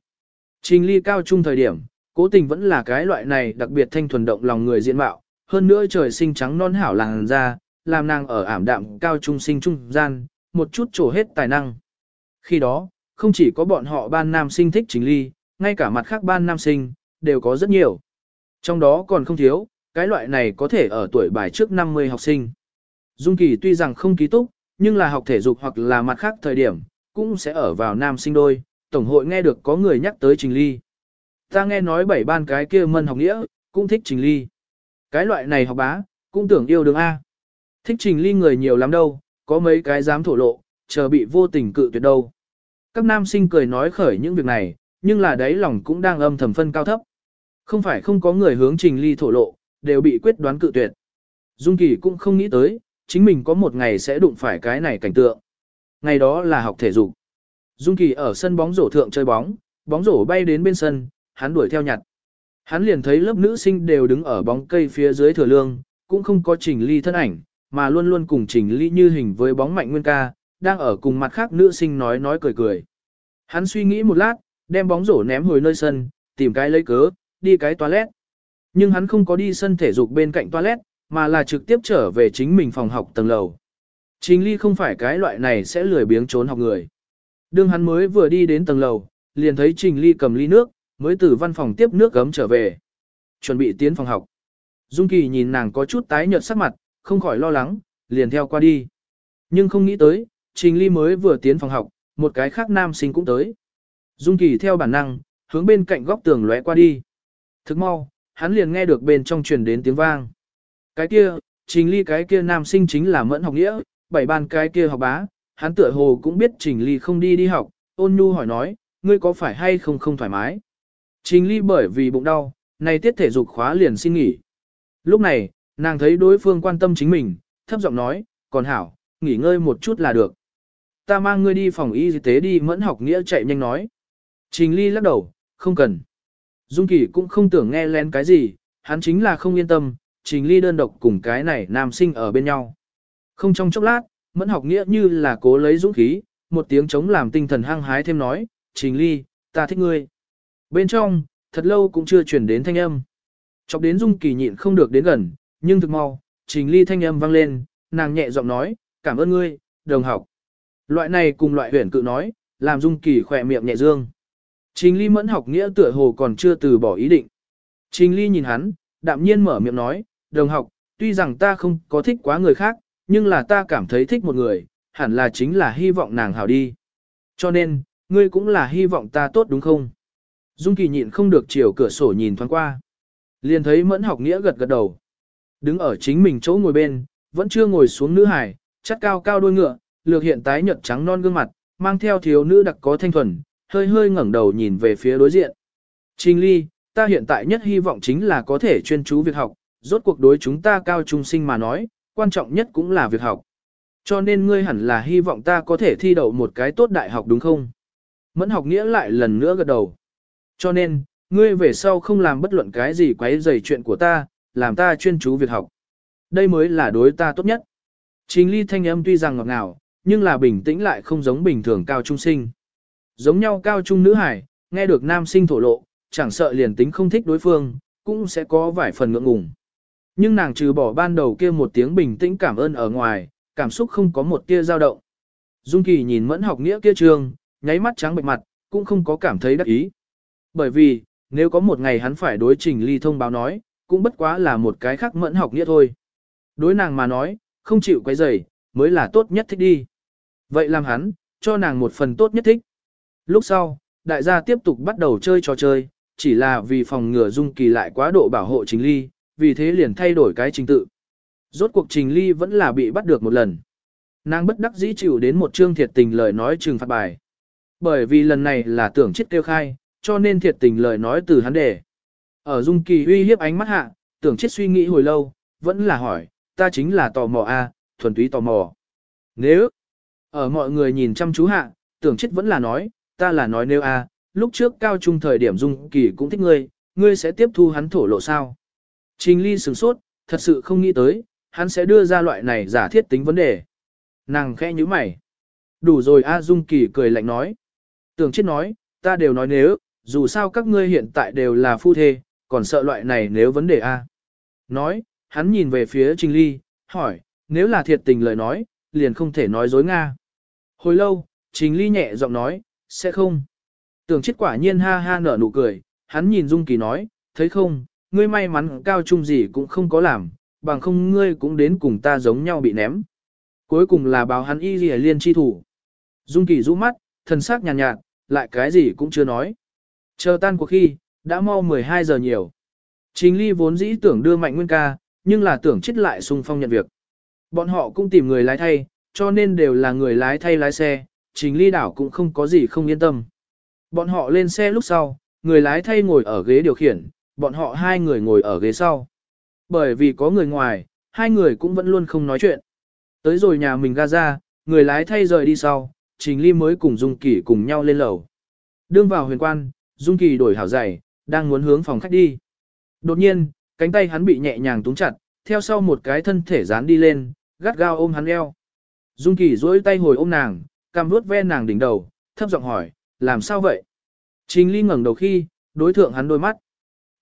Trình ly cao trung thời điểm, Cố tình vẫn là cái loại này đặc biệt thanh thuần động lòng người diện mạo, hơn nữa trời sinh trắng non hảo làng ra, làm nàng ở ảm đạm cao trung sinh trung gian, một chút trổ hết tài năng. Khi đó, không chỉ có bọn họ ban nam sinh thích Trình ly, ngay cả mặt khác ban nam sinh, đều có rất nhiều. Trong đó còn không thiếu, cái loại này có thể ở tuổi bài trước 50 học sinh. Dung Kỳ tuy rằng không ký túc, nhưng là học thể dục hoặc là mặt khác thời điểm, cũng sẽ ở vào nam sinh đôi, tổng hội nghe được có người nhắc tới Trình Ly. Ta nghe nói bảy ban cái kia mân học nghĩa, cũng thích Trình Ly. Cái loại này học bá, cũng tưởng yêu đường A. Thích Trình Ly người nhiều lắm đâu, có mấy cái dám thổ lộ, chờ bị vô tình cự tuyệt đâu. Các nam sinh cười nói khởi những việc này, nhưng là đấy lòng cũng đang âm thầm phân cao thấp. Không phải không có người hướng Trình Ly thổ lộ, đều bị quyết đoán cự tuyệt. Dung Kỳ cũng không nghĩ tới, chính mình có một ngày sẽ đụng phải cái này cảnh tượng. Ngày đó là học thể dục. Dung Kỳ ở sân bóng rổ thượng chơi bóng, bóng rổ bay đến bên sân, hắn đuổi theo nhặt. Hắn liền thấy lớp nữ sinh đều đứng ở bóng cây phía dưới thừa lương, cũng không có Trình Ly thân ảnh, mà luôn luôn cùng Trình Ly như hình với bóng mạnh nguyên ca, đang ở cùng mặt khác nữ sinh nói nói cười cười. Hắn suy nghĩ một lát, đem bóng rổ ném hồi nơi sân, tìm cái lấy cớ, đi cái toilet. Nhưng hắn không có đi sân thể dục bên cạnh toilet, mà là trực tiếp trở về chính mình phòng học tầng lầu. Trình Ly không phải cái loại này sẽ lười biếng trốn học người. Đương hắn mới vừa đi đến tầng lầu, liền thấy Trình Ly cầm ly nước, mới từ văn phòng tiếp nước gấm trở về. Chuẩn bị tiến phòng học. Dung Kỳ nhìn nàng có chút tái nhợt sắc mặt, không khỏi lo lắng, liền theo qua đi. Nhưng không nghĩ tới, Trình Ly mới vừa tiến phòng học, một cái khác nam sinh cũng tới. Dung Kỳ theo bản năng, hướng bên cạnh góc tường lóe qua đi. Thức mau, hắn liền nghe được bên trong truyền đến tiếng vang. Cái kia, Trình Ly cái kia nam sinh chính là Mẫn học nghĩa, bảy ban cái kia học bá, hắn tựa hồ cũng biết Trình Ly không đi đi học, ôn nhu hỏi nói, ngươi có phải hay không không thoải mái. Trình Ly bởi vì bụng đau, nay tiết thể dục khóa liền xin nghỉ. Lúc này, nàng thấy đối phương quan tâm chính mình, thấp giọng nói, còn hảo, nghỉ ngơi một chút là được. Ta mang ngươi đi phòng y tế đi mẫn học nghĩa chạy nhanh nói. Trình Ly lắc đầu, không cần. Dung Kỳ cũng không tưởng nghe lén cái gì, hắn chính là không yên tâm, Trình Ly đơn độc cùng cái này nam sinh ở bên nhau. Không trong chốc lát, mẫn học nghĩa như là cố lấy dũng khí, một tiếng chống làm tinh thần hăng hái thêm nói, Trình Ly, ta thích ngươi. Bên trong, thật lâu cũng chưa chuyển đến thanh âm. Chọc đến Dung Kỳ nhịn không được đến gần, nhưng thực mau, Trình Ly thanh âm vang lên, nàng nhẹ giọng nói, cảm ơn ngươi, đồng học. Loại này cùng loại huyền cự nói, làm Dung Kỳ khỏe miệng nhẹ dương. Trình Ly mẫn học nghĩa tựa hồ còn chưa từ bỏ ý định. Trình Ly nhìn hắn, đạm nhiên mở miệng nói, đồng học, tuy rằng ta không có thích quá người khác, nhưng là ta cảm thấy thích một người, hẳn là chính là hy vọng nàng hảo đi. Cho nên, ngươi cũng là hy vọng ta tốt đúng không? Dung Kỳ nhịn không được chiều cửa sổ nhìn thoáng qua. Liền thấy mẫn học nghĩa gật gật đầu. Đứng ở chính mình chỗ ngồi bên, vẫn chưa ngồi xuống nữ hải, chắt cao cao đuôi ngựa, lược hiện tái nhợt trắng non gương mặt, mang theo thiếu nữ đặc có thanh thuần, hơi hơi ngẩng đầu nhìn về phía đối diện. Trình ly, ta hiện tại nhất hy vọng chính là có thể chuyên chú việc học, rốt cuộc đối chúng ta cao trung sinh mà nói, quan trọng nhất cũng là việc học. Cho nên ngươi hẳn là hy vọng ta có thể thi đậu một cái tốt đại học đúng không? Mẫn học nghĩa lại lần nữa gật đầu. Cho nên, ngươi về sau không làm bất luận cái gì quấy rầy chuyện của ta, làm ta chuyên chú việc học. Đây mới là đối ta tốt nhất. Trình ly thanh âm tuy rằng ngọt ngào, nhưng là bình tĩnh lại không giống bình thường cao trung sinh. Giống nhau cao trung nữ hải, nghe được nam sinh thổ lộ, chẳng sợ liền tính không thích đối phương, cũng sẽ có vài phần ngượng ngùng. Nhưng nàng trừ bỏ ban đầu kia một tiếng bình tĩnh cảm ơn ở ngoài, cảm xúc không có một tia dao động. Dung Kỳ nhìn mẫn học nghĩa kia trường, nháy mắt trắng bệch mặt, cũng không có cảm thấy đắc ý. Bởi vì, nếu có một ngày hắn phải đối trình ly thông báo nói, cũng bất quá là một cái khác mẫn học nghĩa thôi. Đối nàng mà nói, không chịu quấy rầy, mới là tốt nhất thích đi. Vậy làm hắn, cho nàng một phần tốt nhất thích. Lúc sau, đại gia tiếp tục bắt đầu chơi trò chơi, chỉ là vì phòng ngừa Dung Kỳ lại quá độ bảo hộ Trình Ly, vì thế liền thay đổi cái trình tự. Rốt cuộc Trình Ly vẫn là bị bắt được một lần. Nàng bất đắc dĩ chịu đến một chương thiệt tình lời nói trừng phạt bài. Bởi vì lần này là tưởng chết kêu khai, cho nên thiệt tình lời nói từ hắn để. Ở Dung Kỳ uy hiếp ánh mắt hạ, tưởng chết suy nghĩ hồi lâu, vẫn là hỏi, ta chính là tò mò a, thuần túy tò mò. Nếu, ở mọi người nhìn chăm chú hạ, tưởng chết vẫn là nói, ta là nói nếu a, lúc trước cao trung thời điểm Dung Kỳ cũng thích ngươi, ngươi sẽ tiếp thu hắn thổ lộ sao? Trình Ly sửng sốt, thật sự không nghĩ tới, hắn sẽ đưa ra loại này giả thiết tính vấn đề. Nàng khẽ như mày. Đủ rồi A Dung Kỳ cười lạnh nói. Tưởng chết nói, ta đều nói nếu, dù sao các ngươi hiện tại đều là phu thê, còn sợ loại này nếu vấn đề A. Nói, hắn nhìn về phía Trình Ly, hỏi, nếu là thiệt tình lời nói, liền không thể nói dối Nga. Hồi lâu, Trình Ly nhẹ giọng nói, sẽ không. Tưởng chết quả nhiên ha ha nở nụ cười, hắn nhìn Dung Kỳ nói, thấy không, ngươi may mắn cao trung gì cũng không có làm, bằng không ngươi cũng đến cùng ta giống nhau bị ném. Cuối cùng là báo hắn y lìa liên chi thủ. Dung Kỳ rũ mắt, thần sắc nhàn nhạt, nhạt, lại cái gì cũng chưa nói. Chờ tan cuộc khi, đã mau 12 giờ nhiều. Chính Ly vốn dĩ tưởng đưa Mạnh Nguyên ca, nhưng là tưởng chết lại xung phong nhận việc. Bọn họ cũng tìm người lái thay, cho nên đều là người lái thay lái xe, chính Ly đảo cũng không có gì không yên tâm. Bọn họ lên xe lúc sau, người lái thay ngồi ở ghế điều khiển, bọn họ hai người ngồi ở ghế sau. Bởi vì có người ngoài, hai người cũng vẫn luôn không nói chuyện. Tới rồi nhà mình Gaza, người lái thay rời đi sau, Trình Ly mới cùng Dung Kỳ cùng nhau lên lầu. Đương vào huyền quan, Dung Kỳ đổi hảo giày, đang muốn hướng phòng khách đi. Đột nhiên, cánh tay hắn bị nhẹ nhàng túng chặt, theo sau một cái thân thể dán đi lên, gắt gao ôm hắn eo. Dung Kỳ duỗi tay hồi ôm nàng, cằm vuốt ve nàng đỉnh đầu, thấp giọng hỏi, làm sao vậy? Trình Ly ngẩng đầu khi, đối thượng hắn đôi mắt.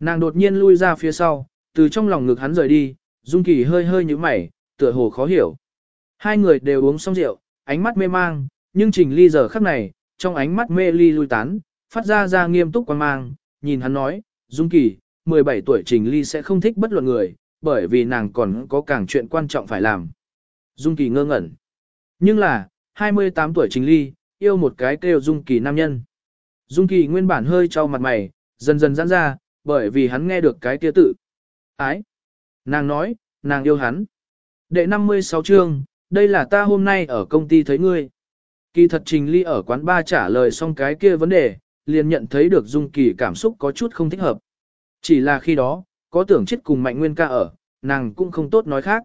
Nàng đột nhiên lui ra phía sau, từ trong lòng ngực hắn rời đi, Dung Kỳ hơi hơi như mày, tựa hồ khó hiểu. Hai người đều uống xong rượu, ánh mắt mê mang, nhưng Trình Ly giờ khắc này, trong ánh mắt mê ly lui tán, phát ra ra nghiêm túc quan mang, nhìn hắn nói, Dung Kỳ, 17 tuổi Trình Ly sẽ không thích bất luận người, bởi vì nàng còn có càng chuyện quan trọng phải làm. Dung Kỳ ngơ ngẩn. Nhưng là, 28 tuổi Trình Ly, yêu một cái kêu Dung Kỳ nam nhân. Dung Kỳ nguyên bản hơi trao mặt mày, dần dần giãn ra, bởi vì hắn nghe được cái kia tự. Ái. Nàng nói, nàng yêu hắn. Đệ 56 chương, đây là ta hôm nay ở công ty thấy ngươi. Kỳ thật Trình Ly ở quán ba trả lời xong cái kia vấn đề, liền nhận thấy được Dung Kỳ cảm xúc có chút không thích hợp. Chỉ là khi đó, có tưởng chết cùng Mạnh Nguyên ca ở, nàng cũng không tốt nói khác.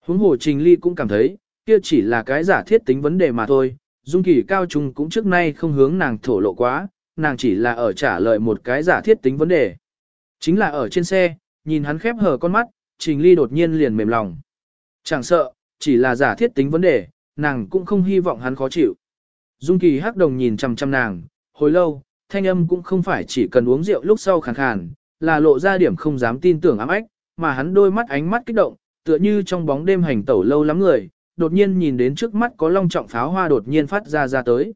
Huống hồ Trình Ly cũng cảm thấy, kia chỉ là cái giả thiết tính vấn đề mà thôi, Dung Kỳ cao trung cũng trước nay không hướng nàng thổ lộ quá, nàng chỉ là ở trả lời một cái giả thiết tính vấn đề. Chính là ở trên xe, nhìn hắn khép hờ con mắt, Trình Ly đột nhiên liền mềm lòng. Chẳng sợ, chỉ là giả thiết tính vấn đề, nàng cũng không hy vọng hắn khó chịu. Dung Kỳ hắc đồng nhìn chằm chằm nàng, hồi lâu, thanh âm cũng không phải chỉ cần uống rượu lúc sau khàn khàn, là lộ ra điểm không dám tin tưởng ám ách, mà hắn đôi mắt ánh mắt kích động, tựa như trong bóng đêm hành tẩu lâu lắm người, đột nhiên nhìn đến trước mắt có long trọng pháo hoa đột nhiên phát ra ra tới.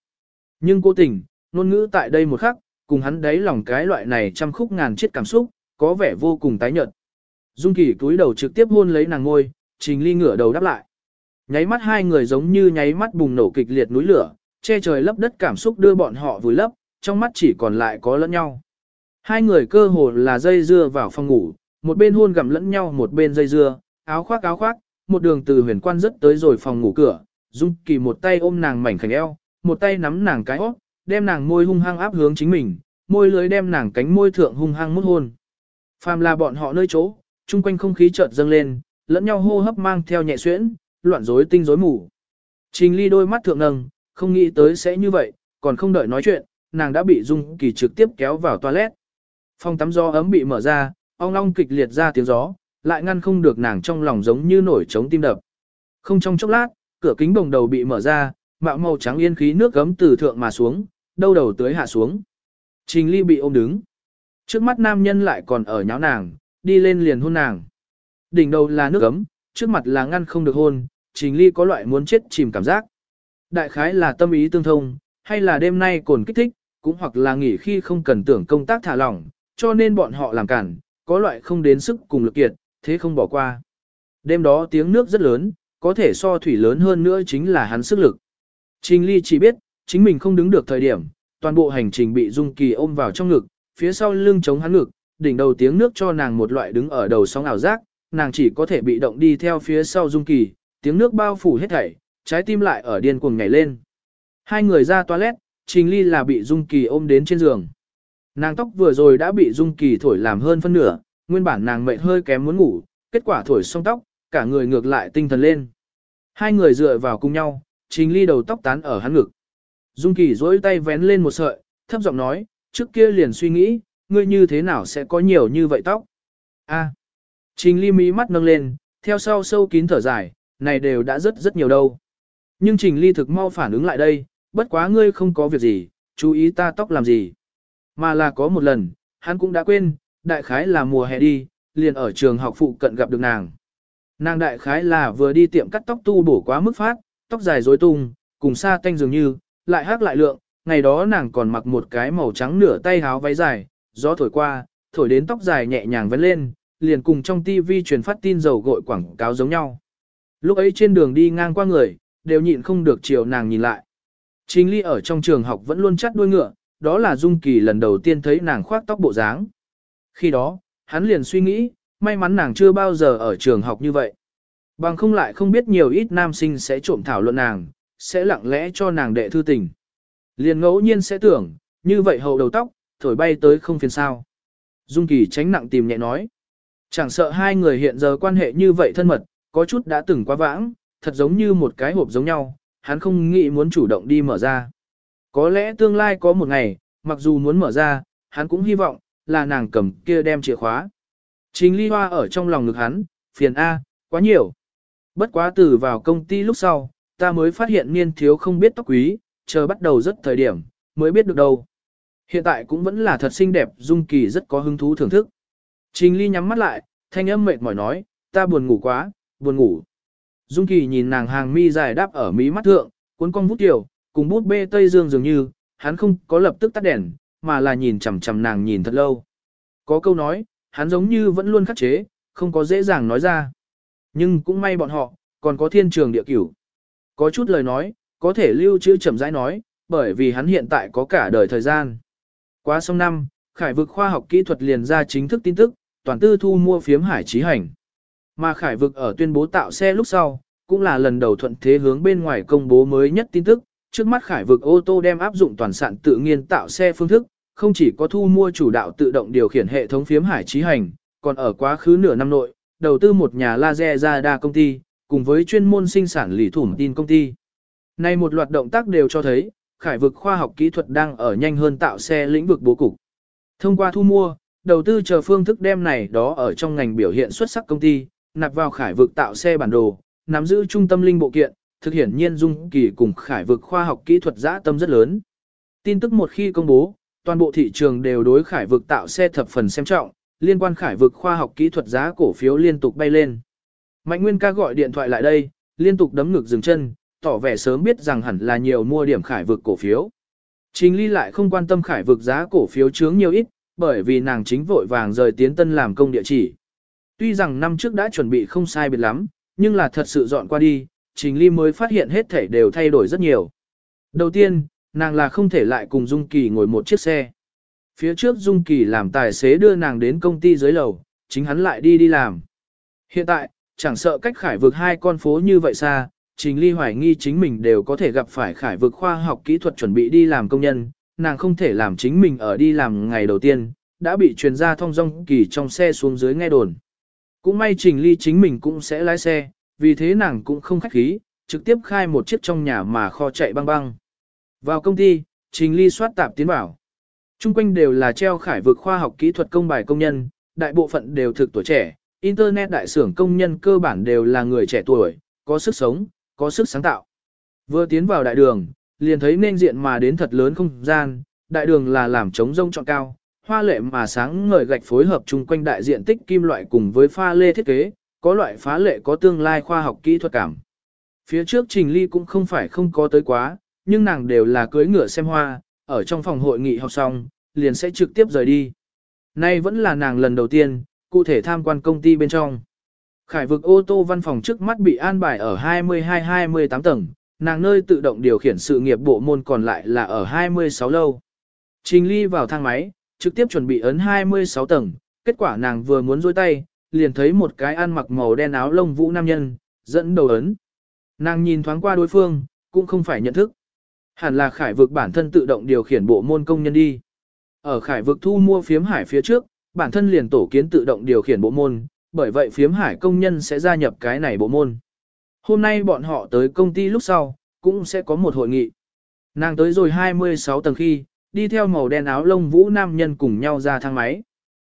Nhưng cố tình, ngôn ngữ tại đây một khắc, cùng hắn đáy lòng cái loại này trăm khúc ngàn chiết cảm xúc, có vẻ vô cùng tái nhợt. Dung Kỳ cúi đầu trực tiếp hôn lấy nàng ngôi, Trình Ly ngửa đầu đáp lại. Nháy mắt hai người giống như nháy mắt bùng nổ kịch liệt núi lửa, che trời lấp đất cảm xúc đưa bọn họ vùi lấp, trong mắt chỉ còn lại có lẫn nhau. Hai người cơ hồ là dây dưa vào phòng ngủ, một bên hôn gặm lẫn nhau một bên dây dưa, áo khoác áo khoác, một đường từ huyền quan rất tới rồi phòng ngủ cửa, Dung Kỳ một tay ôm nàng mảnh khảnh eo, một tay nắm nàng cái óc, đem nàng môi hung hăng áp hướng chính mình, môi lưới đem nàng cánh môi thượng hung hăng mút hôn. Phàm là bọn họ nơi chỗ, chung quanh không khí chợt dâng lên, lẫn nhau hô hấp mang theo nhẹ xuyễn, loạn rối tinh rối mù. Trình Ly đôi mắt thượng nâng, không nghĩ tới sẽ như vậy, còn không đợi nói chuyện, nàng đã bị Dung Kỳ trực tiếp kéo vào toilet. Phòng tắm gió ấm bị mở ra, ong long kịch liệt ra tiếng gió, lại ngăn không được nàng trong lòng giống như nổi trống tim đập. Không trong chốc lát, cửa kính bồng đầu bị mở ra, mạo màu trắng yên khí nước gấm từ thượng mà xuống, đâu đầu tới hạ xuống. Trình Ly bị ôm đứng. Trước mắt nam nhân lại còn ở nháo nàng, đi lên liền hôn nàng. Đỉnh đầu là nước ấm, trước mặt là ngăn không được hôn, Trình Ly có loại muốn chết chìm cảm giác. Đại khái là tâm ý tương thông, hay là đêm nay cồn kích thích, cũng hoặc là nghỉ khi không cần tưởng công tác thả lỏng, cho nên bọn họ làm cản, có loại không đến sức cùng lực kiệt, thế không bỏ qua. Đêm đó tiếng nước rất lớn, có thể so thủy lớn hơn nữa chính là hắn sức lực. Trình Ly chỉ biết, chính mình không đứng được thời điểm, toàn bộ hành trình bị Dung Kỳ ôm vào trong ngực, phía sau lưng chống hắn ngực, đỉnh đầu tiếng nước cho nàng một loại đứng ở đầu sóng ảo giác, nàng chỉ có thể bị động đi theo phía sau Dung Kỳ, tiếng nước bao phủ hết thảy, trái tim lại ở điên cuồng nhảy lên. Hai người ra toilet, Trình Ly là bị Dung Kỳ ôm đến trên giường. Nàng tóc vừa rồi đã bị Dung Kỳ thổi làm hơn phân nửa, nguyên bản nàng mệt hơi kém muốn ngủ, kết quả thổi xong tóc, cả người ngược lại tinh thần lên. Hai người dựa vào cùng nhau, Trình Ly đầu tóc tán ở hắn ngực. Dung Kỳ duỗi tay vén lên một sợi, thấp giọng nói, trước kia liền suy nghĩ, ngươi như thế nào sẽ có nhiều như vậy tóc. A. Trình Ly mí mắt nâng lên, theo sau sâu kín thở dài, này đều đã rất rất nhiều đâu. Nhưng Trình Ly thực mau phản ứng lại đây, bất quá ngươi không có việc gì, chú ý ta tóc làm gì. Mà là có một lần, hắn cũng đã quên, đại khái là mùa hè đi, liền ở trường học phụ cận gặp được nàng. Nàng đại khái là vừa đi tiệm cắt tóc tu bổ quá mức phát, tóc dài rối tung, cùng sa tanh dường như, lại hát lại lượng, ngày đó nàng còn mặc một cái màu trắng nửa tay háo váy dài, gió thổi qua, thổi đến tóc dài nhẹ nhàng vấn lên, liền cùng trong tivi truyền phát tin dầu gội quảng cáo giống nhau. Lúc ấy trên đường đi ngang qua người, đều nhịn không được chiều nàng nhìn lại. Trình Ly ở trong trường học vẫn luôn chắt đuôi ngựa, đó là Dung Kỳ lần đầu tiên thấy nàng khoác tóc bộ dáng. Khi đó, hắn liền suy nghĩ, may mắn nàng chưa bao giờ ở trường học như vậy. Bằng không lại không biết nhiều ít nam sinh sẽ trộm thảo luận nàng, sẽ lặng lẽ cho nàng đệ thư tình. Liền ngẫu nhiên sẽ tưởng, như vậy hậu đầu tóc, thổi bay tới không phiền sao. Dung Kỳ tránh nặng tìm nhẹ nói. Chẳng sợ hai người hiện giờ quan hệ như vậy thân mật, có chút đã từng quá vãng, thật giống như một cái hộp giống nhau, hắn không nghĩ muốn chủ động đi mở ra. Có lẽ tương lai có một ngày, mặc dù muốn mở ra, hắn cũng hy vọng, là nàng cầm kia đem chìa khóa. Trình ly hoa ở trong lòng ngực hắn, phiền A, quá nhiều. Bất quá từ vào công ty lúc sau, ta mới phát hiện niên thiếu không biết tóc quý, chờ bắt đầu rất thời điểm, mới biết được đâu. Hiện tại cũng vẫn là thật xinh đẹp, Dung Kỳ rất có hứng thú thưởng thức. Trình ly nhắm mắt lại, thanh âm mệt mỏi nói, ta buồn ngủ quá, buồn ngủ. Dung Kỳ nhìn nàng hàng mi dài đáp ở mí mắt thượng, cuốn cong vút tiểu, cùng bút bê Tây Dương dường như, hắn không có lập tức tắt đèn, mà là nhìn chằm chằm nàng nhìn thật lâu. Có câu nói, hắn giống như vẫn luôn khắc chế, không có dễ dàng nói ra. Nhưng cũng may bọn họ, còn có thiên trường địa cửu. Có chút lời nói, có thể lưu trữ chậm rãi nói, bởi vì hắn hiện tại có cả đời thời gian. Quá sông năm, Khải vực khoa học kỹ thuật liền ra chính thức tin tức, toàn tư thu mua phiếm hải trí hành. Mà Khải vực ở tuyên bố tạo xe lúc sau, cũng là lần đầu thuận thế hướng bên ngoài công bố mới nhất tin tức. Trước mắt Khải vực ô tô đem áp dụng toàn sản tự nghiên tạo xe phương thức, không chỉ có thu mua chủ đạo tự động điều khiển hệ thống phiếm hải trí hành, còn ở quá khứ nửa năm nội, đầu tư một nhà laser ra đa công ty, cùng với chuyên môn sinh sản lì thủng tin công ty. Nay một loạt động tác đều cho thấy, khải vực khoa học kỹ thuật đang ở nhanh hơn tạo xe lĩnh vực bố cục. Thông qua thu mua, đầu tư chờ phương thức đem này đó ở trong ngành biểu hiện xuất sắc công ty, nạp vào khải vực tạo xe bản đồ, nắm giữ trung tâm linh bộ kiện, thực hiện nhiên dung kỳ cùng khải vực khoa học kỹ thuật giã tâm rất lớn. Tin tức một khi công bố, toàn bộ thị trường đều đối khải vực tạo xe thập phần xem trọng, liên quan khải vực khoa học kỹ thuật giá cổ phiếu liên tục bay lên. Mạnh Nguyên ca gọi điện thoại lại đây, liên tục đấm ngực dừng chân, tỏ vẻ sớm biết rằng hẳn là nhiều mua điểm khải vực cổ phiếu. Trình Ly lại không quan tâm khải vực giá cổ phiếu chướng nhiều ít, bởi vì nàng chính vội vàng rời tiến tân làm công địa chỉ. Tuy rằng năm trước đã chuẩn bị không sai biệt lắm, nhưng là thật sự dọn qua đi, Trình Ly mới phát hiện hết thể đều thay đổi rất nhiều. Đầu tiên, nàng là không thể lại cùng Dung Kỳ ngồi một chiếc xe. Phía trước Dung Kỳ làm tài xế đưa nàng đến công ty dưới lầu, chính hắn lại đi đi làm. Hiện tại, chẳng sợ cách khải vực hai con phố như vậy xa, Trình Ly hoài nghi chính mình đều có thể gặp phải khải vực khoa học kỹ thuật chuẩn bị đi làm công nhân, nàng không thể làm chính mình ở đi làm ngày đầu tiên, đã bị truyền ra thông dong kỳ trong xe xuống dưới nghe đồn. Cũng may Trình Ly chính mình cũng sẽ lái xe, vì thế nàng cũng không khách khí, trực tiếp khai một chiếc trong nhà mà kho chạy băng băng. Vào công ty, Trình Ly soát tạp tiến bảo. Trung quanh đều là treo khải vực khoa học kỹ thuật công bài công nhân, đại bộ phận đều thực tuổi trẻ, Internet đại xưởng công nhân cơ bản đều là người trẻ tuổi, có sức sống, có sức sáng tạo. Vừa tiến vào đại đường, liền thấy nên diện mà đến thật lớn không gian, đại đường là làm trống rông trọn cao, hoa lệ mà sáng ngời gạch phối hợp chung quanh đại diện tích kim loại cùng với pha lê thiết kế, có loại phá lệ có tương lai khoa học kỹ thuật cảm. Phía trước Trình Ly cũng không phải không có tới quá, nhưng nàng đều là cưới ngựa xem hoa, ở trong phòng hội nghị học xong, liền sẽ trực tiếp rời đi. Nay vẫn là nàng lần đầu tiên, cụ thể tham quan công ty bên trong. Khải vực ô tô văn phòng trước mắt bị an bài ở 22-28 tầng, nàng nơi tự động điều khiển sự nghiệp bộ môn còn lại là ở 26 lâu. Trình ly vào thang máy, trực tiếp chuẩn bị ấn 26 tầng, kết quả nàng vừa muốn dôi tay, liền thấy một cái ăn mặc màu đen áo lông vũ nam nhân, dẫn đầu ấn. Nàng nhìn thoáng qua đối phương, cũng không phải nhận thức. Hẳn là khải vực bản thân tự động điều khiển bộ môn công nhân đi. Ở khải vực thu mua phiếm hải phía trước, bản thân liền tổ kiến tự động điều khiển bộ môn, bởi vậy phiếm hải công nhân sẽ gia nhập cái này bộ môn. Hôm nay bọn họ tới công ty lúc sau, cũng sẽ có một hội nghị. Nàng tới rồi 26 tầng khi, đi theo màu đen áo lông vũ nam nhân cùng nhau ra thang máy.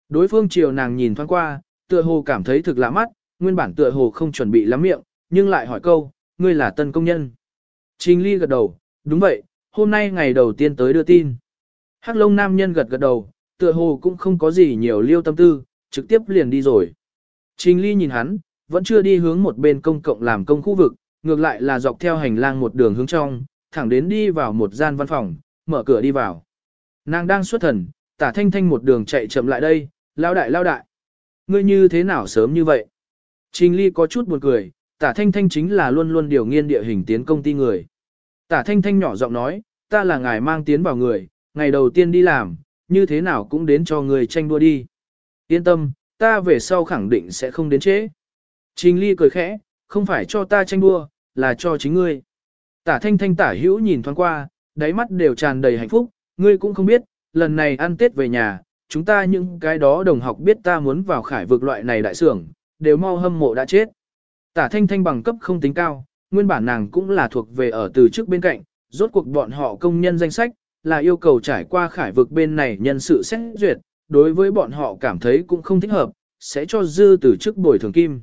Đối phương chiều nàng nhìn thoáng qua, tựa hồ cảm thấy thực lạ mắt, nguyên bản tựa hồ không chuẩn bị lắm miệng, nhưng lại hỏi câu, ngươi là tân công nhân. Trình Ly gật đầu, đúng vậy, hôm nay ngày đầu tiên tới đưa tin. Hắc lông nam nhân gật gật đầu, tựa hồ cũng không có gì nhiều liêu tâm tư, trực tiếp liền đi rồi. Trình ly nhìn hắn, vẫn chưa đi hướng một bên công cộng làm công khu vực, ngược lại là dọc theo hành lang một đường hướng trong, thẳng đến đi vào một gian văn phòng, mở cửa đi vào. Nàng đang xuất thần, tả thanh thanh một đường chạy chậm lại đây, lao đại lao đại. Ngươi như thế nào sớm như vậy? Trình ly có chút buồn cười, tả thanh thanh chính là luôn luôn điều nghiên địa hình tiến công ty người. Tả thanh thanh nhỏ giọng nói, ta là ngài mang tiến vào người, ngày đầu tiên đi làm, như thế nào cũng đến cho người tranh đua đi. Yên tâm, ta về sau khẳng định sẽ không đến trễ. Trình ly cười khẽ, không phải cho ta tranh đua, là cho chính ngươi. Tả thanh thanh tả hữu nhìn thoáng qua, đáy mắt đều tràn đầy hạnh phúc, ngươi cũng không biết, lần này ăn tết về nhà, chúng ta những cái đó đồng học biết ta muốn vào khải vực loại này đại sưởng, đều mau hâm mộ đã chết. Tả thanh thanh bằng cấp không tính cao, nguyên bản nàng cũng là thuộc về ở từ trước bên cạnh, rốt cuộc bọn họ công nhân danh sách, là yêu cầu trải qua khải vực bên này nhân sự xét duyệt, đối với bọn họ cảm thấy cũng không thích hợp, sẽ cho dư từ chức bồi thường kim.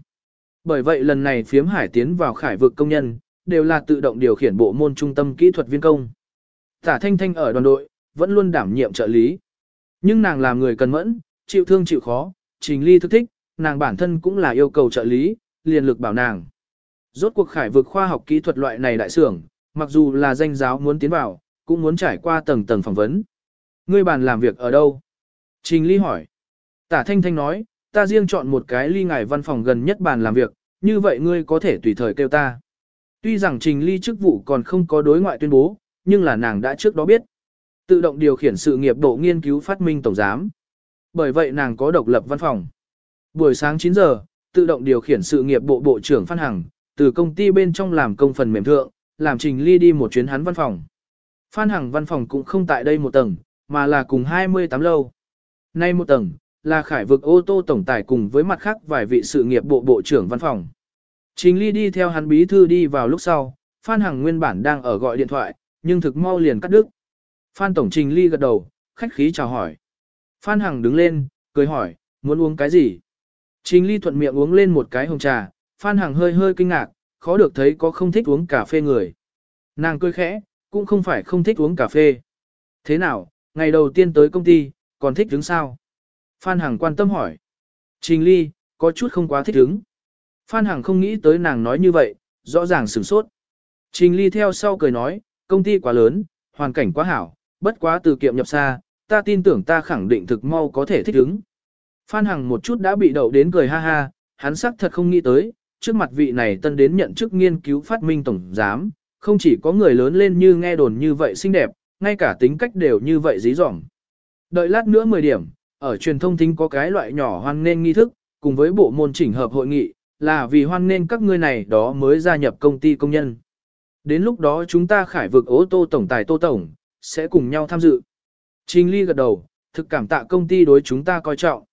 Bởi vậy lần này phiếm hải tiến vào khải vực công nhân, đều là tự động điều khiển bộ môn trung tâm kỹ thuật viên công. Tả Thanh Thanh ở đoàn đội, vẫn luôn đảm nhiệm trợ lý. Nhưng nàng làm người cần mẫn, chịu thương chịu khó, trình ly thức thích, nàng bản thân cũng là yêu cầu trợ lý, liền lực bảo nàng. Rốt cuộc khải vực khoa học kỹ thuật loại này đại sưởng, mặc dù là danh giáo muốn tiến vào, cũng muốn trải qua tầng tầng phỏng vấn. Ngươi bàn làm việc ở đâu? Trình ly hỏi. Tả Thanh Thanh nói, ta riêng chọn một cái ly ngài văn phòng gần nhất bàn làm việc, như vậy ngươi có thể tùy thời kêu ta. Tuy rằng trình ly chức vụ còn không có đối ngoại tuyên bố, nhưng là nàng đã trước đó biết. Tự động điều khiển sự nghiệp bộ nghiên cứu phát minh tổng giám. Bởi vậy nàng có độc lập văn phòng. Buổi sáng 9 giờ, tự động điều khiển sự nghiệp bộ bộ trưởng Phan Hằng, từ công ty bên trong làm công phần mềm thượng, làm trình ly đi một chuyến hắn văn phòng. Phan Hằng văn phòng cũng không tại đây một tầng, mà là cùng 28 lâu. Nay một tầng, là khải vực ô tô tổng tài cùng với mặt khác vài vị sự nghiệp bộ bộ trưởng văn phòng. Trình Ly đi theo hắn bí thư đi vào lúc sau, Phan Hằng nguyên bản đang ở gọi điện thoại, nhưng thực mau liền cắt đứt. Phan Tổng Trình Ly gật đầu, khách khí chào hỏi. Phan Hằng đứng lên, cười hỏi, muốn uống cái gì? Trình Ly thuận miệng uống lên một cái hồng trà, Phan Hằng hơi hơi kinh ngạc, khó được thấy có không thích uống cà phê người. Nàng cười khẽ, cũng không phải không thích uống cà phê. Thế nào, ngày đầu tiên tới công ty, còn thích đứng sao? Phan Hằng quan tâm hỏi. Trình Ly, có chút không quá thích đứng. Phan Hằng không nghĩ tới nàng nói như vậy, rõ ràng sửng sốt. Trình Ly theo sau cười nói, công ty quá lớn, hoàn cảnh quá hảo, bất quá từ kiệm nhập xa, ta tin tưởng ta khẳng định thực mau có thể thích ứng. Phan Hằng một chút đã bị đậu đến cười ha ha, hắn sắc thật không nghĩ tới, trước mặt vị này tân đến nhận chức nghiên cứu phát minh tổng giám, không chỉ có người lớn lên như nghe đồn như vậy xinh đẹp, ngay cả tính cách đều như vậy dí dỏm. Đợi lát nữa 10 điểm, ở truyền thông tính có cái loại nhỏ hoan nên nghi thức, cùng với bộ môn chỉnh hợp hội nghị, là vì hoan nên các ngươi này đó mới gia nhập công ty công nhân. Đến lúc đó chúng ta khải vực ô tô tổng tài tô tổng, sẽ cùng nhau tham dự. Trình Ly gật đầu, thực cảm tạ công ty đối chúng ta coi trọng.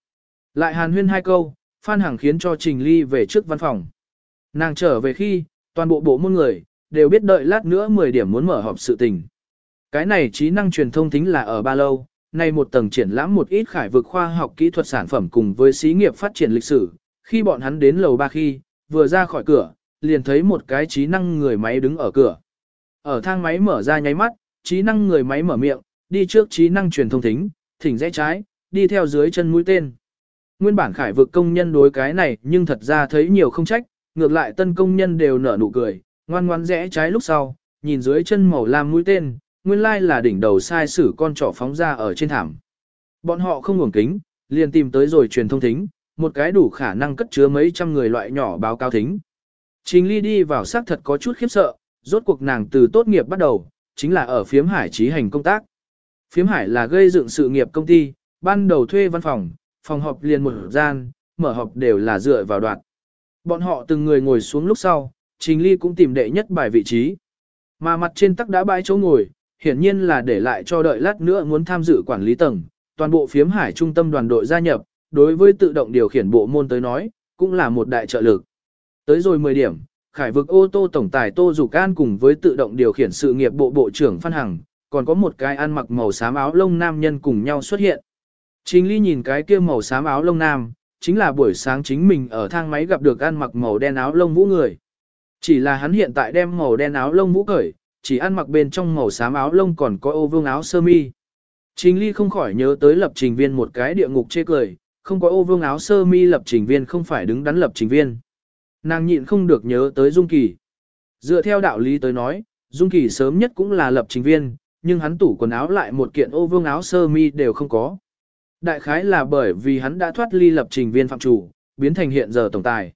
Lại hàn huyên hai câu, Phan Hằng khiến cho Trình Ly về trước văn phòng. Nàng trở về khi, toàn bộ bộ môn người, đều biết đợi lát nữa 10 điểm muốn mở họp sự tình. Cái này trí năng truyền thông tính là ở ba lâu, nay một tầng triển lãm một ít khải vực khoa học kỹ thuật sản phẩm cùng với xí nghiệp phát triển lịch sử. Khi bọn hắn đến lầu ba khi, vừa ra khỏi cửa, liền thấy một cái trí năng người máy đứng ở cửa. Ở thang máy mở ra nháy mắt, trí năng người máy mở miệng, đi trước trí năng truyền thông thính, thỉnh rẽ trái, đi theo dưới chân mũi tên. Nguyên bản khải vực công nhân đối cái này nhưng thật ra thấy nhiều không trách, ngược lại tân công nhân đều nở nụ cười, ngoan ngoan rẽ trái lúc sau, nhìn dưới chân màu lam mũi tên, nguyên lai là đỉnh đầu sai sử con trỏ phóng ra ở trên thảm. Bọn họ không ngủng kính, liền tìm tới rồi truyền thông thính, một cái đủ khả năng cất chứa mấy trăm người loại nhỏ báo cáo thính. Trình Ly đi vào xác thật có chút khiếp sợ, rốt cuộc nàng từ tốt nghiệp bắt đầu, chính là ở phiếm hải trí hành công tác. Phiếm hải là gây dựng sự nghiệp công ty, ban đầu thuê văn phòng, phòng họp liền một gian, mở họp đều là dựa vào đoạn. Bọn họ từng người ngồi xuống lúc sau, Trình Ly cũng tìm đệ nhất bài vị trí. Mà mặt trên tắc đã bãi chỗ ngồi, hiển nhiên là để lại cho đợi lát nữa muốn tham dự quản lý tầng, toàn bộ phiếm hải trung tâm đoàn đội gia nhập, đối với tự động điều khiển bộ môn tới nói, cũng là một đại trợ lực. Tới rồi 10 điểm, khải vực ô tô tổng tài Tô Dục can cùng với tự động điều khiển sự nghiệp bộ bộ trưởng Phan Hằng, còn có một cái ăn mặc màu xám áo lông nam nhân cùng nhau xuất hiện. Trình Ly nhìn cái kia màu xám áo lông nam, chính là buổi sáng chính mình ở thang máy gặp được ăn mặc màu đen áo lông vũ người. Chỉ là hắn hiện tại đem màu đen áo lông vũ cởi, chỉ ăn mặc bên trong màu xám áo lông còn có ô vương áo sơ mi. Trình Ly không khỏi nhớ tới lập trình viên một cái địa ngục chê cười, không có ô vương áo sơ mi lập trình viên không phải đứng đắn lập trình viên. Nàng nhịn không được nhớ tới Dung Kỳ. Dựa theo đạo lý tới nói, Dung Kỳ sớm nhất cũng là lập trình viên, nhưng hắn tủ quần áo lại một kiện ô vương áo sơ mi đều không có. Đại khái là bởi vì hắn đã thoát ly lập trình viên phạm chủ, biến thành hiện giờ tổng tài.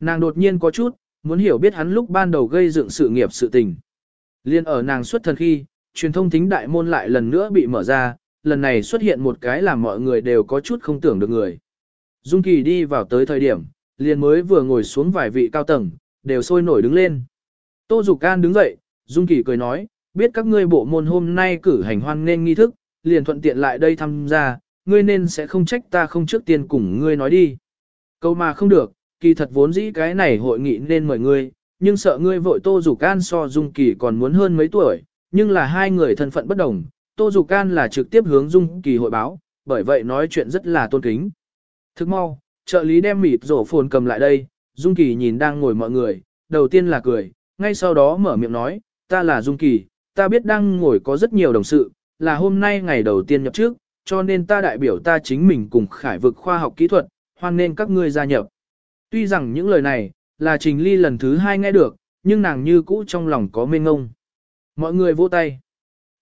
Nàng đột nhiên có chút, muốn hiểu biết hắn lúc ban đầu gây dựng sự nghiệp sự tình. Liên ở nàng xuất thần khi, truyền thông thính đại môn lại lần nữa bị mở ra, lần này xuất hiện một cái làm mọi người đều có chút không tưởng được người. Dung Kỳ đi vào tới thời điểm, liền mới vừa ngồi xuống vài vị cao tầng, đều sôi nổi đứng lên. Tô Dục Can đứng dậy, Dung Kỳ cười nói, biết các ngươi bộ môn hôm nay cử hành hoan nên nghi thức, liền thuận tiện lại đây tham gia, ngươi nên sẽ không trách ta không trước tiên cùng ngươi nói đi. Câu mà không được, kỳ thật vốn dĩ cái này hội nghị nên mời ngươi, nhưng sợ ngươi vội Tô Dục Can so Dung Kỳ còn muốn hơn mấy tuổi, nhưng là hai người thân phận bất đồng, Tô Dục Can là trực tiếp hướng Dung Kỳ hội báo, bởi vậy nói chuyện rất là tôn kính. Thức mau, trợ lý đem mịt rổ phồn cầm lại đây, Dung Kỳ nhìn đang ngồi mọi người, đầu tiên là cười, ngay sau đó mở miệng nói, ta là Dung Kỳ, ta biết đang ngồi có rất nhiều đồng sự, là hôm nay ngày đầu tiên nhập trước, cho nên ta đại biểu ta chính mình cùng khải vực khoa học kỹ thuật, hoan nên các ngươi gia nhập. Tuy rằng những lời này, là Trình Ly lần thứ hai nghe được, nhưng nàng như cũ trong lòng có mênh ngông. Mọi người vỗ tay.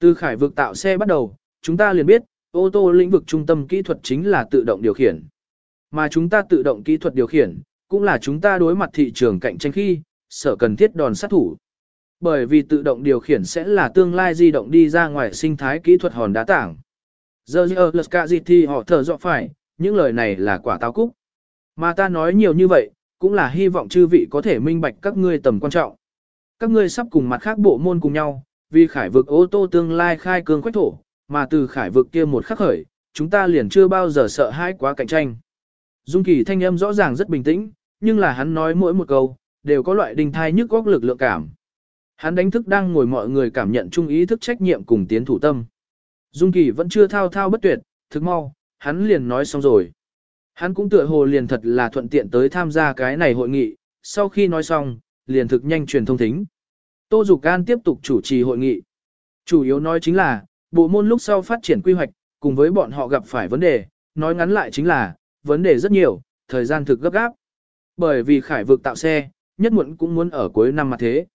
Từ khải vực tạo xe bắt đầu, chúng ta liền biết, ô tô lĩnh vực trung tâm kỹ thuật chính là tự động điều khiển. Mà chúng ta tự động kỹ thuật điều khiển, cũng là chúng ta đối mặt thị trường cạnh tranh khi, sở cần thiết đòn sát thủ. Bởi vì tự động điều khiển sẽ là tương lai di động đi ra ngoài sinh thái kỹ thuật hòn đá tảng. Giờ giờ lật cả gì thì họ thở dọa phải, những lời này là quả táo cúc. Mà ta nói nhiều như vậy, cũng là hy vọng chư vị có thể minh bạch các ngươi tầm quan trọng. Các ngươi sắp cùng mặt khác bộ môn cùng nhau, vì khải vực ô tô tương lai khai cương quách thổ, mà từ khải vực kia một khắc khởi, chúng ta liền chưa bao giờ sợ hãi quá cạnh tranh. Dung Kỳ thanh âm rõ ràng rất bình tĩnh, nhưng là hắn nói mỗi một câu, đều có loại đình thai nhức góc lực lượng cảm. Hắn đánh thức đang ngồi mọi người cảm nhận chung ý thức trách nhiệm cùng tiến thủ tâm. Dung Kỳ vẫn chưa thao thao bất tuyệt, thực mau, hắn liền nói xong rồi. Hắn cũng tựa hồ liền thật là thuận tiện tới tham gia cái này hội nghị, sau khi nói xong, liền thực nhanh truyền thông thính. Tô Dục Can tiếp tục chủ trì hội nghị. Chủ yếu nói chính là, bộ môn lúc sau phát triển quy hoạch, cùng với bọn họ gặp phải vấn đề, nói ngắn lại chính là, vấn đề rất nhiều, thời gian thực gấp gáp. Bởi vì khải vực tạo xe, nhất muộn cũng muốn ở cuối năm mà thế.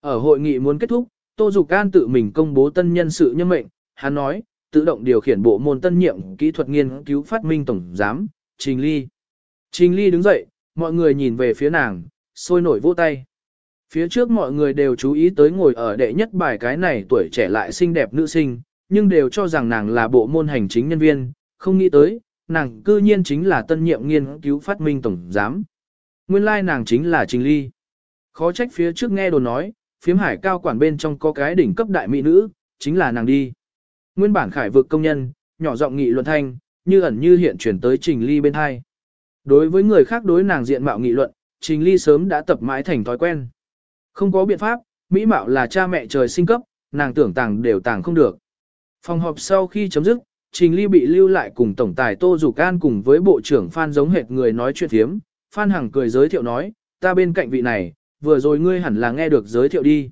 Ở hội nghị muốn kết thúc, Tô Dục Can tự mình công bố tân nhân sự nhân mệnh, hắn nói, tự động điều khiển bộ môn tân nhiệm kỹ thuật nghiên cứu phát minh tổng giám, Trình Ly. Trình Ly đứng dậy, mọi người nhìn về phía nàng, sôi nổi vỗ tay. Phía trước mọi người đều chú ý tới ngồi ở đệ nhất bài cái này tuổi trẻ lại xinh đẹp nữ sinh, nhưng đều cho rằng nàng là bộ môn hành chính nhân viên, không nghĩ tới, nàng cư nhiên chính là tân nhiệm nghiên cứu phát minh tổng giám. Nguyên lai like nàng chính là Trình Ly. Khó trách phía trước nghe đồn nói, phiếm hải cao quản bên trong có cái đỉnh cấp đại mỹ nữ, chính là nàng đi. Nguyên bản khải vực công nhân, nhỏ giọng nghị luận thanh, như ẩn như hiện chuyển tới Trình Ly bên hai. Đối với người khác đối nàng diện mạo nghị luận, Trình Ly sớm đã tập mãi thành thói quen. Không có biện pháp, mỹ mạo là cha mẹ trời sinh cấp, nàng tưởng tàng đều tàng không được. Phòng họp sau khi chấm dứt, Trình Ly bị lưu lại cùng tổng tài Tô Dục Can cùng với bộ trưởng Phan giống hệt người nói chuyện thiếm. Phan Hằng cười giới thiệu nói, ta bên cạnh vị này, vừa rồi ngươi hẳn là nghe được giới thiệu đi.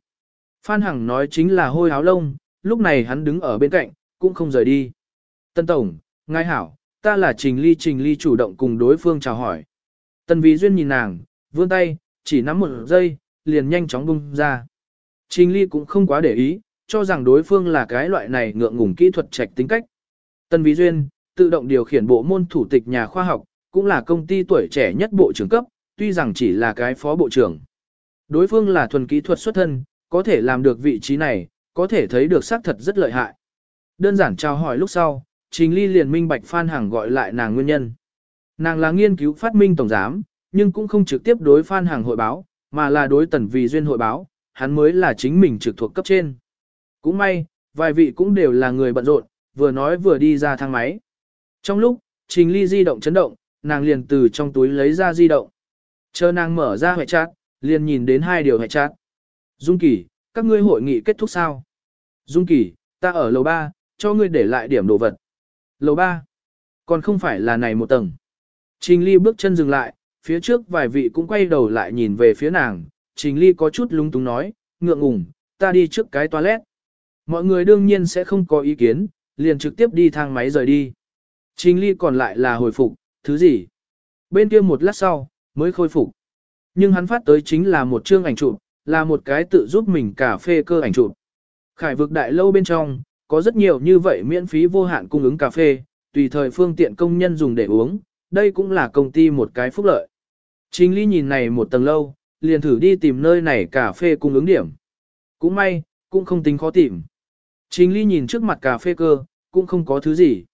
Phan Hằng nói chính là hôi áo lông, lúc này hắn đứng ở bên cạnh, cũng không rời đi. Tân Tổng, ngài hảo, ta là Trình Ly Trình Ly chủ động cùng đối phương chào hỏi. Tần Vĩ Duyên nhìn nàng, vươn tay, chỉ nắm một giây, liền nhanh chóng bung ra. Trình Ly cũng không quá để ý, cho rằng đối phương là cái loại này ngượng ngùng kỹ thuật trạch tính cách. Tần Vĩ Duyên, tự động điều khiển bộ môn thủ tịch nhà khoa học, cũng là công ty tuổi trẻ nhất bộ trưởng cấp, tuy rằng chỉ là cái phó bộ trưởng. Đối phương là thuần kỹ thuật xuất thân, có thể làm được vị trí này, có thể thấy được xác thật rất lợi hại. Đơn giản chào hỏi lúc sau, Trình Ly liền minh bạch Phan Hằng gọi lại nàng nguyên nhân. Nàng là nghiên cứu phát minh tổng giám, nhưng cũng không trực tiếp đối Phan Hằng hội báo, mà là đối tần vì duyên hội báo, hắn mới là chính mình trực thuộc cấp trên. Cũng may, vài vị cũng đều là người bận rộn, vừa nói vừa đi ra thang máy. Trong lúc, Trình Ly di động chấn động, nàng liền từ trong túi lấy ra di động. Chờ nàng mở ra hệ chat, liền nhìn đến hai điều hệ chat. Dung Kỳ, các ngươi hội nghị kết thúc sao? Dung Kỳ, ta ở lầu 3, cho ngươi để lại điểm đồ vật. Lầu 3, còn không phải là này một tầng. Trình Ly bước chân dừng lại, phía trước vài vị cũng quay đầu lại nhìn về phía nàng. Trình Ly có chút lúng túng nói, ngượng ngùng, ta đi trước cái toilet. Mọi người đương nhiên sẽ không có ý kiến, liền trực tiếp đi thang máy rời đi. Trình ly còn lại là hồi phục, thứ gì? Bên kia một lát sau, mới khôi phục. Nhưng hắn phát tới chính là một chương ảnh chụp, là một cái tự giúp mình cà phê cơ ảnh chụp. Khải vực đại lâu bên trong, có rất nhiều như vậy miễn phí vô hạn cung ứng cà phê, tùy thời phương tiện công nhân dùng để uống, đây cũng là công ty một cái phúc lợi. Trình ly nhìn này một tầng lâu, liền thử đi tìm nơi này cà phê cung ứng điểm. Cũng may, cũng không tính khó tìm. Trình ly nhìn trước mặt cà phê cơ, cũng không có thứ gì.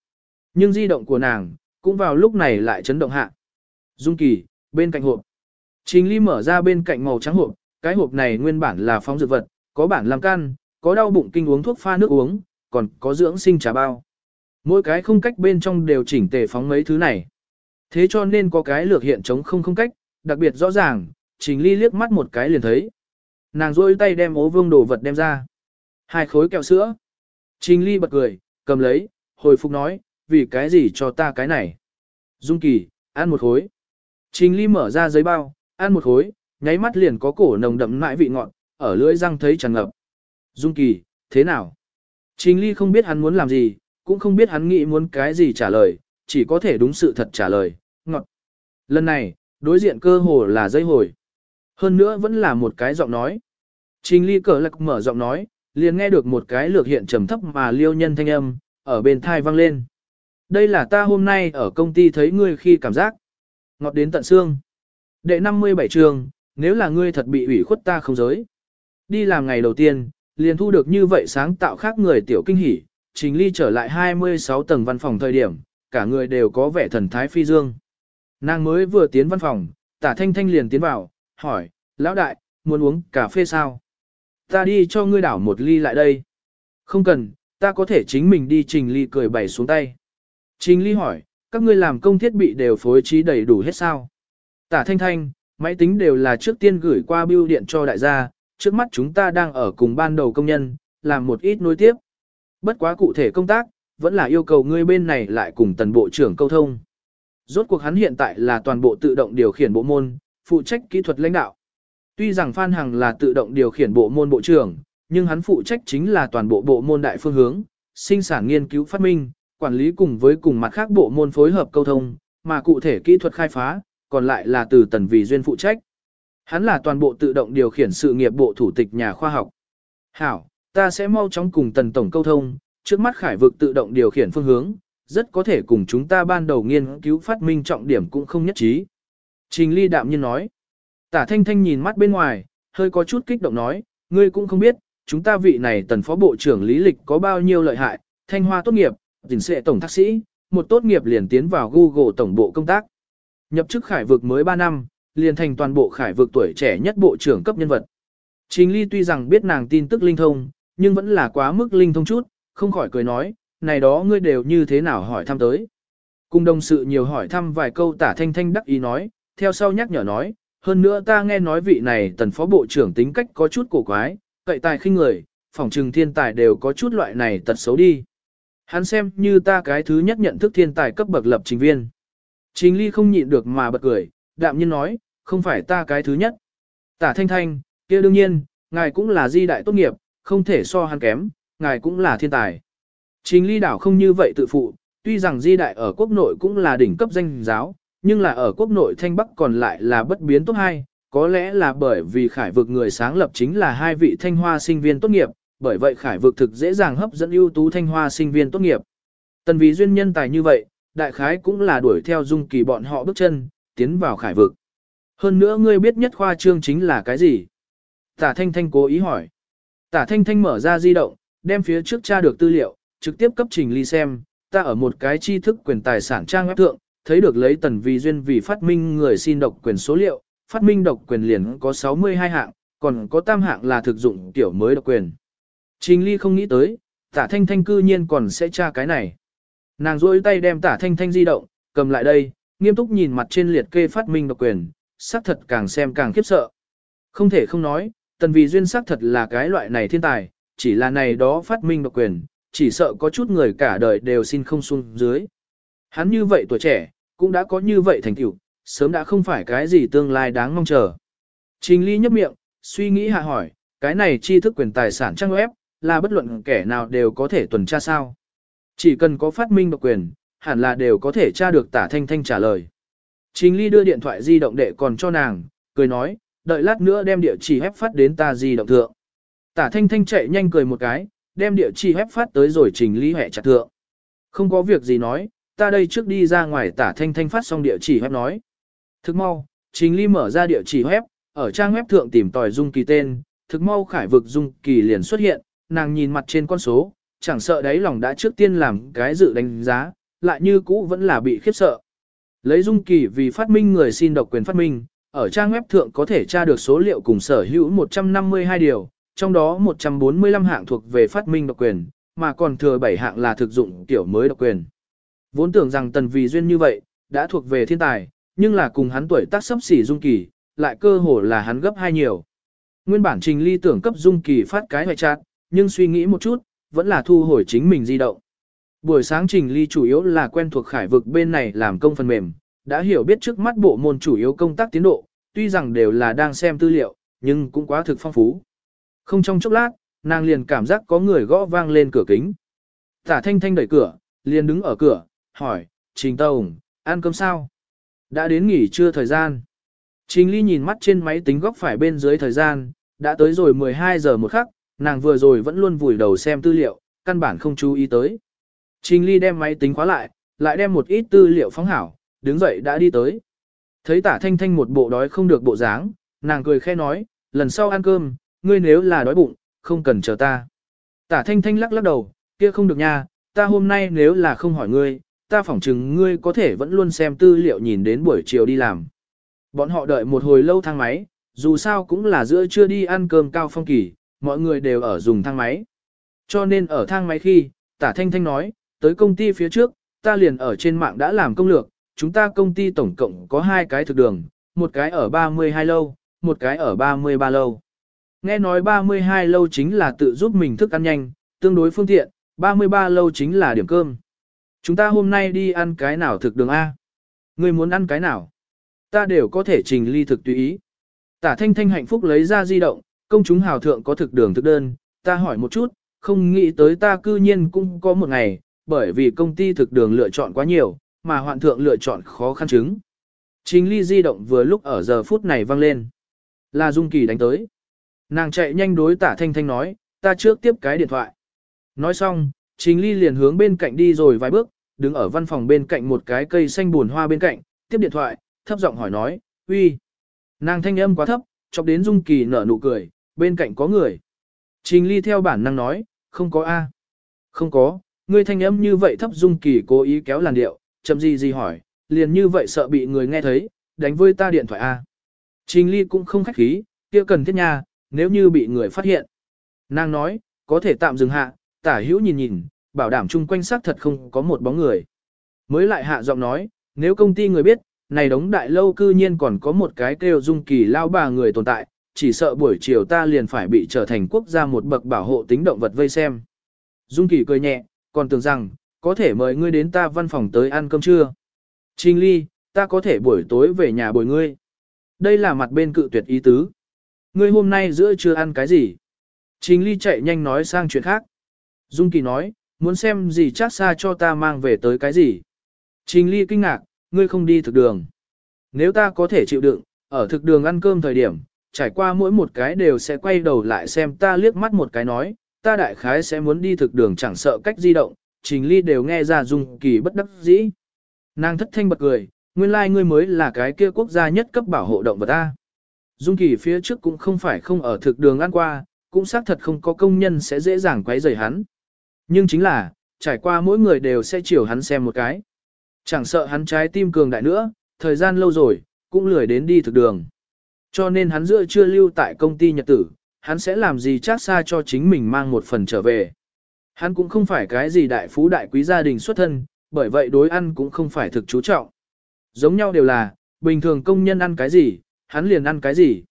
Nhưng di động của nàng, cũng vào lúc này lại chấn động hạ. Dung kỳ, bên cạnh hộp. Trình ly mở ra bên cạnh màu trắng hộp, cái hộp này nguyên bản là phóng dược vật, có bản làm can, có đau bụng kinh uống thuốc pha nước uống, còn có dưỡng sinh trà bao. Mỗi cái không cách bên trong đều chỉnh tề phóng mấy thứ này. Thế cho nên có cái lược hiện chống không không cách, đặc biệt rõ ràng, trình ly liếc mắt một cái liền thấy. Nàng rôi tay đem ố vương đồ vật đem ra. Hai khối kẹo sữa. Trình ly bật cười, cầm lấy, hồi phục nói, vì cái gì cho ta cái này. Dung kỳ, ăn một khối. Trình ly mở ra giấy bao, ăn một khối, nháy mắt liền có cổ nồng đậm nãi vị ngọt, ở lưỡi răng thấy tràn ngập. Dung kỳ, thế nào? Trình ly không biết hắn muốn làm gì, cũng không biết hắn nghĩ muốn cái gì trả lời, chỉ có thể đúng sự thật trả lời, ngọt. Lần này, đối diện cơ hồ là dây hồi. Hơn nữa vẫn là một cái giọng nói. Trình ly cờ lạc mở giọng nói, liền nghe được một cái lược hiện trầm thấp mà liêu nhân thanh âm, ở bên thai vang lên. Đây là ta hôm nay ở công ty thấy ngươi khi cảm giác. Ngọt đến tận xương. Đệ 57 trường, nếu là ngươi thật bị ủy khuất ta không giới. Đi làm ngày đầu tiên, liền thu được như vậy sáng tạo khác người tiểu kinh hỉ, trình ly trở lại 26 tầng văn phòng thời điểm, cả người đều có vẻ thần thái phi dương. Nàng mới vừa tiến văn phòng, tả thanh thanh liền tiến vào, hỏi, lão đại, muốn uống cà phê sao? Ta đi cho ngươi đảo một ly lại đây. Không cần, ta có thể chính mình đi trình ly cười bày xuống tay. Trình ly hỏi, các ngươi làm công thiết bị đều phối trí đầy đủ hết sao? Tả thanh thanh, máy tính đều là trước tiên gửi qua bưu điện cho đại gia, trước mắt chúng ta đang ở cùng ban đầu công nhân, làm một ít nối tiếp. Bất quá cụ thể công tác, vẫn là yêu cầu ngươi bên này lại cùng tần bộ trưởng câu thông. Rốt cuộc hắn hiện tại là toàn bộ tự động điều khiển bộ môn, phụ trách kỹ thuật lãnh đạo. Tuy rằng Phan Hằng là tự động điều khiển bộ môn bộ trưởng, nhưng hắn phụ trách chính là toàn bộ bộ môn đại phương hướng, sinh sản nghiên cứu phát minh, quản lý cùng với cùng mặt khác bộ môn phối hợp câu thông, mà cụ thể kỹ thuật khai phá, còn lại là từ tần vì duyên phụ trách. Hắn là toàn bộ tự động điều khiển sự nghiệp bộ thủ tịch nhà khoa học. Hảo, ta sẽ mau chóng cùng tần tổng câu thông, trước mắt khải vực tự động điều khiển phương hướng, rất có thể cùng chúng ta ban đầu nghiên cứu phát minh trọng điểm cũng không nhất trí. Trình ly đạm nhiên nói. Tả thanh thanh nhìn mắt bên ngoài, hơi có chút kích động nói, ngươi cũng không biết, chúng ta vị này tần phó bộ trưởng lý lịch có bao nhiêu lợi hại, thanh hoa tốt nghiệp, tỉnh sẽ tổng thạc sĩ, một tốt nghiệp liền tiến vào Google tổng bộ công tác. Nhập chức khải vực mới 3 năm, liền thành toàn bộ khải vực tuổi trẻ nhất bộ trưởng cấp nhân vật. Trình Ly tuy rằng biết nàng tin tức linh thông, nhưng vẫn là quá mức linh thông chút, không khỏi cười nói, này đó ngươi đều như thế nào hỏi thăm tới. Cùng đồng sự nhiều hỏi thăm vài câu tả thanh thanh đắc ý nói, theo sau nhắc nhở nói, hơn nữa ta nghe nói vị này tần phó bộ trưởng tính cách có chút cổ quái, cậy tài khinh người, phỏng trừng thiên tài đều có chút loại này tật xấu đi. Hắn xem như ta cái thứ nhất nhận thức thiên tài cấp bậc lập trình viên. Trình ly không nhịn được mà bật cười, đạm nhiên nói, không phải ta cái thứ nhất. Tả thanh thanh, kia đương nhiên, ngài cũng là di đại tốt nghiệp, không thể so hắn kém, ngài cũng là thiên tài. Trình ly đảo không như vậy tự phụ, tuy rằng di đại ở quốc nội cũng là đỉnh cấp danh giáo, nhưng là ở quốc nội thanh bắc còn lại là bất biến tốt hai, có lẽ là bởi vì khải vực người sáng lập chính là hai vị thanh hoa sinh viên tốt nghiệp, bởi vậy khải vực thực dễ dàng hấp dẫn ưu tú thanh hoa sinh viên tốt nghiệp. Tần vì duyên nhân tài như vậy, đại khái cũng là đuổi theo dung kỳ bọn họ bước chân, tiến vào khải vực. Hơn nữa ngươi biết nhất khoa trương chính là cái gì? Tả Thanh Thanh cố ý hỏi. Tả Thanh Thanh mở ra di động, đem phía trước tra được tư liệu, trực tiếp cấp trình ly xem, ta ở một cái tri thức quyền tài sản trang web thượng, thấy được lấy tần vì duyên vì phát minh người xin độc quyền số liệu, phát minh độc quyền liền có 62 hạng, còn có tam hạng là thực dụng tiểu mới độc quyền. Trình ly không nghĩ tới, tả thanh thanh cư nhiên còn sẽ tra cái này. Nàng rôi tay đem tả thanh thanh di động, cầm lại đây, nghiêm túc nhìn mặt trên liệt kê phát minh độc quyền, xác thật càng xem càng khiếp sợ. Không thể không nói, tần vì duyên xác thật là cái loại này thiên tài, chỉ là này đó phát minh độc quyền, chỉ sợ có chút người cả đời đều xin không xuống dưới. Hắn như vậy tuổi trẻ, cũng đã có như vậy thành tựu, sớm đã không phải cái gì tương lai đáng mong chờ. Trình Ly nhấp miệng, suy nghĩ hạ hỏi, cái này tri thức quyền tài sản trang web, là bất luận kẻ nào đều có thể tuần tra sao. Chỉ cần có phát minh độc quyền, hẳn là đều có thể tra được tả thanh thanh trả lời. Trình Ly đưa điện thoại di động đệ còn cho nàng, cười nói, đợi lát nữa đem địa chỉ hép phát đến ta di động thượng. Tả thanh thanh chạy nhanh cười một cái, đem địa chỉ hép phát tới rồi Trình Ly hẹ chặt thượng. Không có việc gì nói, ta đây trước đi ra ngoài tả thanh thanh phát xong địa chỉ hép nói. Thức mau, Trình Ly mở ra địa chỉ hép, ở trang web thượng tìm tòi dung kỳ tên, thực mau khải vực dung kỳ liền xuất hiện, nàng nhìn mặt trên con số, chẳng sợ đấy lòng đã trước tiên làm cái dự đánh giá, lại như cũ vẫn là bị khiếp sợ. Lấy dung kỳ vì phát minh người xin độc quyền phát minh, ở trang web thượng có thể tra được số liệu cùng sở hữu 152 điều, trong đó 145 hạng thuộc về phát minh độc quyền, mà còn thừa 7 hạng là thực dụng tiểu mới độc quyền. Vốn tưởng rằng tần vì duyên như vậy, đã thuộc về thiên tài, nhưng là cùng hắn tuổi tác sắp xỉ dung kỳ, lại cơ hồ là hắn gấp hai nhiều. Nguyên bản trình ly tưởng cấp dung kỳ phát cái hoài chát, nhưng suy nghĩ một chút, vẫn là thu hồi chính mình di động. Buổi sáng trình ly chủ yếu là quen thuộc khải vực bên này làm công phần mềm, đã hiểu biết trước mắt bộ môn chủ yếu công tác tiến độ, tuy rằng đều là đang xem tư liệu, nhưng cũng quá thực phong phú. Không trong chốc lát, nàng liền cảm giác có người gõ vang lên cửa kính. Tả thanh thanh đẩy cửa, liền đứng ở cửa, hỏi, Trình tổng, ăn cơm sao? Đã đến nghỉ trưa thời gian. Trình Ly nhìn mắt trên máy tính góc phải bên dưới thời gian, đã tới rồi 12 giờ một khắc, nàng vừa rồi vẫn luôn vùi đầu xem tư liệu, căn bản không chú ý tới. Trình Ly đem máy tính khóa lại, lại đem một ít tư liệu phóng hảo, đứng dậy đã đi tới. Thấy tả thanh thanh một bộ đói không được bộ dáng, nàng cười khẽ nói, lần sau ăn cơm, ngươi nếu là đói bụng, không cần chờ ta. Tả thanh thanh lắc lắc đầu, kia không được nha, ta hôm nay nếu là không hỏi ngươi, ta phỏng chừng ngươi có thể vẫn luôn xem tư liệu nhìn đến buổi chiều đi làm. Bọn họ đợi một hồi lâu thang máy, dù sao cũng là giữa trưa đi ăn cơm cao phong kỳ, mọi người đều ở dùng thang máy. Cho nên ở thang máy khi, tả thanh thanh nói, tới công ty phía trước, ta liền ở trên mạng đã làm công lược, chúng ta công ty tổng cộng có hai cái thực đường, một cái ở 32 lâu, một cái ở 33 lâu. Nghe nói 32 lâu chính là tự giúp mình thức ăn nhanh, tương đối phương tiện, 33 lâu chính là điểm cơm. Chúng ta hôm nay đi ăn cái nào thực đường A? Người muốn ăn cái nào? Ta đều có thể trình ly thực tùy ý. Tả thanh thanh hạnh phúc lấy ra di động, công chúng hào thượng có thực đường thực đơn, ta hỏi một chút, không nghĩ tới ta cư nhiên cũng có một ngày, bởi vì công ty thực đường lựa chọn quá nhiều, mà hoạn thượng lựa chọn khó khăn chứng. chính ly di động vừa lúc ở giờ phút này vang lên. Là Dung Kỳ đánh tới. Nàng chạy nhanh đối tả thanh thanh nói, ta trước tiếp cái điện thoại. Nói xong, chính ly liền hướng bên cạnh đi rồi vài bước, đứng ở văn phòng bên cạnh một cái cây xanh buồn hoa bên cạnh, tiếp điện thoại, thấp giọng hỏi nói, uy. Nàng thanh âm quá thấp, chọc đến Dung Kỳ nở nụ cười, bên cạnh có người. Trình Ly theo bản năng nói, không có A. Không có, ngươi thanh âm như vậy thấp Dung Kỳ cố ý kéo làn điệu, chậm gì gì hỏi, liền như vậy sợ bị người nghe thấy, đánh với ta điện thoại A. Trình Ly cũng không khách khí, kia cần thiết nha, nếu như bị người phát hiện. Nàng nói, có thể tạm dừng hạ, tả hữu nhìn nhìn, bảo đảm chung quanh xác thật không có một bóng người. Mới lại hạ giọng nói, nếu công ty người biết, này đống đại lâu cư nhiên còn có một cái kêu dung kỳ lao bà người tồn tại, chỉ sợ buổi chiều ta liền phải bị trở thành quốc gia một bậc bảo hộ tính động vật vây xem. Dung kỳ cười nhẹ, còn tưởng rằng, có thể mời ngươi đến ta văn phòng tới ăn cơm trưa. Trình ly, ta có thể buổi tối về nhà bồi ngươi. Đây là mặt bên cự tuyệt ý tứ. Ngươi hôm nay giữa trưa ăn cái gì? Trình ly chạy nhanh nói sang chuyện khác. Dung kỳ nói, muốn xem gì chắc xa cho ta mang về tới cái gì. Trình ly kinh ngạc, ngươi không đi thực đường. Nếu ta có thể chịu đựng, ở thực đường ăn cơm thời điểm, trải qua mỗi một cái đều sẽ quay đầu lại xem ta liếc mắt một cái nói, ta đại khái sẽ muốn đi thực đường chẳng sợ cách di động, trình ly đều nghe ra dung kỳ bất đắc dĩ. Nàng thất thanh bật cười, nguyên lai like ngươi mới là cái kia quốc gia nhất cấp bảo hộ động vật ta. Dung kỳ phía trước cũng không phải không ở thực đường ăn qua, cũng xác thật không có công nhân sẽ dễ dàng quấy rầy hắn. Nhưng chính là, trải qua mỗi người đều sẽ chiều hắn xem một cái. Chẳng sợ hắn trái tim cường đại nữa, thời gian lâu rồi, cũng lười đến đi thực đường. Cho nên hắn giữa chưa lưu tại công ty nhật tử, hắn sẽ làm gì chắc xa cho chính mình mang một phần trở về. Hắn cũng không phải cái gì đại phú đại quý gia đình xuất thân, bởi vậy đối ăn cũng không phải thực chú trọng. Giống nhau đều là, bình thường công nhân ăn cái gì, hắn liền ăn cái gì.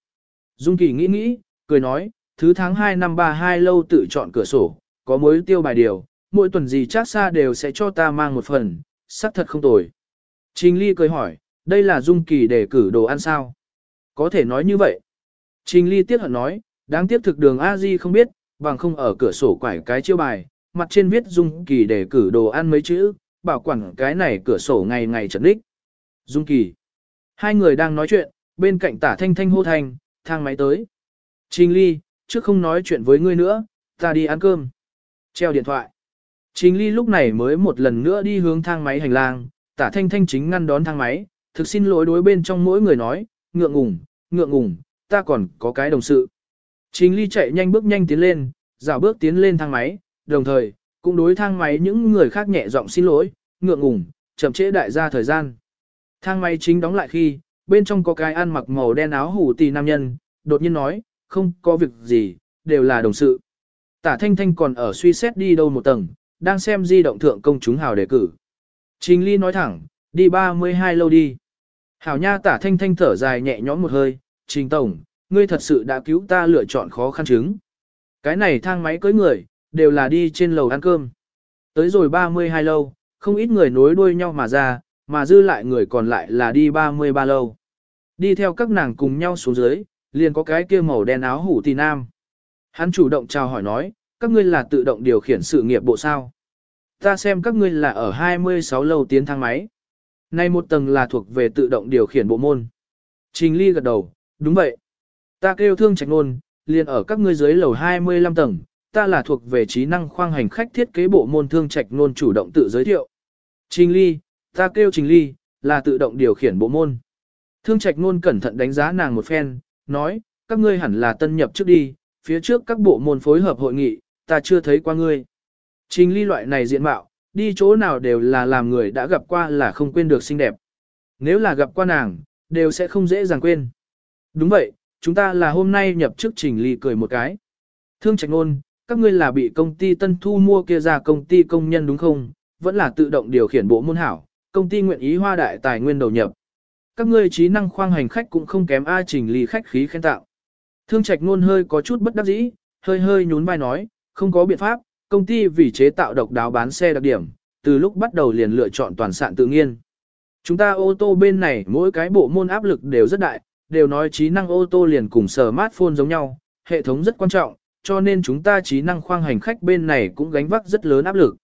Dung Kỳ nghĩ nghĩ, cười nói, thứ tháng 2 năm 32 lâu tự chọn cửa sổ, có mối tiêu bài điều, mỗi tuần gì chắc xa đều sẽ cho ta mang một phần, sắc thật không tồi. Trình Ly cười hỏi, đây là Dung Kỳ để cử đồ ăn sao? Có thể nói như vậy. Trình Ly tiếc hận nói, đáng tiếc thực đường A Di không biết, bằng không ở cửa sổ quải cái chiêu bài, mặt trên viết Dung Kỳ để cử đồ ăn mấy chữ, bảo quản cái này cửa sổ ngày ngày trật đích. Dung Kỳ. Hai người đang nói chuyện, bên cạnh tả thanh thanh hô thành, thang máy tới. Trình Ly, trước không nói chuyện với ngươi nữa, ta đi ăn cơm. Treo điện thoại. Trình Ly lúc này mới một lần nữa đi hướng thang máy hành lang, tả thanh thanh chính ngăn đón thang máy, thực xin lỗi đối bên trong mỗi người nói, ngượng ngùng, ngượng ngùng, ta còn có cái đồng sự. Trình Ly chạy nhanh bước nhanh tiến lên, dạo bước tiến lên thang máy, đồng thời, cũng đối thang máy những người khác nhẹ giọng xin lỗi, ngượng ngùng, chậm trễ đại gia thời gian. Thang máy chính đóng lại khi, bên trong có cái ăn mặc màu đen áo hủ tì nam nhân, đột nhiên nói, không có việc gì, đều là đồng sự. Tả Thanh Thanh còn ở suy xét đi đâu một tầng, đang xem di động thượng công chúng hào đề cử. Trình Ly nói thẳng, đi 32 lâu đi. Hảo nha tả Thanh Thanh thở dài nhẹ nhõm một hơi, Trình Tổng, ngươi thật sự đã cứu ta lựa chọn khó khăn chứng. Cái này thang máy cưới người, đều là đi trên lầu ăn cơm. Tới rồi 32 lâu, không ít người nối đuôi nhau mà ra, mà dư lại người còn lại là đi 33 lâu. Đi theo các nàng cùng nhau xuống dưới, liền có cái kia màu đen áo hủ tì nam. Hắn chủ động chào hỏi nói, các ngươi là tự động điều khiển sự nghiệp bộ sao. Ta xem các ngươi là ở 26 lâu tiến thang máy. Nay một tầng là thuộc về tự động điều khiển bộ môn. Trình Ly gật đầu, đúng vậy. Ta kêu thương trạch nôn, liền ở các ngươi dưới lầu 25 tầng, ta là thuộc về trí năng khoang hành khách thiết kế bộ môn thương trạch nôn chủ động tự giới thiệu. Trình Ly, ta kêu Trình Ly, là tự động điều khiển bộ môn. Thương trạch nôn cẩn thận đánh giá nàng một phen, nói, các ngươi hẳn là tân nhập trước đi, phía trước các bộ môn phối hợp hội nghị, ta chưa thấy qua ngươi. Trình ly loại này diện mạo, đi chỗ nào đều là làm người đã gặp qua là không quên được xinh đẹp. Nếu là gặp qua nàng, đều sẽ không dễ dàng quên. Đúng vậy, chúng ta là hôm nay nhập chức trình ly cười một cái. Thương trạch ngôn, các ngươi là bị công ty tân thu mua kia ra công ty công nhân đúng không? Vẫn là tự động điều khiển bộ môn hảo, công ty nguyện ý hoa đại tài nguyên đầu nhập. Các ngươi trí năng khoang hành khách cũng không kém ai trình ly khách khí khen tạo. Thương trạch ngôn hơi có chút bất đắc dĩ, hơi hơi nhún vai nói, không có biện pháp, công ty vì chế tạo độc đáo bán xe đặc điểm, từ lúc bắt đầu liền lựa chọn toàn sản tự nhiên. Chúng ta ô tô bên này mỗi cái bộ môn áp lực đều rất đại, đều nói trí năng ô tô liền cùng smartphone giống nhau, hệ thống rất quan trọng, cho nên chúng ta trí năng khoang hành khách bên này cũng gánh vác rất lớn áp lực.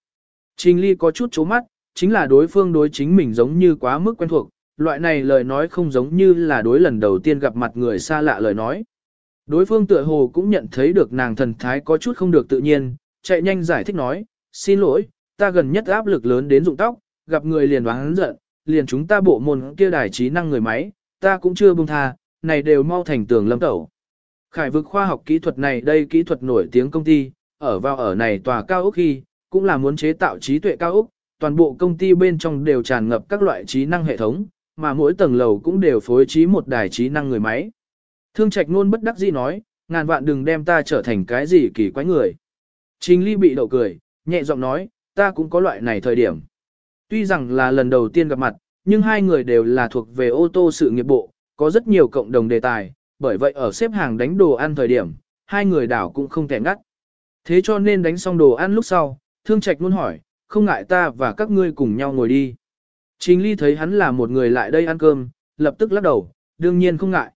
Trình Ly có chút chố mắt, chính là đối phương đối chính mình giống như quá mức quen thuộc, loại này lời nói không giống như là đối lần đầu tiên gặp mặt người xa lạ lời nói. Đối phương tựa hồ cũng nhận thấy được nàng thần thái có chút không được tự nhiên, chạy nhanh giải thích nói, xin lỗi, ta gần nhất áp lực lớn đến rụng tóc, gặp người liền đoán giận, liền chúng ta bộ môn kia đài trí năng người máy, ta cũng chưa buông tha, này đều mau thành tường lâm tẩu. Khải vực khoa học kỹ thuật này đây kỹ thuật nổi tiếng công ty, ở vào ở này tòa cao ốc khi, cũng là muốn chế tạo trí tuệ cao ốc, toàn bộ công ty bên trong đều tràn ngập các loại trí năng hệ thống, mà mỗi tầng lầu cũng đều phối trí một đài trí năng người máy. Thương trạch nôn bất đắc dĩ nói, ngàn vạn đừng đem ta trở thành cái gì kỳ quái người. Trình ly bị đậu cười, nhẹ giọng nói, ta cũng có loại này thời điểm. Tuy rằng là lần đầu tiên gặp mặt, nhưng hai người đều là thuộc về ô tô sự nghiệp bộ, có rất nhiều cộng đồng đề tài, bởi vậy ở xếp hàng đánh đồ ăn thời điểm, hai người đảo cũng không thể ngắt. Thế cho nên đánh xong đồ ăn lúc sau, thương trạch luôn hỏi, không ngại ta và các ngươi cùng nhau ngồi đi. Trình ly thấy hắn là một người lại đây ăn cơm, lập tức lắc đầu, đương nhiên không ngại.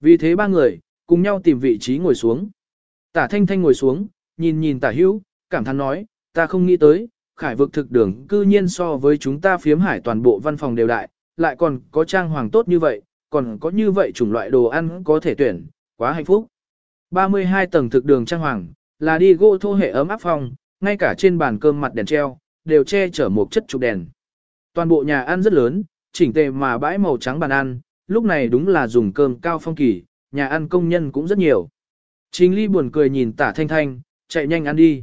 Vì thế ba người, cùng nhau tìm vị trí ngồi xuống. Tả thanh thanh ngồi xuống, nhìn nhìn tả hữu, cảm thán nói, ta không nghĩ tới, khải vực thực đường cư nhiên so với chúng ta phiếm hải toàn bộ văn phòng đều đại, lại còn có trang hoàng tốt như vậy, còn có như vậy chủng loại đồ ăn có thể tuyển, quá hạnh phúc. 32 tầng thực đường trang hoàng, là đi gỗ thô hệ ấm áp phòng, ngay cả trên bàn cơm mặt đèn treo, đều che chở một chất trục đèn. Toàn bộ nhà ăn rất lớn, chỉnh tề mà bãi màu trắng bàn ăn, lúc này đúng là dùng cơm cao phong kỳ, nhà ăn công nhân cũng rất nhiều. Trình ly buồn cười nhìn tả thanh thanh, chạy nhanh ăn đi.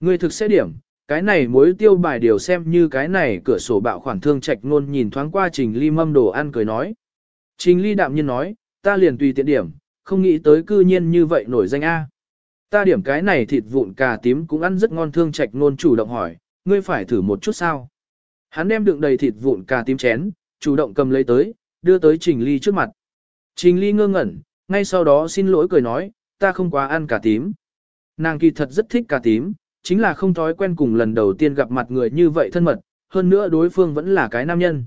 Ngươi thực sẽ điểm, cái này mối tiêu bài điều xem như cái này cửa sổ bạo khoản thương trạch ngôn nhìn thoáng qua trình ly mâm đồ ăn cười nói. Trình ly đạm nhiên nói, ta liền tùy tiện điểm, không nghĩ tới cư nhiên như vậy nổi danh A. Ta điểm cái này thịt vụn cà tím cũng ăn rất ngon thương trạch ngôn chủ động hỏi, ngươi phải thử một chút sao. Hắn đem đựng đầy thịt vụn cà tím chén, chủ động cầm lấy tới, đưa tới Trình Ly trước mặt. Trình Ly ngơ ngẩn, ngay sau đó xin lỗi cười nói, ta không quá ăn cà tím. Nàng kỳ thật rất thích cà tím, chính là không thói quen cùng lần đầu tiên gặp mặt người như vậy thân mật, hơn nữa đối phương vẫn là cái nam nhân.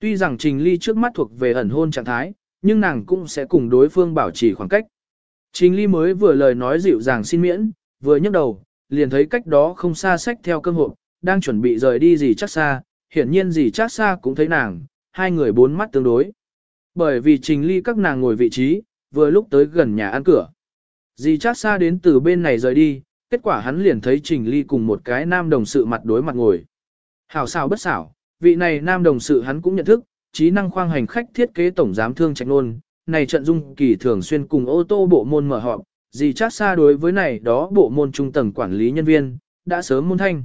Tuy rằng Trình Ly trước mắt thuộc về ẩn hôn trạng thái, nhưng nàng cũng sẽ cùng đối phương bảo trì khoảng cách. Trình Ly mới vừa lời nói dịu dàng xin miễn, vừa nhấc đầu, liền thấy cách đó không xa sách theo cơm hộp, đang chuẩn bị rời đi gì chắc xa, hiển nhiên gì chắc xa cũng thấy nàng, hai người bốn mắt tương đối. Bởi vì trình ly các nàng ngồi vị trí, vừa lúc tới gần nhà ăn cửa. Dì chắc xa đến từ bên này rời đi, kết quả hắn liền thấy trình ly cùng một cái nam đồng sự mặt đối mặt ngồi. Hảo xảo bất xảo, vị này nam đồng sự hắn cũng nhận thức, trí năng khoang hành khách thiết kế tổng giám thương trạch nôn, này trận dung kỳ thường xuyên cùng ô tô bộ môn mở họp, gì chắc xa đối với này đó bộ môn trung tầng quản lý nhân viên, đã sớm môn thanh.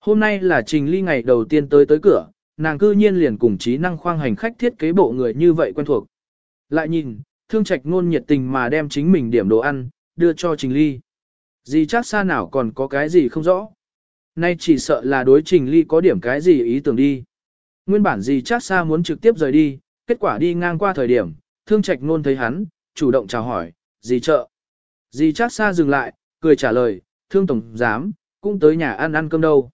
Hôm nay là trình ly ngày đầu tiên tới tới cửa, nàng cư nhiên liền cùng trí năng khoang hành khách thiết kế bộ người như vậy quen thuộc. Lại nhìn, thương trạch nôn nhiệt tình mà đem chính mình điểm đồ ăn, đưa cho trình ly. Gì chắc xa nào còn có cái gì không rõ. Nay chỉ sợ là đối trình ly có điểm cái gì ý tưởng đi. Nguyên bản gì chắc xa muốn trực tiếp rời đi, kết quả đi ngang qua thời điểm, thương trạch nôn thấy hắn, chủ động chào hỏi, gì chợ. Dì chắc xa dừng lại, cười trả lời, thương tổng giám, cũng tới nhà ăn ăn cơm đâu.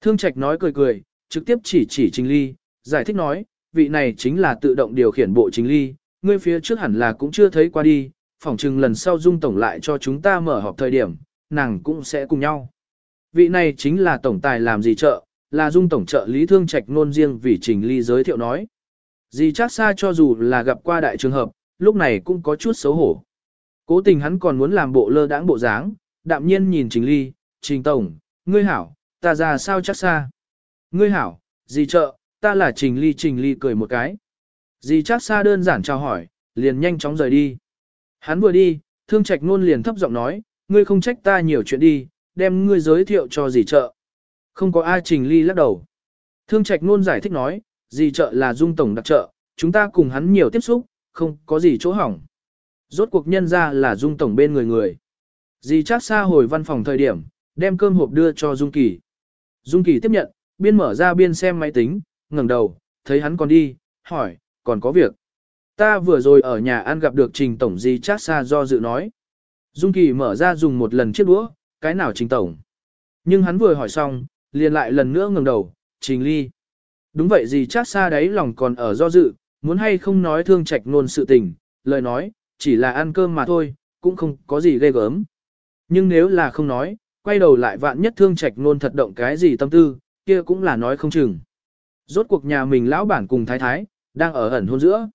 Thương trạch nói cười cười, trực tiếp chỉ chỉ trình ly, giải thích nói, vị này chính là tự động điều khiển bộ trình ly, ngươi phía trước hẳn là cũng chưa thấy qua đi, phỏng chừng lần sau dung tổng lại cho chúng ta mở họp thời điểm, nàng cũng sẽ cùng nhau. Vị này chính là tổng tài làm gì trợ, là dung tổng trợ lý thương trạch nôn riêng vì trình ly giới thiệu nói. Dì chắc xa cho dù là gặp qua đại trường hợp, lúc này cũng có chút xấu hổ. Cố tình hắn còn muốn làm bộ lơ đãng bộ dáng, đạm nhiên nhìn Trình Ly, Trình Tổng, ngươi hảo, ta ra sao chắc xa. Ngươi hảo, dì trợ, ta là Trình Ly Trình Ly cười một cái. Dì chắc xa đơn giản chào hỏi, liền nhanh chóng rời đi. Hắn vừa đi, thương trạch nôn liền thấp giọng nói, ngươi không trách ta nhiều chuyện đi, đem ngươi giới thiệu cho dì trợ. Không có ai Trình Ly lắc đầu. Thương trạch nôn giải thích nói, dì trợ là dung tổng đặc trợ, chúng ta cùng hắn nhiều tiếp xúc, không có gì chỗ hỏng. Rốt cuộc nhân ra là Dung Tổng bên người người. Dì chắc xa hồi văn phòng thời điểm, đem cơm hộp đưa cho Dung Kỳ. Dung Kỳ tiếp nhận, biên mở ra biên xem máy tính, ngẩng đầu, thấy hắn còn đi, hỏi, còn có việc. Ta vừa rồi ở nhà ăn gặp được Trình Tổng gì chắc xa do dự nói. Dung Kỳ mở ra dùng một lần chiếc đũa, cái nào Trình Tổng. Nhưng hắn vừa hỏi xong, liền lại lần nữa ngẩng đầu, Trình Ly. Đúng vậy gì chắc xa đấy lòng còn ở do dự, muốn hay không nói thương trạch ngôn sự tình, lời nói, chỉ là ăn cơm mà thôi, cũng không có gì ghê gớm. Nhưng nếu là không nói, quay đầu lại vạn nhất thương trạch nôn thật động cái gì tâm tư, kia cũng là nói không chừng. Rốt cuộc nhà mình lão bản cùng thái thái, đang ở ẩn hôn giữa.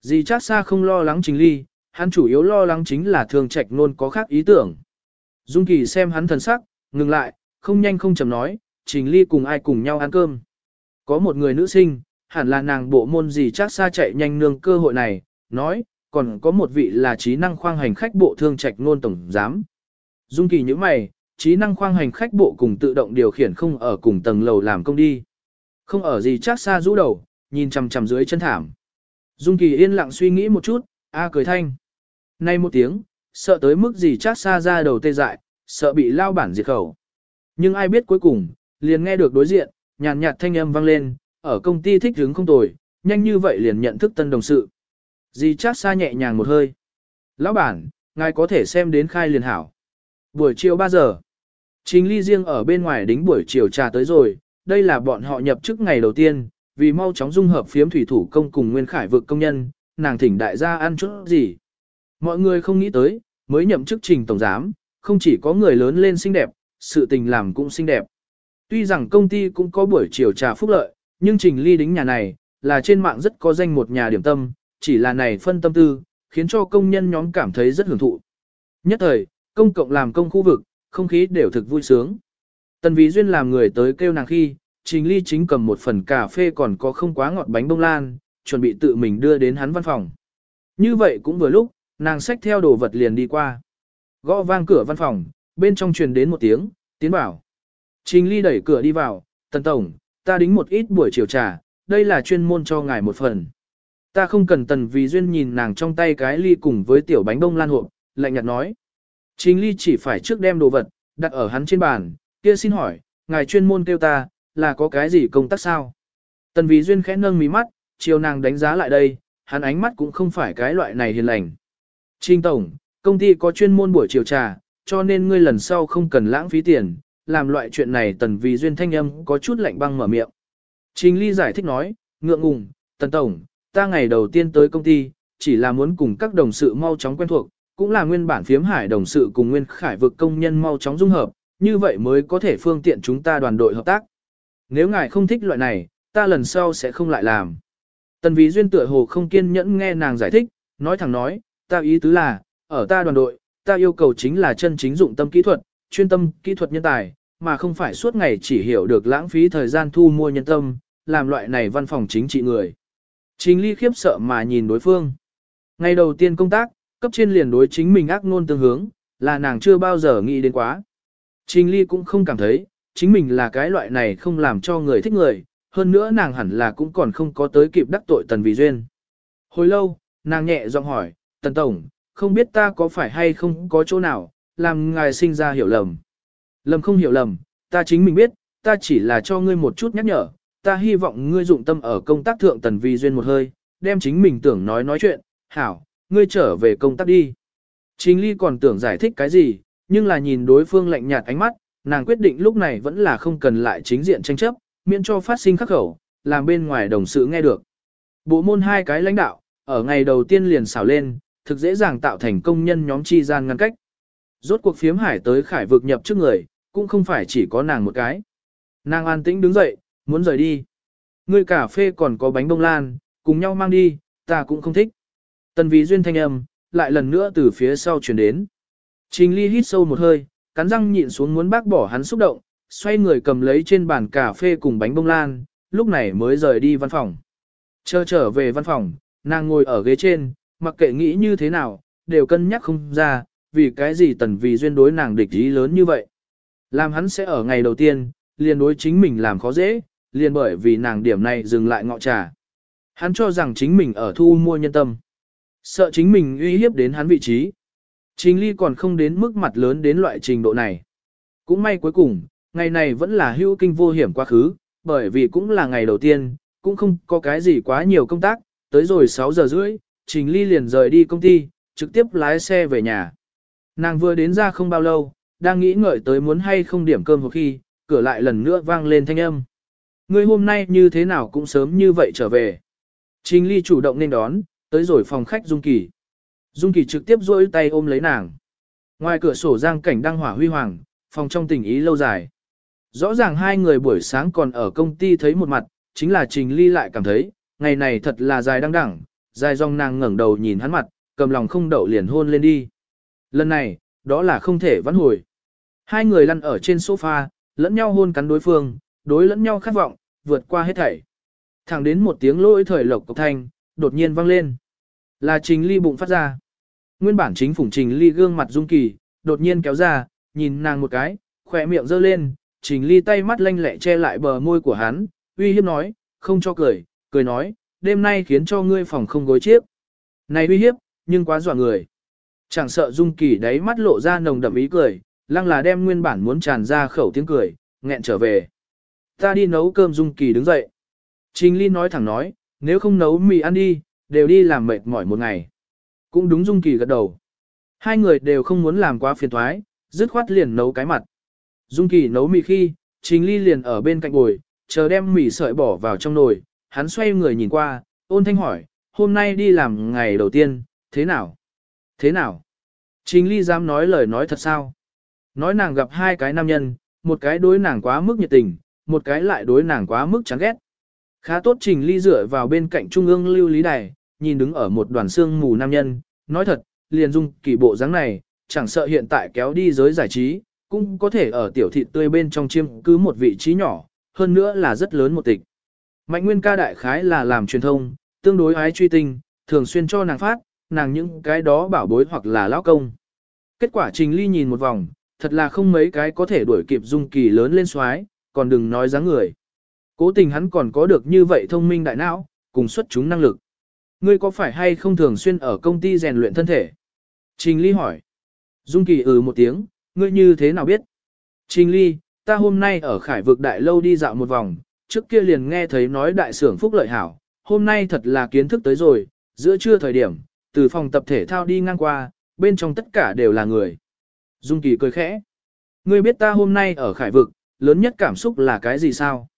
Dì chắc xa không lo lắng chính ly, hắn chủ yếu lo lắng chính là Thường trạch nôn có khác ý tưởng. Dung Kỳ xem hắn thần sắc, ngừng lại, không nhanh không chậm nói, trình ly cùng ai cùng nhau ăn cơm. Có một người nữ sinh, hẳn là nàng bộ môn gì chắc xa chạy nhanh nương cơ hội này, nói, còn có một vị là trí năng khoang hành khách bộ thương trạch Nôn tổng giám. Dung kỳ như mày, trí năng khoang hành khách bộ cùng tự động điều khiển không ở cùng tầng lầu làm công đi. Không ở gì chắc xa rũ đầu, nhìn chằm chằm dưới chân thảm. Dung kỳ yên lặng suy nghĩ một chút, a cười thanh. Nay một tiếng, sợ tới mức gì chắc xa ra đầu tê dại, sợ bị lao bản diệt khẩu. Nhưng ai biết cuối cùng, liền nghe được đối diện, nhàn nhạt thanh âm vang lên, ở công ty thích hứng không tồi, nhanh như vậy liền nhận thức tân đồng sự. Dì chát xa nhẹ nhàng một hơi. Lão bản, ngài có thể xem đến khai liền hảo. Buổi chiều 3 giờ. Trình ly riêng ở bên ngoài đính buổi chiều trà tới rồi, đây là bọn họ nhập chức ngày đầu tiên, vì mau chóng dung hợp phiếm thủy thủ công cùng nguyên khải vực công nhân, nàng thỉnh đại gia ăn chút gì. Mọi người không nghĩ tới, mới nhậm chức trình tổng giám, không chỉ có người lớn lên xinh đẹp, sự tình làm cũng xinh đẹp. Tuy rằng công ty cũng có buổi chiều trà phúc lợi, nhưng trình ly đính nhà này, là trên mạng rất có danh một nhà điểm tâm, chỉ là này phân tâm tư, khiến cho công nhân nhóm cảm thấy rất hưởng thụ. Nhất thời, công cộng làm công khu vực, không khí đều thực vui sướng. Tần Vĩ Duyên làm người tới kêu nàng khi, Trình Ly chính cầm một phần cà phê còn có không quá ngọt bánh bông lan, chuẩn bị tự mình đưa đến hắn văn phòng. Như vậy cũng vừa lúc, nàng xách theo đồ vật liền đi qua. Gõ vang cửa văn phòng, bên trong truyền đến một tiếng, tiến bảo. Trình Ly đẩy cửa đi vào, Tần Tổng, ta đính một ít buổi chiều trà, đây là chuyên môn cho ngài một phần. Ta không cần tần vì duyên nhìn nàng trong tay cái ly cùng với tiểu bánh bông lan hộp, lạnh nhạt nói. Trình ly chỉ phải trước đem đồ vật, đặt ở hắn trên bàn, kia xin hỏi, ngài chuyên môn kêu ta, là có cái gì công tác sao? Tần vì duyên khẽ nâng mí mắt, chiều nàng đánh giá lại đây, hắn ánh mắt cũng không phải cái loại này hiền lành. Trình tổng, công ty có chuyên môn buổi chiều trà, cho nên ngươi lần sau không cần lãng phí tiền, làm loại chuyện này tần vì duyên thanh âm có chút lạnh băng mở miệng. Trình ly giải thích nói, ngượng ngùng, tần tổng, ta ngày đầu tiên tới công ty, chỉ là muốn cùng các đồng sự mau chóng quen thuộc, cũng là nguyên bản phiếm hải đồng sự cùng nguyên khải vực công nhân mau chóng dung hợp, như vậy mới có thể phương tiện chúng ta đoàn đội hợp tác. Nếu ngài không thích loại này, ta lần sau sẽ không lại làm. Tần Vĩ Duyên tựa hồ không kiên nhẫn nghe nàng giải thích, nói thẳng nói, ta ý tứ là, ở ta đoàn đội, ta yêu cầu chính là chân chính dụng tâm kỹ thuật, chuyên tâm kỹ thuật nhân tài, mà không phải suốt ngày chỉ hiểu được lãng phí thời gian thu mua nhân tâm, làm loại này văn phòng chính trị người. Trình Ly khiếp sợ mà nhìn đối phương. Ngày đầu tiên công tác, cấp trên liền đối chính mình ác ngôn tương hướng, là nàng chưa bao giờ nghĩ đến quá. Trình Ly cũng không cảm thấy, chính mình là cái loại này không làm cho người thích người, hơn nữa nàng hẳn là cũng còn không có tới kịp đắc tội Tần Vì Duyên. Hồi lâu, nàng nhẹ giọng hỏi, Tần Tổng, không biết ta có phải hay không có chỗ nào, làm ngài sinh ra hiểu lầm. Lầm không hiểu lầm, ta chính mình biết, ta chỉ là cho ngươi một chút nhắc nhở, ta hy vọng ngươi dụng tâm ở công tác thượng Tần Vi Duyên một hơi, đem chính mình tưởng nói nói chuyện, hảo, ngươi trở về công tác đi. chính Ly còn tưởng giải thích cái gì, nhưng là nhìn đối phương lạnh nhạt ánh mắt, nàng quyết định lúc này vẫn là không cần lại chính diện tranh chấp, miễn cho phát sinh khắc khẩu, làm bên ngoài đồng sự nghe được. Bộ môn hai cái lãnh đạo, ở ngày đầu tiên liền xảo lên, thực dễ dàng tạo thành công nhân nhóm chi gian ngăn cách. Rốt cuộc phiếm hải tới khải vực nhập trước người, cũng không phải chỉ có nàng một cái. Nàng an tĩnh đứng dậy, muốn rời đi. Người cà phê còn có bánh bông lan, cùng nhau mang đi, ta cũng không thích. Tần vì duyên thanh âm, lại lần nữa từ phía sau chuyển đến. Trình ly hít sâu một hơi, cắn răng nhịn xuống muốn bác bỏ hắn xúc động, xoay người cầm lấy trên bàn cà phê cùng bánh bông lan, lúc này mới rời đi văn phòng. Chờ trở về văn phòng, nàng ngồi ở ghế trên, mặc kệ nghĩ như thế nào, đều cân nhắc không ra, vì cái gì tần vì duyên đối nàng địch ý lớn như vậy. Làm hắn sẽ ở ngày đầu tiên, liền đối chính mình làm khó dễ, liền bởi vì nàng điểm này dừng lại ngọ trà. Hắn cho rằng chính mình ở thu mua nhân tâm. Sợ chính mình uy hiếp đến hắn vị trí. Trình ly còn không đến mức mặt lớn đến loại trình độ này. Cũng may cuối cùng, ngày này vẫn là hữu kinh vô hiểm quá khứ, bởi vì cũng là ngày đầu tiên, cũng không có cái gì quá nhiều công tác, tới rồi 6 giờ rưỡi, Trình Ly liền rời đi công ty, trực tiếp lái xe về nhà. Nàng vừa đến ra không bao lâu, đang nghĩ ngợi tới muốn hay không điểm cơm một khi, cửa lại lần nữa vang lên thanh âm. Người hôm nay như thế nào cũng sớm như vậy trở về. Trình Ly chủ động nên đón, tới rồi phòng khách Dung Kỳ. Dung Kỳ trực tiếp duỗi tay ôm lấy nàng. Ngoài cửa sổ giang cảnh đang hỏa huy hoàng, phòng trong tình ý lâu dài. Rõ ràng hai người buổi sáng còn ở công ty thấy một mặt, chính là Trình Ly lại cảm thấy, ngày này thật là dài đăng đẳng, dài dòng nàng ngẩng đầu nhìn hắn mặt, cầm lòng không đậu liền hôn lên đi. Lần này, đó là không thể vãn hồi. Hai người lăn ở trên sofa, lẫn nhau hôn cắn đối phương, đối lẫn nhau khát vọng, vượt qua hết thảy. Thẳng đến một tiếng lỗi thời lộc cộc thanh, đột nhiên vang lên. Là Trình Ly bụng phát ra. Nguyên bản chính phủng Trình Ly gương mặt dung kỳ, đột nhiên kéo ra, nhìn nàng một cái, khỏe miệng giơ lên, Trình Ly tay mắt lanh lẹ che lại bờ môi của hắn, uy hiếp nói, không cho cười, cười nói, đêm nay khiến cho ngươi phòng không gối chiếc. Này uy hiếp, nhưng quá dọa người. Chẳng sợ Dung Kỳ đáy mắt lộ ra nồng đậm ý cười, lăng là đem nguyên bản muốn tràn ra khẩu tiếng cười, nghẹn trở về. Ta đi nấu cơm Dung Kỳ đứng dậy. Trình Ly nói thẳng nói, nếu không nấu mì ăn đi, đều đi làm mệt mỏi một ngày. Cũng đúng Dung Kỳ gật đầu. Hai người đều không muốn làm quá phiền thoái, dứt khoát liền nấu cái mặt. Dung Kỳ nấu mì khi, Trình Ly liền ở bên cạnh ngồi, chờ đem mì sợi bỏ vào trong nồi, hắn xoay người nhìn qua, ôn thanh hỏi, hôm nay đi làm ngày đầu tiên, thế nào? Thế nào? Trình Ly dám nói lời nói thật sao? Nói nàng gặp hai cái nam nhân, một cái đối nàng quá mức nhiệt tình, một cái lại đối nàng quá mức chán ghét. Khá tốt Trình Ly dựa vào bên cạnh trung ương lưu lý đài, nhìn đứng ở một đoàn xương mù nam nhân, nói thật, liền dung kỳ bộ dáng này, chẳng sợ hiện tại kéo đi giới giải trí, cũng có thể ở tiểu thị tươi bên trong chiêm cứ một vị trí nhỏ, hơn nữa là rất lớn một tịch. Mạnh nguyên ca đại khái là làm truyền thông, tương đối ái truy tinh, thường xuyên cho nàng phát, nàng những cái đó bảo bối hoặc là lão công. Kết quả trình ly nhìn một vòng, thật là không mấy cái có thể đuổi kịp dung kỳ lớn lên xoái, còn đừng nói dáng người. Cố tình hắn còn có được như vậy thông minh đại não, cùng xuất chúng năng lực. Ngươi có phải hay không thường xuyên ở công ty rèn luyện thân thể? Trình ly hỏi. Dung kỳ ừ một tiếng, ngươi như thế nào biết? Trình ly, ta hôm nay ở khải vực đại lâu đi dạo một vòng, trước kia liền nghe thấy nói đại sưởng phúc lợi hảo, hôm nay thật là kiến thức tới rồi, giữa trưa thời điểm, từ phòng tập thể thao đi ngang qua, bên trong tất cả đều là người. Dung Kỳ cười khẽ. Ngươi biết ta hôm nay ở khải vực, lớn nhất cảm xúc là cái gì sao?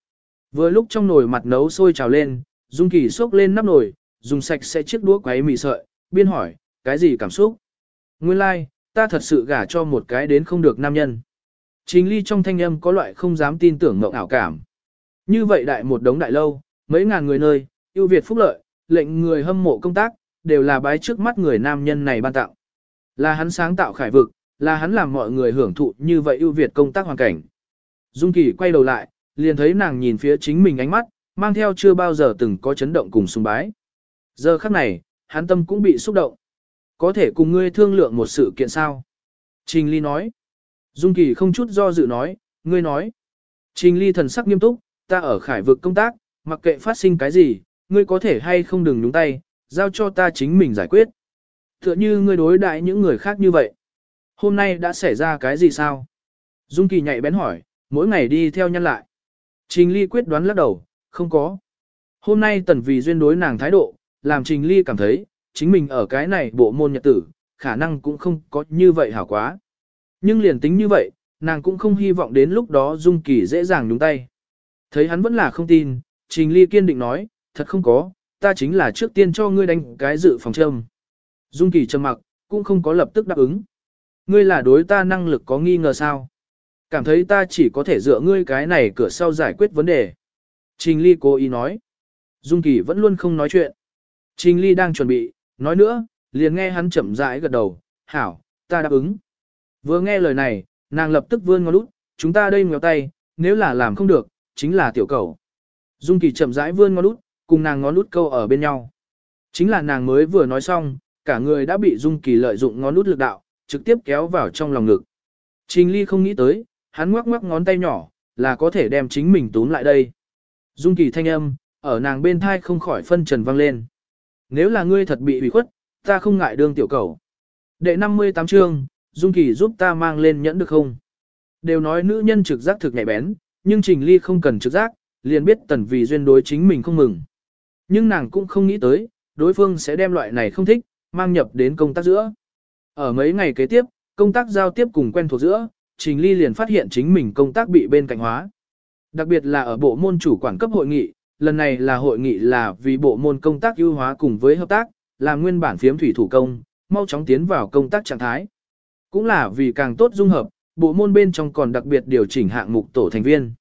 Vừa lúc trong nồi mặt nấu sôi trào lên, Dung Kỳ xốc lên nắp nồi, dùng sạch sẽ chiếc đũa quấy mì sợi, biên hỏi, cái gì cảm xúc? Nguyên lai, like, ta thật sự gả cho một cái đến không được nam nhân. chính ly trong thanh âm có loại không dám tin tưởng mộng ảo cảm. Như vậy đại một đống đại lâu, mấy ngàn người nơi, ưu việt phúc lợi, lệnh người hâm mộ công tác, đều là bái trước mắt người nam nhân này ban tặng. Là hắn sáng tạo khải vực, là hắn làm mọi người hưởng thụ như vậy ưu việt công tác hoàn cảnh. Dung Kỳ quay đầu lại, liền thấy nàng nhìn phía chính mình ánh mắt, mang theo chưa bao giờ từng có chấn động cùng sùng bái. Giờ khắc này, hắn tâm cũng bị xúc động. Có thể cùng ngươi thương lượng một sự kiện sao? Trình Ly nói. Dung Kỳ không chút do dự nói, ngươi nói. Trình Ly thần sắc nghiêm túc, ta ở khải vực công tác, mặc kệ phát sinh cái gì, ngươi có thể hay không đừng nhúng tay, giao cho ta chính mình giải quyết. Tựa như ngươi đối đại những người khác như vậy. Hôm nay đã xảy ra cái gì sao? Dung Kỳ nhạy bén hỏi, mỗi ngày đi theo nhân lại. Trình Ly quyết đoán lắc đầu, không có. Hôm nay tần vì duyên đối nàng thái độ, làm Trình Ly cảm thấy, chính mình ở cái này bộ môn nhật tử, khả năng cũng không có như vậy hảo quá. Nhưng liền tính như vậy, nàng cũng không hy vọng đến lúc đó Dung Kỳ dễ dàng nhúng tay. Thấy hắn vẫn là không tin, Trình Ly kiên định nói, thật không có, ta chính là trước tiên cho ngươi đánh cái dự phòng châm. Dung Kỳ trầm mặc, cũng không có lập tức đáp ứng. Ngươi là đối ta năng lực có nghi ngờ sao? Cảm thấy ta chỉ có thể dựa ngươi cái này cửa sau giải quyết vấn đề. Trình Ly cố ý nói. Dung Kỳ vẫn luôn không nói chuyện. Trình Ly đang chuẩn bị, nói nữa, liền nghe hắn chậm rãi gật đầu, hảo, ta đáp ứng. Vừa nghe lời này, nàng lập tức vươn ngón út, chúng ta đây ngéo tay, nếu là làm không được, chính là tiểu cầu. Dung Kỳ chậm rãi vươn ngón út, cùng nàng ngón út câu ở bên nhau. Chính là nàng mới vừa nói xong, cả người đã bị Dung Kỳ lợi dụng ngón út lực đạo, trực tiếp kéo vào trong lòng ngực. Trình Ly không nghĩ tới, hắn ngoắc ngoắc ngón tay nhỏ, là có thể đem chính mình túm lại đây. Dung Kỳ thanh âm, ở nàng bên thai không khỏi phân trần vang lên. Nếu là ngươi thật bị ủy khuất, ta không ngại đương tiểu cầu. Đệ 58 chương, Dung Kỳ giúp ta mang lên nhẫn được không? Đều nói nữ nhân trực giác thực nhạy bén, nhưng Trình Ly không cần trực giác, liền biết tần vì duyên đối chính mình không mừng. Nhưng nàng cũng không nghĩ tới, đối phương sẽ đem loại này không thích, mang nhập đến công tác giữa. Ở mấy ngày kế tiếp, công tác giao tiếp cùng quen thuộc giữa, Trình Ly liền phát hiện chính mình công tác bị bên cạnh hóa. Đặc biệt là ở bộ môn chủ quản cấp hội nghị, lần này là hội nghị là vì bộ môn công tác ưu hóa cùng với hợp tác, là nguyên bản phiếm thủy thủ công, mau chóng tiến vào công tác trạng thái. Cũng là vì càng tốt dung hợp, bộ môn bên trong còn đặc biệt điều chỉnh hạng mục tổ thành viên.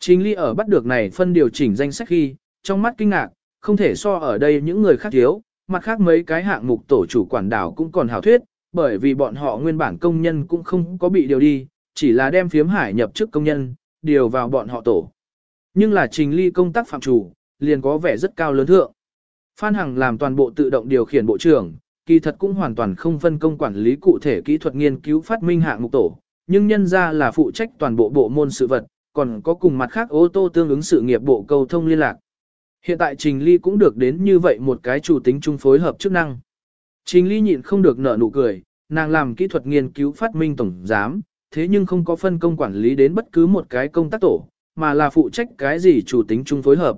Trình Ly ở bắt được này phân điều chỉnh danh sách khi, trong mắt kinh ngạc, không thể so ở đây những người khác thiếu, mặt khác mấy cái hạng mục tổ chủ quản đảo cũng còn hảo thuyết, bởi vì bọn họ nguyên bản công nhân cũng không có bị điều đi, chỉ là đem phiếm hải nhập chức công nhân, điều vào bọn họ tổ. Nhưng là trình ly công tác phạm chủ, liền có vẻ rất cao lớn thượng. Phan Hằng làm toàn bộ tự động điều khiển bộ trưởng, kỳ thật cũng hoàn toàn không phân công quản lý cụ thể kỹ thuật nghiên cứu phát minh hạng mục tổ, nhưng nhân ra là phụ trách toàn bộ bộ môn sự vật, còn có cùng mặt khác ô tô tương ứng sự nghiệp bộ cầu thông liên lạc. Hiện tại Trình Ly cũng được đến như vậy một cái chủ tính chung phối hợp chức năng. Trình Ly nhịn không được nở nụ cười, nàng làm kỹ thuật nghiên cứu phát minh tổng giám, thế nhưng không có phân công quản lý đến bất cứ một cái công tác tổ, mà là phụ trách cái gì chủ tính chung phối hợp.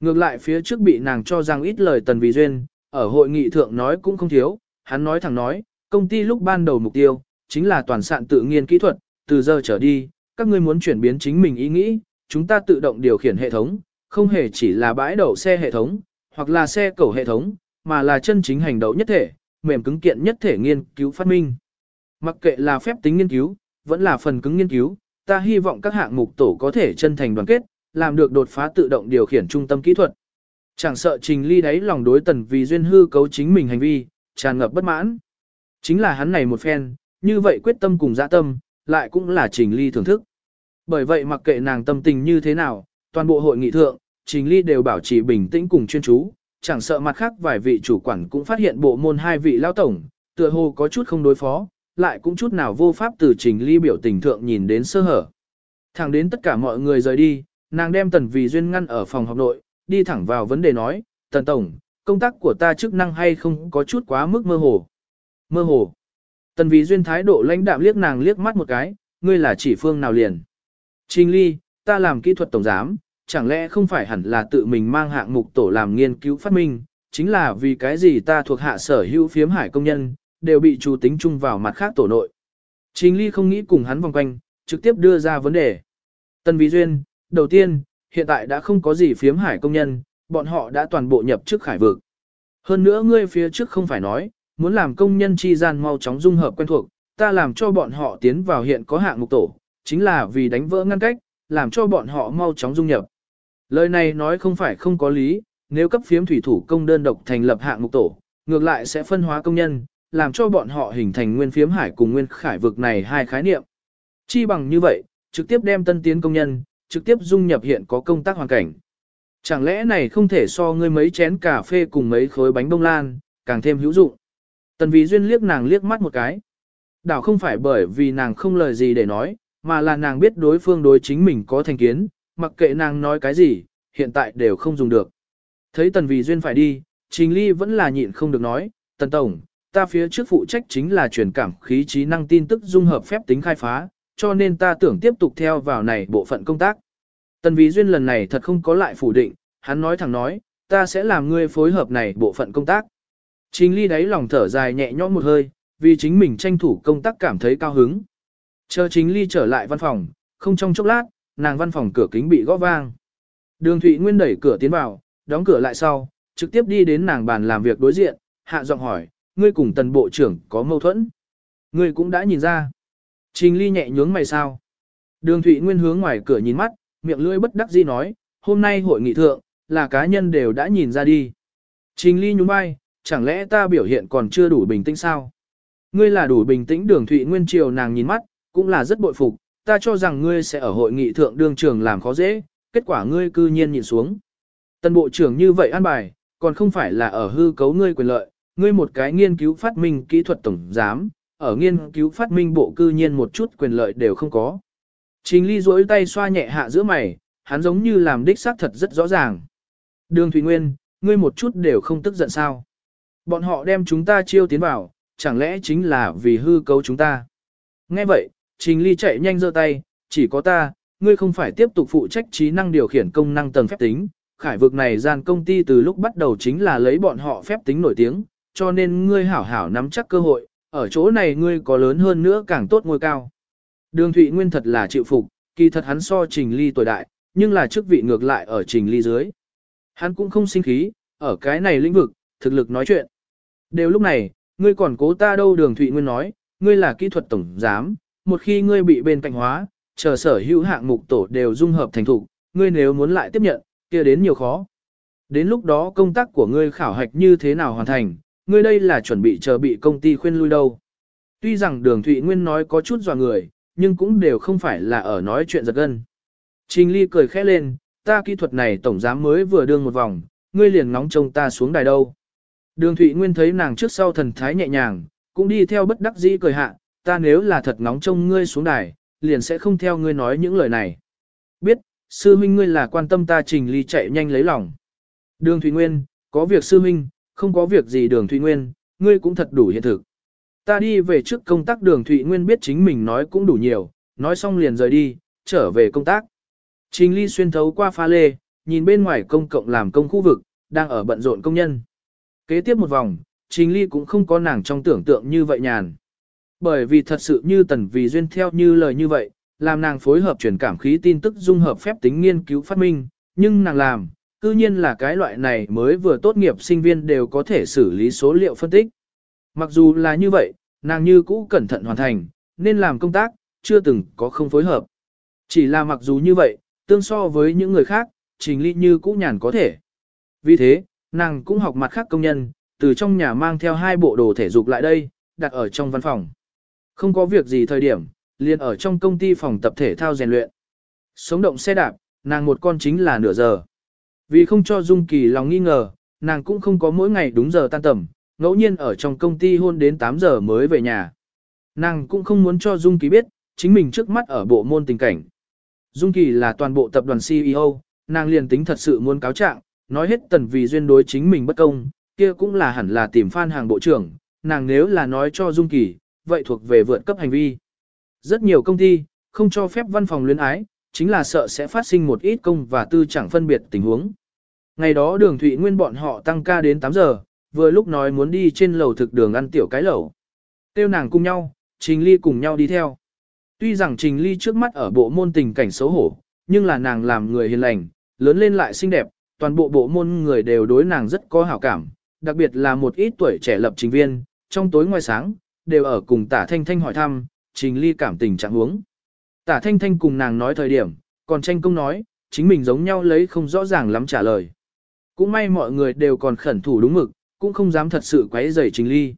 Ngược lại phía trước bị nàng cho rằng ít lời tần vì duyên, ở hội nghị thượng nói cũng không thiếu, hắn nói thẳng nói, công ty lúc ban đầu mục tiêu, chính là toàn sạn tự nghiên kỹ thuật, từ giờ trở đi, các ngươi muốn chuyển biến chính mình ý nghĩ, chúng ta tự động điều khiển hệ thống, không hề chỉ là bãi đậu xe hệ thống, hoặc là xe cầu hệ thống, mà là chân chính hành động nhất thể, mềm cứng kiện nhất thể nghiên cứu phát minh. Mặc kệ là phép tính nghiên cứu, vẫn là phần cứng nghiên cứu, ta hy vọng các hạng mục tổ có thể chân thành đoàn kết, làm được đột phá tự động điều khiển trung tâm kỹ thuật. Chẳng sợ Trình Ly đáy lòng đối tần vì duyên hư cấu chính mình hành vi, tràn ngập bất mãn. Chính là hắn này một phen, như vậy quyết tâm cùng dạ tâm, lại cũng là Trình Ly thưởng thức. Bởi vậy mặc kệ nàng tâm tình như thế nào, toàn bộ hội nghị thượng, Trình Ly đều bảo trì bình tĩnh cùng chuyên chú, chẳng sợ mặt khác vài vị chủ quản cũng phát hiện bộ môn hai vị lao tổng, tựa hồ có chút không đối phó, lại cũng chút nào vô pháp từ Trình Ly biểu tình thượng nhìn đến sơ hở. Thẳng đến tất cả mọi người rời đi, nàng đem Tần Vì Duyên ngăn ở phòng học nội, đi thẳng vào vấn đề nói, Tần Tổng, công tác của ta chức năng hay không có chút quá mức mơ hồ. Mơ hồ. Tần Vì Duyên thái độ lãnh đạm liếc nàng liếc mắt một cái, ngươi là chỉ phương nào liền. Trình Ly, ta làm kỹ thuật tổng giám, chẳng lẽ không phải hẳn là tự mình mang hạng mục tổ làm nghiên cứu phát minh, chính là vì cái gì ta thuộc hạ sở hữu phiếm hải công nhân, đều bị chủ tính chung vào mặt khác tổ nội. Trình Ly không nghĩ cùng hắn vòng quanh, trực tiếp đưa ra vấn đề. Tân Vĩ Duyên, đầu tiên, hiện tại đã không có gì phiếm hải công nhân, bọn họ đã toàn bộ nhập chức khải vực. Hơn nữa ngươi phía trước không phải nói, muốn làm công nhân chi gian mau chóng dung hợp quen thuộc, ta làm cho bọn họ tiến vào hiện có hạng mục tổ, chính là vì đánh vỡ ngăn cách, làm cho bọn họ mau chóng dung nhập. Lời này nói không phải không có lý, nếu cấp phiếm thủy thủ công đơn độc thành lập hạng mục tổ, ngược lại sẽ phân hóa công nhân, làm cho bọn họ hình thành nguyên phiếm hải cùng nguyên khải vực này hai khái niệm. Chi bằng như vậy, trực tiếp đem tân tiến công nhân, trực tiếp dung nhập hiện có công tác hoàn cảnh. Chẳng lẽ này không thể so ngươi mấy chén cà phê cùng mấy khối bánh bông lan, càng thêm hữu dụng. Tần Vĩ Duyên liếc nàng liếc mắt một cái. Đảo không phải bởi vì nàng không lời gì để nói, mà là nàng biết đối phương đối chính mình có thành kiến, mặc kệ nàng nói cái gì, hiện tại đều không dùng được. Thấy Tần Vĩ Duyên phải đi, Trình Ly vẫn là nhịn không được nói, Tần Tổng, ta phía trước phụ trách chính là truyền cảm khí trí năng tin tức dung hợp phép tính khai phá, cho nên ta tưởng tiếp tục theo vào này bộ phận công tác. Tần Vĩ Duyên lần này thật không có lại phủ định, hắn nói thẳng nói, ta sẽ làm ngươi phối hợp này bộ phận công tác. Trình Ly đáy lòng thở dài nhẹ nhõm một hơi, vì chính mình tranh thủ công tác cảm thấy cao hứng. Chờ Trình Ly trở lại văn phòng, không trong chốc lát, nàng văn phòng cửa kính bị gõ vang. Đường Thụy Nguyên đẩy cửa tiến vào, đóng cửa lại sau, trực tiếp đi đến nàng bàn làm việc đối diện, hạ giọng hỏi, ngươi cùng tần bộ trưởng có mâu thuẫn. Ngươi cũng đã nhìn ra. Trình Ly nhẹ nhướng mày sao. Đường Thụy Nguyên hướng ngoài cửa nhìn mắt, miệng lưỡi bất đắc dĩ nói, hôm nay hội nghị thượng, là cá nhân đều đã nhìn ra đi. Trình Ly nhún vai, chẳng lẽ ta biểu hiện còn chưa đủ bình tĩnh sao? Ngươi là đủ bình tĩnh đường Thụy Nguyên Triều nàng nhìn mắt, cũng là rất bội phục, ta cho rằng ngươi sẽ ở hội nghị thượng đương trường làm khó dễ, kết quả ngươi cư nhiên nhìn xuống. Tân bộ trưởng như vậy an bài, còn không phải là ở hư cấu ngươi quyền lợi, ngươi một cái nghiên cứu phát minh kỹ thuật tổng giám, ở nghiên cứu phát minh bộ cư nhiên một chút quyền lợi đều không có. Trình ly duỗi tay xoa nhẹ hạ giữa mày, hắn giống như làm đích xác thật rất rõ ràng. Đường Thủy Nguyên, ngươi một chút đều không tức giận sao. Bọn họ đem chúng ta chiêu tiến vào, chẳng lẽ chính là vì hư cấu chúng ta. Nghe vậy, Trình Ly chạy nhanh giơ tay, chỉ có ta, ngươi không phải tiếp tục phụ trách trí năng điều khiển công năng tầng phép tính. Khải vực này gian công ty từ lúc bắt đầu chính là lấy bọn họ phép tính nổi tiếng, cho nên ngươi hảo hảo nắm chắc cơ hội, ở chỗ này ngươi có lớn hơn nữa càng tốt ngôi cao. Đường Thụy Nguyên thật là chịu phục, kỳ thật hắn so Trình Ly tuổi đại, nhưng là chức vị ngược lại ở Trình Ly dưới. Hắn cũng không sinh khí, ở cái này lĩnh vực, thực lực nói chuyện. Đều lúc này, ngươi còn cố ta đâu đường Thụy Nguyên nói, ngươi là kỹ thuật tổng giám, một khi ngươi bị bên cạnh hóa, chờ sở hữu hạng mục tổ đều dung hợp thành thủ, ngươi nếu muốn lại tiếp nhận, kia đến nhiều khó. Đến lúc đó công tác của ngươi khảo hạch như thế nào hoàn thành, ngươi đây là chuẩn bị chờ bị công ty khuyên lui đâu. Tuy rằng đường Thụy Nguyên nói có chút dò người, nhưng cũng đều không phải là ở nói chuyện giật gân. Trình Ly cười khẽ lên, ta kỹ thuật này tổng giám mới vừa đương một vòng, ngươi liền ngóng trông ta xuống đài đâu. Đường Thụy Nguyên thấy nàng trước sau thần thái nhẹ nhàng, cũng đi theo bất đắc dĩ cười hạ, ta nếu là thật ngóng trông ngươi xuống đài, liền sẽ không theo ngươi nói những lời này. Biết, sư huynh ngươi là quan tâm ta trình ly chạy nhanh lấy lòng. Đường Thụy Nguyên, có việc sư huynh, không có việc gì đường Thụy Nguyên, ngươi cũng thật đủ hiện thực. Ta đi về trước công tác đường Thụy Nguyên biết chính mình nói cũng đủ nhiều, nói xong liền rời đi, trở về công tác. Trình ly xuyên thấu qua pha lê, nhìn bên ngoài công cộng làm công khu vực, đang ở bận rộn công nhân. Kế tiếp một vòng, Trình ly cũng không có nàng trong tưởng tượng như vậy nhàn. Bởi vì thật sự như tần vì duyên theo như lời như vậy, làm nàng phối hợp truyền cảm khí tin tức dung hợp phép tính nghiên cứu phát minh, nhưng nàng làm, cư nhiên là cái loại này mới vừa tốt nghiệp sinh viên đều có thể xử lý số liệu phân tích. Mặc dù là như vậy, nàng như cũ cẩn thận hoàn thành, nên làm công tác, chưa từng có không phối hợp. Chỉ là mặc dù như vậy, tương so với những người khác, trình ly như cũ nhàn có thể. Vì thế, nàng cũng học mặt khác công nhân, từ trong nhà mang theo hai bộ đồ thể dục lại đây, đặt ở trong văn phòng. Không có việc gì thời điểm, liền ở trong công ty phòng tập thể thao rèn luyện. Sống động xe đạp, nàng một con chính là nửa giờ. Vì không cho Dung Kỳ lòng nghi ngờ, nàng cũng không có mỗi ngày đúng giờ tan tầm, ngẫu nhiên ở trong công ty hôn đến 8 giờ mới về nhà. Nàng cũng không muốn cho Dung Kỳ biết, chính mình trước mắt ở bộ môn tình cảnh. Dung Kỳ là toàn bộ tập đoàn CEO, nàng liền tính thật sự muốn cáo trạng, nói hết tần vì duyên đối chính mình bất công, kia cũng là hẳn là tìm phan hàng bộ trưởng, nàng nếu là nói cho Dung Kỳ, vậy thuộc về vượt cấp hành vi. Rất nhiều công ty, không cho phép văn phòng luyến ái, chính là sợ sẽ phát sinh một ít công và tư chẳng phân biệt tình huống. Ngày đó đường Thụy Nguyên bọn họ tăng ca đến 8 giờ, vừa lúc nói muốn đi trên lầu thực đường ăn tiểu cái lẩu. Tiêu nàng cùng nhau, Trình Ly cùng nhau đi theo. Tuy rằng Trình Ly trước mắt ở bộ môn tình cảnh xấu hổ, nhưng là nàng làm người hiền lành, lớn lên lại xinh đẹp, toàn bộ bộ môn người đều đối nàng rất có hảo cảm, đặc biệt là một ít tuổi trẻ lập trình viên, trong tối ngoài sáng, đều ở cùng tả thanh thanh hỏi thăm, trình ly cảm tình trạng huống. Tả thanh thanh cùng nàng nói thời điểm, còn tranh công nói, chính mình giống nhau lấy không rõ ràng lắm trả lời. Cũng may mọi người đều còn khẩn thủ đúng mực, cũng không dám thật sự quấy rầy trình ly.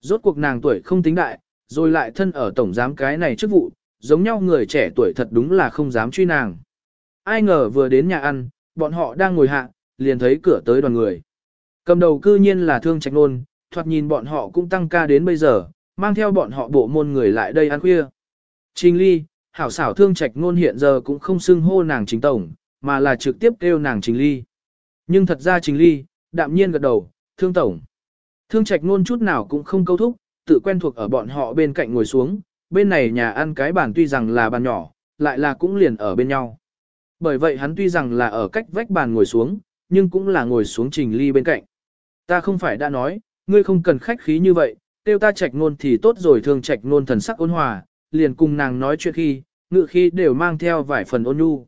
Rốt cuộc nàng tuổi không tính đại, rồi lại thân ở tổng giám cái này chức vụ, giống nhau người trẻ tuổi thật đúng là không dám truy nàng. Ai ngờ vừa đến nhà ăn, bọn họ đang ngồi hạ, liền thấy cửa tới đoàn người. Cầm đầu cư nhiên là thương trạch nôn, thoạt nhìn bọn họ cũng tăng ca đến bây giờ, mang theo bọn họ bộ môn người lại đây ăn khuya. Trình ly, hảo xảo thương trạch nôn hiện giờ cũng không xưng hô nàng chính tổng, mà là trực tiếp kêu nàng trình ly. Nhưng thật ra trình ly, đạm nhiên gật đầu, thương tổng. Thương trạch nôn chút nào cũng không câu thúc, tự quen thuộc ở bọn họ bên cạnh ngồi xuống, bên này nhà ăn cái bàn tuy rằng là bàn nhỏ, lại là cũng liền ở bên nhau. Bởi vậy hắn tuy rằng là ở cách vách bàn ngồi xuống, nhưng cũng là ngồi xuống trình ly bên cạnh. Ta không phải đã nói, ngươi không cần khách khí như vậy, tiêu ta trạch nôn thì tốt rồi thương trạch nôn thần sắc ôn hòa, liền cùng nàng nói chuyện khi, ngự khi đều mang theo vài phần ôn nhu.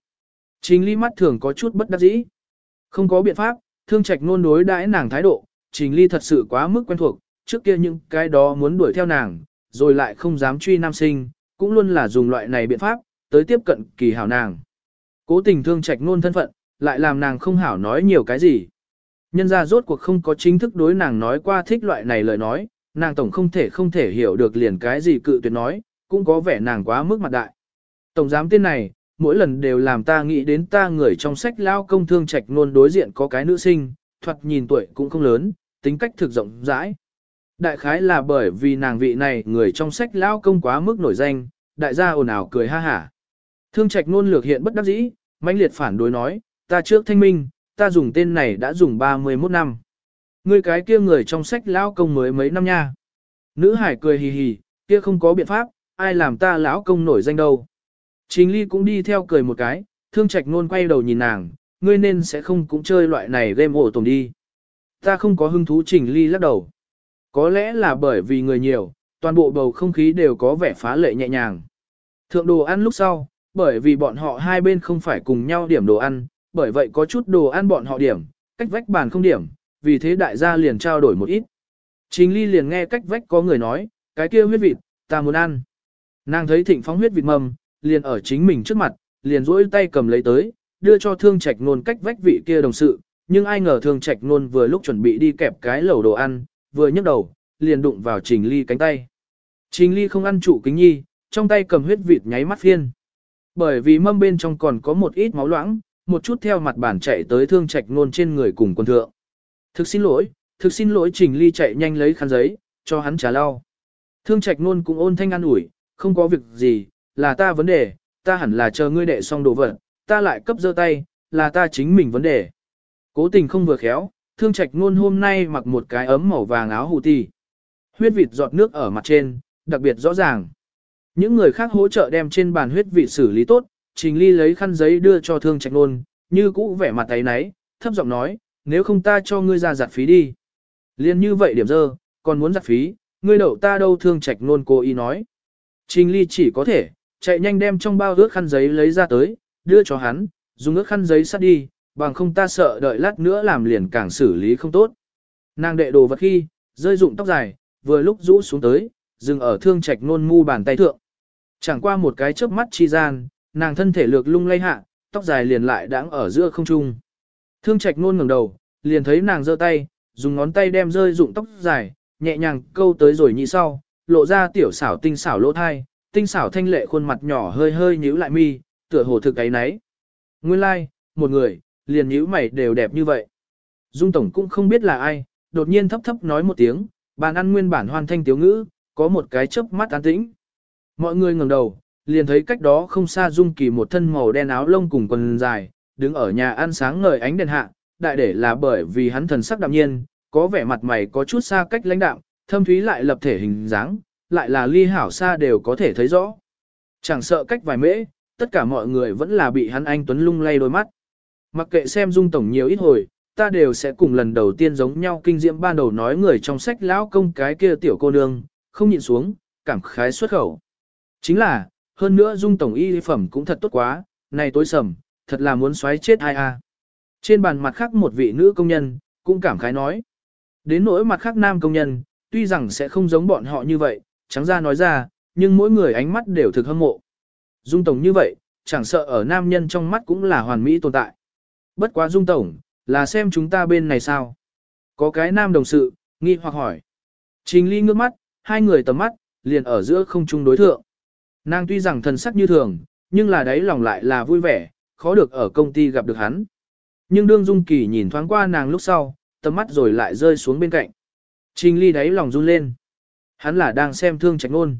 Trình ly mắt thường có chút bất đắc dĩ. Không có biện pháp, thương trạch nôn đối đãi nàng thái độ, trình ly thật sự quá mức quen thuộc, trước kia những cái đó muốn đuổi theo nàng, rồi lại không dám truy nam sinh, cũng luôn là dùng loại này biện pháp, tới tiếp cận kỳ hảo nàng. Cố tình thương trạch nôn thân phận, lại làm nàng không hảo nói nhiều cái gì. Nhân ra rốt cuộc không có chính thức đối nàng nói qua thích loại này lời nói, nàng tổng không thể không thể hiểu được liền cái gì cự tuyệt nói, cũng có vẻ nàng quá mức mặt đại. Tổng giám tên này, mỗi lần đều làm ta nghĩ đến ta người trong sách lao công thương trạch luôn đối diện có cái nữ sinh, thoạt nhìn tuổi cũng không lớn, tính cách thực rộng rãi. Đại khái là bởi vì nàng vị này người trong sách lao công quá mức nổi danh, đại gia ồn ào cười ha hả. Thương trạch luôn lược hiện bất đắc dĩ, mãnh liệt phản đối nói, ta trước thanh minh, ta dùng tên này đã dùng 31 năm. Ngươi cái kia người trong sách lao công mới mấy năm nha. Nữ hải cười hì hì, kia không có biện pháp, ai làm ta lão công nổi danh đâu. Trình ly cũng đi theo cười một cái, thương trạch nôn quay đầu nhìn nàng, ngươi nên sẽ không cũng chơi loại này game ổ tồn đi. Ta không có hứng thú trình ly lắc đầu. Có lẽ là bởi vì người nhiều, toàn bộ bầu không khí đều có vẻ phá lệ nhẹ nhàng. Thượng đồ ăn lúc sau, bởi vì bọn họ hai bên không phải cùng nhau điểm đồ ăn, bởi vậy có chút đồ ăn bọn họ điểm, cách vách bàn không điểm, vì thế đại gia liền trao đổi một ít. Trình ly liền nghe cách vách có người nói, cái kia huyết vịt, ta muốn ăn. Nàng thấy thịnh phóng huyết vịt mầm, liền ở chính mình trước mặt, liền rỗi tay cầm lấy tới, đưa cho thương trạch nôn cách vách vị kia đồng sự, nhưng ai ngờ thương trạch nôn vừa lúc chuẩn bị đi kẹp cái lẩu đồ ăn, vừa nhấc đầu, liền đụng vào trình ly cánh tay. Trình ly không ăn trụ kính nhi, trong tay cầm huyết vịt nháy mắt phiên. Bởi vì mâm bên trong còn có một ít máu loãng, một chút theo mặt bản chạy tới thương trạch nôn trên người cùng quân thượng. Thực xin lỗi, thực xin lỗi Trình Ly chạy nhanh lấy khăn giấy, cho hắn trả lau. Thương trạch nôn cũng ôn thanh an ủi, không có việc gì, là ta vấn đề, ta hẳn là chờ ngươi đệ xong đồ vật, ta lại cấp giơ tay, là ta chính mình vấn đề. Cố tình không vừa khéo, thương trạch nôn hôm nay mặc một cái ấm màu vàng áo hù tì. Huyết vịt giọt nước ở mặt trên, đặc biệt rõ ràng. Những người khác hỗ trợ đem trên bàn huyết vịt xử lý tốt, Trình Ly lấy khăn giấy đưa cho thương trạch nôn, như cũ vẻ mặt ấy nấy, thấp giọng nói, nếu không ta cho ngươi ra giặt phí đi. Liên như vậy điểm dơ, còn muốn giặt phí, ngươi đậu ta đâu thương trạch nôn cô ý nói. Trình Ly chỉ có thể, chạy nhanh đem trong bao ước khăn giấy lấy ra tới, đưa cho hắn, dùng ước khăn giấy sát đi, bằng không ta sợ đợi lát nữa làm liền càng xử lý không tốt. Nàng đệ đồ vật khi, rơi dụng tóc dài, vừa lúc rũ xuống tới, dừng ở thương trạch nôn mu bàn tay thượng. Chẳng qua một cái chớp mắt chi gian, nàng thân thể lược lung lay hạ, tóc dài liền lại đãng ở giữa không trung. Thương Trạch nôn ngẩng đầu, liền thấy nàng giơ tay, dùng ngón tay đem rơi dụng tóc dài, nhẹ nhàng câu tới rồi nhị sau, lộ ra tiểu xảo tinh xảo lỗ thai, tinh xảo thanh lệ khuôn mặt nhỏ hơi hơi nhíu lại mi, tựa hồ thực ấy nấy. Nguyên lai, like, một người, liền nhíu mày đều đẹp như vậy. Dung Tổng cũng không biết là ai, đột nhiên thấp thấp nói một tiếng, bàn ăn nguyên bản hoàn thanh tiếu ngữ, có một cái chớp mắt an tĩnh. Mọi người ngẩng đầu, liền thấy cách đó không xa Dung Kỳ một thân màu đen áo lông cùng quần dài, đứng ở nhà ăn sáng ngời ánh đèn hạ, đại để là bởi vì hắn thần sắc đạm nhiên, có vẻ mặt mày có chút xa cách lãnh đạm, thâm thúy lại lập thể hình dáng, lại là ly hảo xa đều có thể thấy rõ. Chẳng sợ cách vài mễ, tất cả mọi người vẫn là bị hắn anh tuấn lung lay đôi mắt. Mặc kệ xem Dung tổng nhiều ít hồi, ta đều sẽ cùng lần đầu tiên giống nhau kinh diễm ban đầu nói người trong sách lão công cái kia tiểu cô nương, không nhìn xuống, cảm khái xuất khẩu. Chính là, hơn nữa dung tổng y phẩm cũng thật tốt quá, này tối sầm, thật là muốn xoáy chết ai a. Trên bàn mặt khác một vị nữ công nhân, cũng cảm khái nói. Đến nỗi mặt khác nam công nhân, tuy rằng sẽ không giống bọn họ như vậy, trắng ra nói ra, nhưng mỗi người ánh mắt đều thực hâm mộ. Dung Tổng như vậy, chẳng sợ ở nam nhân trong mắt cũng là hoàn mỹ tồn tại. Bất quá Dung Tổng, là xem chúng ta bên này sao? Có cái nam đồng sự, nghi hoặc hỏi. Trình ly ngước mắt, hai người tầm mắt, liền ở giữa không chung đối thượng. Nàng tuy rằng thần sắc như thường, nhưng là đấy lòng lại là vui vẻ, khó được ở công ty gặp được hắn. Nhưng đương Dung Kỳ nhìn thoáng qua nàng lúc sau, tầm mắt rồi lại rơi xuống bên cạnh. Trình ly đáy lòng run lên. Hắn là đang xem thương trạch nôn.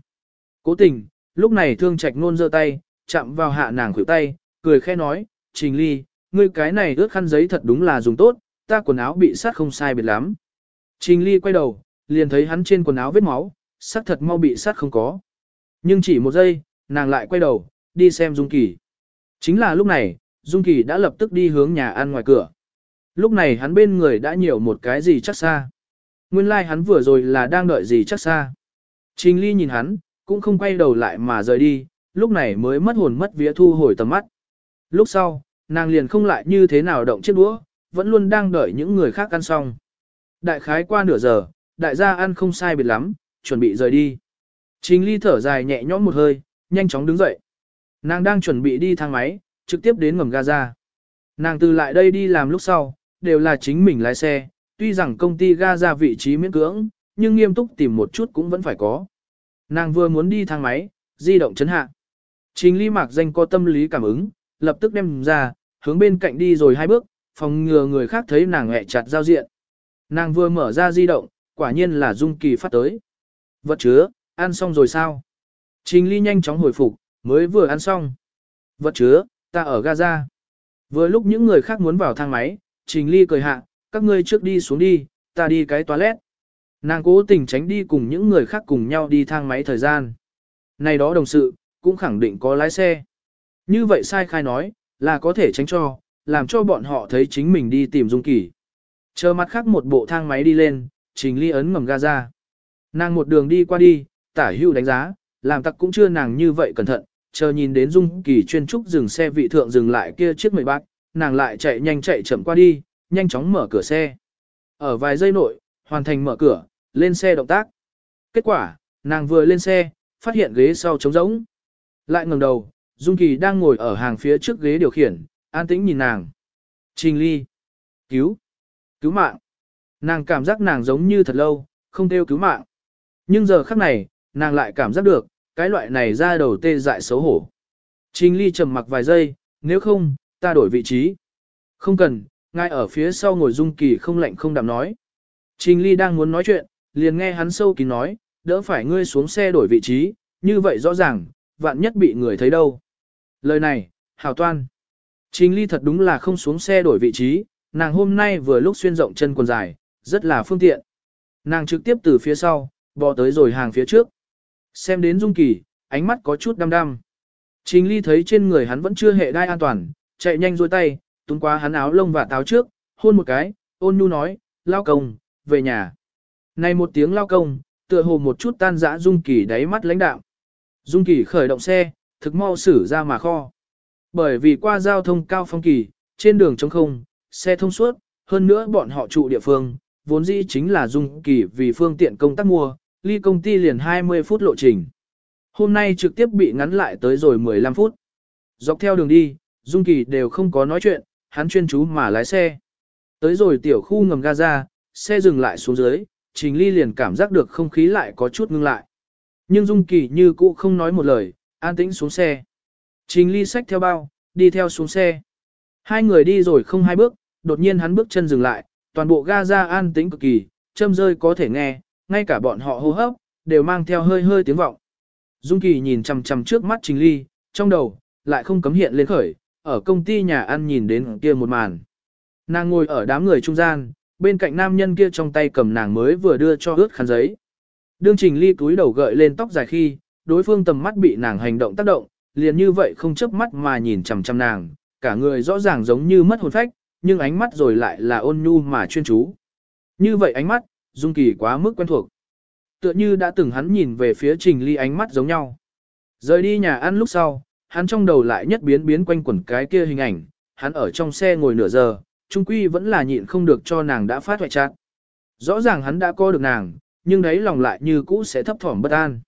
Cố tình, lúc này thương trạch nôn giơ tay, chạm vào hạ nàng khuỷu tay, cười khẽ nói, Trình ly, ngươi cái này ướt khăn giấy thật đúng là dùng tốt, ta quần áo bị sát không sai biệt lắm. Trình ly quay đầu, liền thấy hắn trên quần áo vết máu, sát thật mau bị sát không có. Nhưng chỉ một giây, nàng lại quay đầu, đi xem Dung Kỳ. Chính là lúc này, Dung Kỳ đã lập tức đi hướng nhà ăn ngoài cửa. Lúc này hắn bên người đã nhiều một cái gì chắc xa. Nguyên lai like hắn vừa rồi là đang đợi gì chắc xa. Trình Ly nhìn hắn, cũng không quay đầu lại mà rời đi, lúc này mới mất hồn mất vía thu hồi tầm mắt. Lúc sau, nàng liền không lại như thế nào động chiếc đũa, vẫn luôn đang đợi những người khác ăn xong. Đại khái qua nửa giờ, đại gia ăn không sai biệt lắm, chuẩn bị rời đi. Trình Ly thở dài nhẹ nhõm một hơi, nhanh chóng đứng dậy. Nàng đang chuẩn bị đi thang máy, trực tiếp đến ngầm Gaza. Nàng từ lại đây đi làm lúc sau, đều là chính mình lái xe, tuy rằng công ty Gaza vị trí miễn cưỡng, nhưng nghiêm túc tìm một chút cũng vẫn phải có. Nàng vừa muốn đi thang máy, di động chấn hạ. Trình Ly Mạc danh có tâm lý cảm ứng, lập tức đem ra, hướng bên cạnh đi rồi hai bước, phòng ngừa người khác thấy nàng hẹ chặt giao diện. Nàng vừa mở ra di động, quả nhiên là Dung Kỳ phát tới. Vật chứa, ăn xong rồi sao? Trình Ly nhanh chóng hồi phục, mới vừa ăn xong. Vật chứa, ta ở Gaza. Vừa lúc những người khác muốn vào thang máy, Trình Ly cười hạ, các ngươi trước đi xuống đi, ta đi cái toilet. Nàng cố tình tránh đi cùng những người khác cùng nhau đi thang máy thời gian. Này đó đồng sự, cũng khẳng định có lái xe. Như vậy sai khai nói, là có thể tránh cho, làm cho bọn họ thấy chính mình đi tìm Dung Kỳ. Chờ mặt khác một bộ thang máy đi lên, Trình Ly ấn ngầm ga ra. Nàng một đường đi qua đi, tả hưu đánh giá, làm tặc cũng chưa nàng như vậy cẩn thận, chờ nhìn đến Dung Kỳ chuyên trúc dừng xe vị thượng dừng lại kia chiếc mười bác, nàng lại chạy nhanh chạy chậm qua đi, nhanh chóng mở cửa xe. Ở vài giây nội, hoàn thành mở cửa, lên xe động tác. Kết quả, nàng vừa lên xe, phát hiện ghế sau trống rỗng. Lại ngẩng đầu, Dung Kỳ đang ngồi ở hàng phía trước ghế điều khiển, an tĩnh nhìn nàng. Trình ly. Cứu. Cứu mạng. Nàng cảm giác nàng giống như thật lâu, không kêu cứu mạng. Nhưng giờ khắc này, nàng lại cảm giác được, cái loại này ra đầu tê dại xấu hổ. Trình ly trầm mặc vài giây, nếu không, ta đổi vị trí. Không cần, ngay ở phía sau ngồi dung kỳ không lạnh không đạm nói. Trình ly đang muốn nói chuyện, liền nghe hắn sâu kín nói, đỡ phải ngươi xuống xe đổi vị trí, như vậy rõ ràng, vạn nhất bị người thấy đâu. Lời này, hào toan. Trình ly thật đúng là không xuống xe đổi vị trí, nàng hôm nay vừa lúc xuyên rộng chân quần dài, rất là phương tiện. Nàng trực tiếp từ phía sau, bò tới rồi hàng phía trước. Xem đến Dung Kỳ, ánh mắt có chút đăm đăm. Trình Ly thấy trên người hắn vẫn chưa hệ đai an toàn, chạy nhanh dôi tay, túm qua hắn áo lông và táo trước, hôn một cái, ôn nhu nói, lao công, về nhà. Này một tiếng lao công, tựa hồ một chút tan dã Dung Kỳ đáy mắt lãnh đạo. Dung Kỳ khởi động xe, thực mau xử ra mà kho. Bởi vì qua giao thông cao phong kỳ, trên đường trống không, xe thông suốt, hơn nữa bọn họ trụ địa phương, vốn dĩ chính là Dung Kỳ vì phương tiện công tác mua, ly công ty liền 20 phút lộ trình. Hôm nay trực tiếp bị ngắn lại tới rồi 15 phút. Dọc theo đường đi, Dung Kỳ đều không có nói chuyện, hắn chuyên chú mà lái xe. Tới rồi tiểu khu ngầm Gaza, xe dừng lại xuống dưới, Trình Ly liền cảm giác được không khí lại có chút ngưng lại. Nhưng Dung Kỳ như cũ không nói một lời, an tĩnh xuống xe. Trình Ly xách theo bao, đi theo xuống xe. Hai người đi rồi không hai bước, đột nhiên hắn bước chân dừng lại, toàn bộ Gaza an tĩnh cực kỳ, châm rơi có thể nghe, ngay cả bọn họ hô hấp, đều mang theo hơi hơi tiếng vọng. Dung Kỳ nhìn chằm chằm trước mắt Trình Ly, trong đầu, lại không cấm hiện lên khởi, ở công ty nhà ăn nhìn đến kia một màn. Nàng ngồi ở đám người trung gian, bên cạnh nam nhân kia trong tay cầm nàng mới vừa đưa cho ướt khăn giấy. Đương Trình Ly túi đầu gợi lên tóc dài khi, đối phương tầm mắt bị nàng hành động tác động, liền như vậy không chớp mắt mà nhìn chằm chằm nàng, cả người rõ ràng giống như mất hồn phách, nhưng ánh mắt rồi lại là ôn nhu mà chuyên chú. Như vậy ánh mắt, Dung Kỳ quá mức quen thuộc. Tựa như đã từng hắn nhìn về phía Trình Ly ánh mắt giống nhau. Rời đi nhà ăn lúc sau, hắn trong đầu lại nhất biến biến quanh quẩn cái kia hình ảnh, hắn ở trong xe ngồi nửa giờ, trung quy vẫn là nhịn không được cho nàng đã phát hoại chát. Rõ ràng hắn đã coi được nàng, nhưng đấy lòng lại như cũ sẽ thấp thỏm bất an.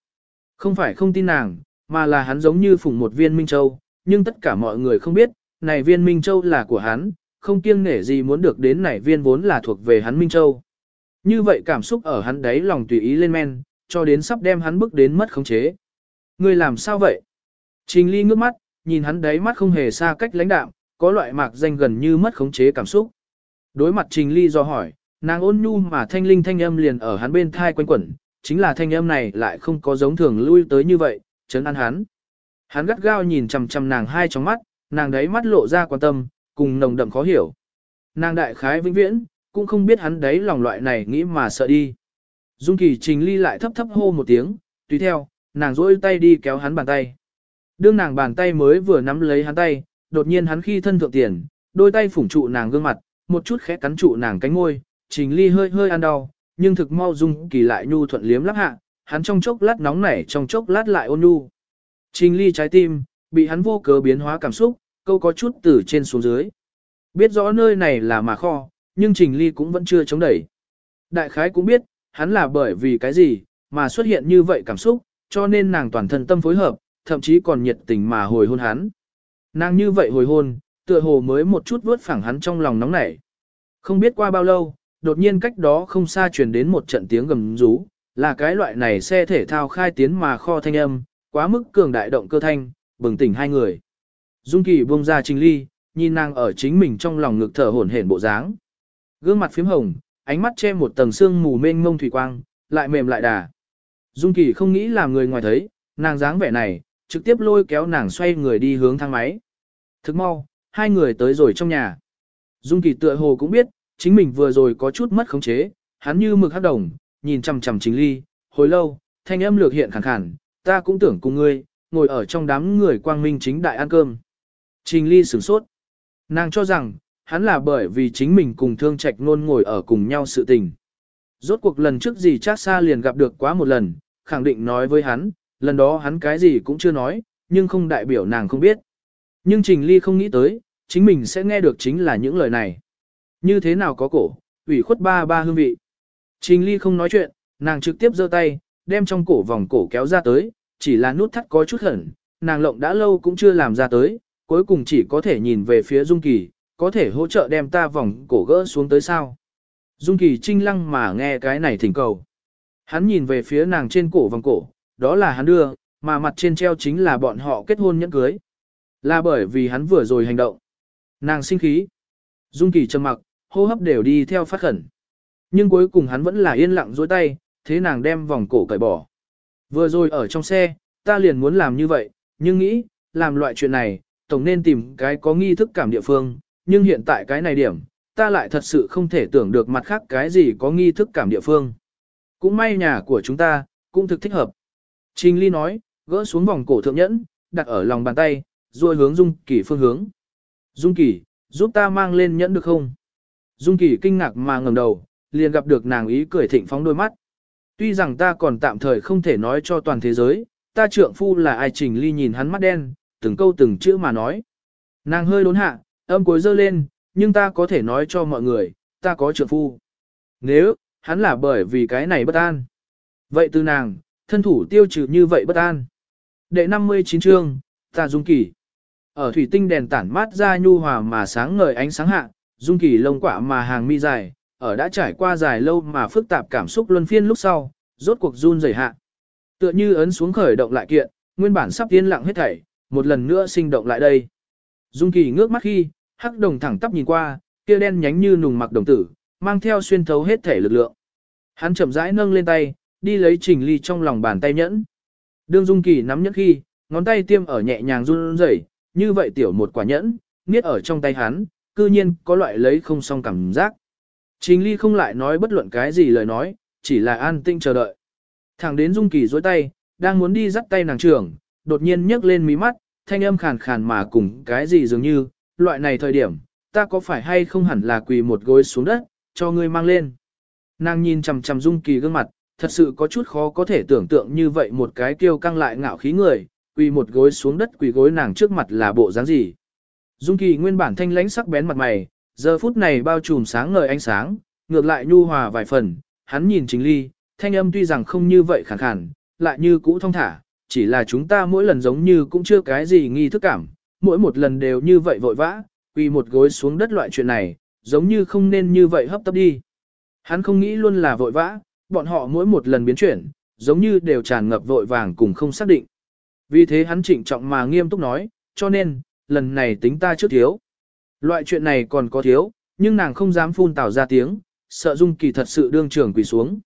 Không phải không tin nàng, mà là hắn giống như phùng một viên Minh Châu, nhưng tất cả mọi người không biết, này viên Minh Châu là của hắn, không kiêng nể gì muốn được đến này viên vốn là thuộc về hắn Minh Châu. Như vậy cảm xúc ở hắn đấy lòng tùy ý lên men, cho đến sắp đem hắn bước đến mất khống chế. Người làm sao vậy? Trình Ly ngước mắt, nhìn hắn đấy mắt không hề xa cách lãnh đạm, có loại mạc danh gần như mất khống chế cảm xúc. Đối mặt Trình Ly do hỏi, nàng ôn nhu mà thanh linh thanh âm liền ở hắn bên thai quanh quẩn, chính là thanh âm này lại không có giống thường lui tới như vậy, chấn an hắn. Hắn gắt gao nhìn chằm chằm nàng hai trong mắt, nàng đấy mắt lộ ra quan tâm, cùng nồng đậm khó hiểu. Nàng đại khái vĩnh viễn, cũng không biết hắn đấy lòng loại này nghĩ mà sợ đi. Dung Kỳ Trình Ly lại thấp thấp hô một tiếng, tùy theo, nàng rỗi tay đi kéo hắn bàn tay. Đương nàng bàn tay mới vừa nắm lấy hắn tay, đột nhiên hắn khi thân thượng tiền, đôi tay phủng trụ nàng gương mặt, một chút khẽ cắn trụ nàng cánh ngôi, Trình Ly hơi hơi ăn đau, nhưng thực mau Dung Kỳ lại nhu thuận liếm lắp hạ, hắn trong chốc lát nóng nảy trong chốc lát lại ôn nhu. Trình Ly trái tim, bị hắn vô cớ biến hóa cảm xúc, câu có chút từ trên xuống dưới. Biết rõ nơi này là mà kho, nhưng Trình Ly cũng vẫn chưa chống đẩy. Đại khái cũng biết, hắn là bởi vì cái gì, mà xuất hiện như vậy cảm xúc, cho nên nàng toàn thân tâm phối hợp, thậm chí còn nhiệt tình mà hồi hôn hắn. Nàng như vậy hồi hôn, tựa hồ mới một chút vớt phẳng hắn trong lòng nóng nảy. Không biết qua bao lâu, đột nhiên cách đó không xa truyền đến một trận tiếng gầm rú, là cái loại này xe thể thao khai tiến mà kho thanh âm, quá mức cường đại động cơ thanh, bừng tỉnh hai người. Dung Kỳ buông ra Trình Ly, nhìn nàng ở chính mình trong lòng ngực thở hổn hển bộ dáng. Gương mặt phím hồng, ánh mắt che một tầng sương mù mênh mông thủy quang, lại mềm lại đà. Dung Kỳ không nghĩ làm người ngoài thấy, nàng dáng vẻ này, trực tiếp lôi kéo nàng xoay người đi hướng thang máy. Thức mau, hai người tới rồi trong nhà. Dung Kỳ tựa hồ cũng biết, chính mình vừa rồi có chút mất khống chế, hắn như mực hắc đồng, nhìn chằm chằm chính ly, hồi lâu, thanh âm lược hiện khàn khàn, ta cũng tưởng cùng ngươi, ngồi ở trong đám người quang minh chính đại ăn cơm. Trình ly sửng sốt. Nàng cho rằng, hắn là bởi vì chính mình cùng thương trạch nôn ngồi ở cùng nhau sự tình. Rốt cuộc lần trước gì chắc xa liền gặp được quá một lần, khẳng định nói với hắn, lần đó hắn cái gì cũng chưa nói, nhưng không đại biểu nàng không biết. Nhưng Trình Ly không nghĩ tới, chính mình sẽ nghe được chính là những lời này. Như thế nào có cổ, ủy khuất ba ba hương vị. Trình Ly không nói chuyện, nàng trực tiếp giơ tay, đem trong cổ vòng cổ kéo ra tới, chỉ là nút thắt có chút hẩn, nàng lộng đã lâu cũng chưa làm ra tới, cuối cùng chỉ có thể nhìn về phía Dung Kỳ, có thể hỗ trợ đem ta vòng cổ gỡ xuống tới sao. Dung Kỳ trinh lăng mà nghe cái này thỉnh cầu. Hắn nhìn về phía nàng trên cổ vòng cổ, đó là hắn đưa, mà mặt trên treo chính là bọn họ kết hôn nhẫn cưới. Là bởi vì hắn vừa rồi hành động. Nàng sinh khí. Dung Kỳ trầm mặc, hô hấp đều đi theo phát khẩn. Nhưng cuối cùng hắn vẫn là yên lặng dối tay, thế nàng đem vòng cổ cởi bỏ. Vừa rồi ở trong xe, ta liền muốn làm như vậy, nhưng nghĩ, làm loại chuyện này, tổng nên tìm cái có nghi thức cảm địa phương, nhưng hiện tại cái này điểm, ta lại thật sự không thể tưởng được mặt khác cái gì có nghi thức cảm địa phương. Cũng may nhà của chúng ta, cũng thực thích hợp. Trình Ly nói, gỡ xuống vòng cổ thượng nhẫn, đặt ở lòng bàn tay, rồi hướng Dung Kỳ phương hướng. Dung Kỳ, giúp ta mang lên nhẫn được không? Dung Kỳ kinh ngạc mà ngẩng đầu, liền gặp được nàng ý cười thịnh phóng đôi mắt. Tuy rằng ta còn tạm thời không thể nói cho toàn thế giới, ta trượng phu là ai Trình Ly nhìn hắn mắt đen, từng câu từng chữ mà nói. Nàng hơi đốn hạ, âm cuối dơ lên, nhưng ta có thể nói cho mọi người, ta có trượng phu. Nếu, hắn là bởi vì cái này bất an. Vậy từ nàng, thân thủ tiêu trừ như vậy bất an. Đệ 59 chương, ta dung kỳ. Ở thủy tinh đèn tản mát ra nhu hòa mà sáng ngời ánh sáng hạ, dung kỳ lông quả mà hàng mi dài, ở đã trải qua dài lâu mà phức tạp cảm xúc luân phiên lúc sau, rốt cuộc run rẩy hạ. Tựa như ấn xuống khởi động lại kiện, nguyên bản sắp tiến lặng hết thảy, một lần nữa sinh động lại đây. Dung Kỳ ngước mắt khi, hắc đồng thẳng tắp nhìn qua, kia đen nhánh như nùng mặc đồng tử, mang theo xuyên thấu hết thể lực lượng. Hắn chậm rãi nâng lên tay, đi lấy Trình Ly trong lòng bàn tay nhẫn. Đương Dung Kỳ nắm nhẫn khi, ngón tay tiêm ở nhẹ nhàng run rẩy, như vậy tiểu một quả nhẫn, niết ở trong tay hắn, cư nhiên có loại lấy không xong cảm giác. Trình Ly không lại nói bất luận cái gì lời nói, chỉ là an tinh chờ đợi. Thẳng đến Dung Kỳ dối tay, đang muốn đi dắt tay nàng trưởng, đột nhiên nhấc lên mí mắt, thanh âm khàn khàn mà cùng cái gì dường như, loại này thời điểm, ta có phải hay không hẳn là quỳ một gối xuống đất, cho ngươi mang lên. Nàng nhìn chằm chằm Dung Kỳ gương mặt, thật sự có chút khó có thể tưởng tượng như vậy một cái kiêu căng lại ngạo khí người, quỳ một gối xuống đất quỳ gối nàng trước mặt là bộ dáng gì. Dung Kỳ nguyên bản thanh lãnh sắc bén mặt mày, giờ phút này bao trùm sáng ngời ánh sáng, ngược lại nhu hòa vài phần, hắn nhìn Trình Ly, thanh âm tuy rằng không như vậy khàn khàn, lại như cũ thông thả, chỉ là chúng ta mỗi lần giống như cũng chưa cái gì nghi thức cảm, mỗi một lần đều như vậy vội vã, quỳ một gối xuống đất loại chuyện này, giống như không nên như vậy hấp tấp đi. Hắn không nghĩ luôn là vội vã, bọn họ mỗi một lần biến chuyển, giống như đều tràn ngập vội vàng cùng không xác định. Vì thế hắn trịnh trọng mà nghiêm túc nói, cho nên, lần này tính ta trước thiếu. Loại chuyện này còn có thiếu, nhưng nàng không dám phun tào ra tiếng, sợ Dung Kỳ thật sự đương trưởng quỳ xuống.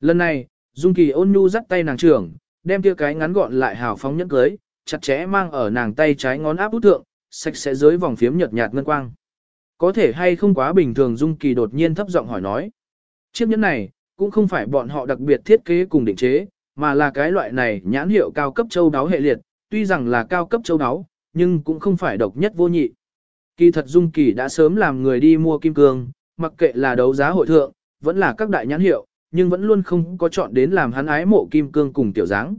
Lần này, Dung Kỳ ôn nhu dắt tay nàng trưởng, đem kia cái ngắn gọn lại hào phóng nhẫn cưới, chặt chẽ mang ở nàng tay trái ngón áp út thượng, sạch sẽ dưới vòng phiếm nhợt nhạt ngân quang. Có thể hay không quá bình thường Dung Kỳ đột nhiên thấp giọng hỏi nói. Chiếc nhẫn này, cũng không phải bọn họ đặc biệt thiết kế cùng định chế, mà là cái loại này nhãn hiệu cao cấp châu đáo hệ liệt, tuy rằng là cao cấp châu đáo, nhưng cũng không phải độc nhất vô nhị. Kỳ thật Dung Kỳ đã sớm làm người đi mua kim cương, mặc kệ là đấu giá hội thượng, vẫn là các đại nhãn hiệu, nhưng vẫn luôn không có chọn đến làm hắn ái mộ kim cương cùng tiểu dáng.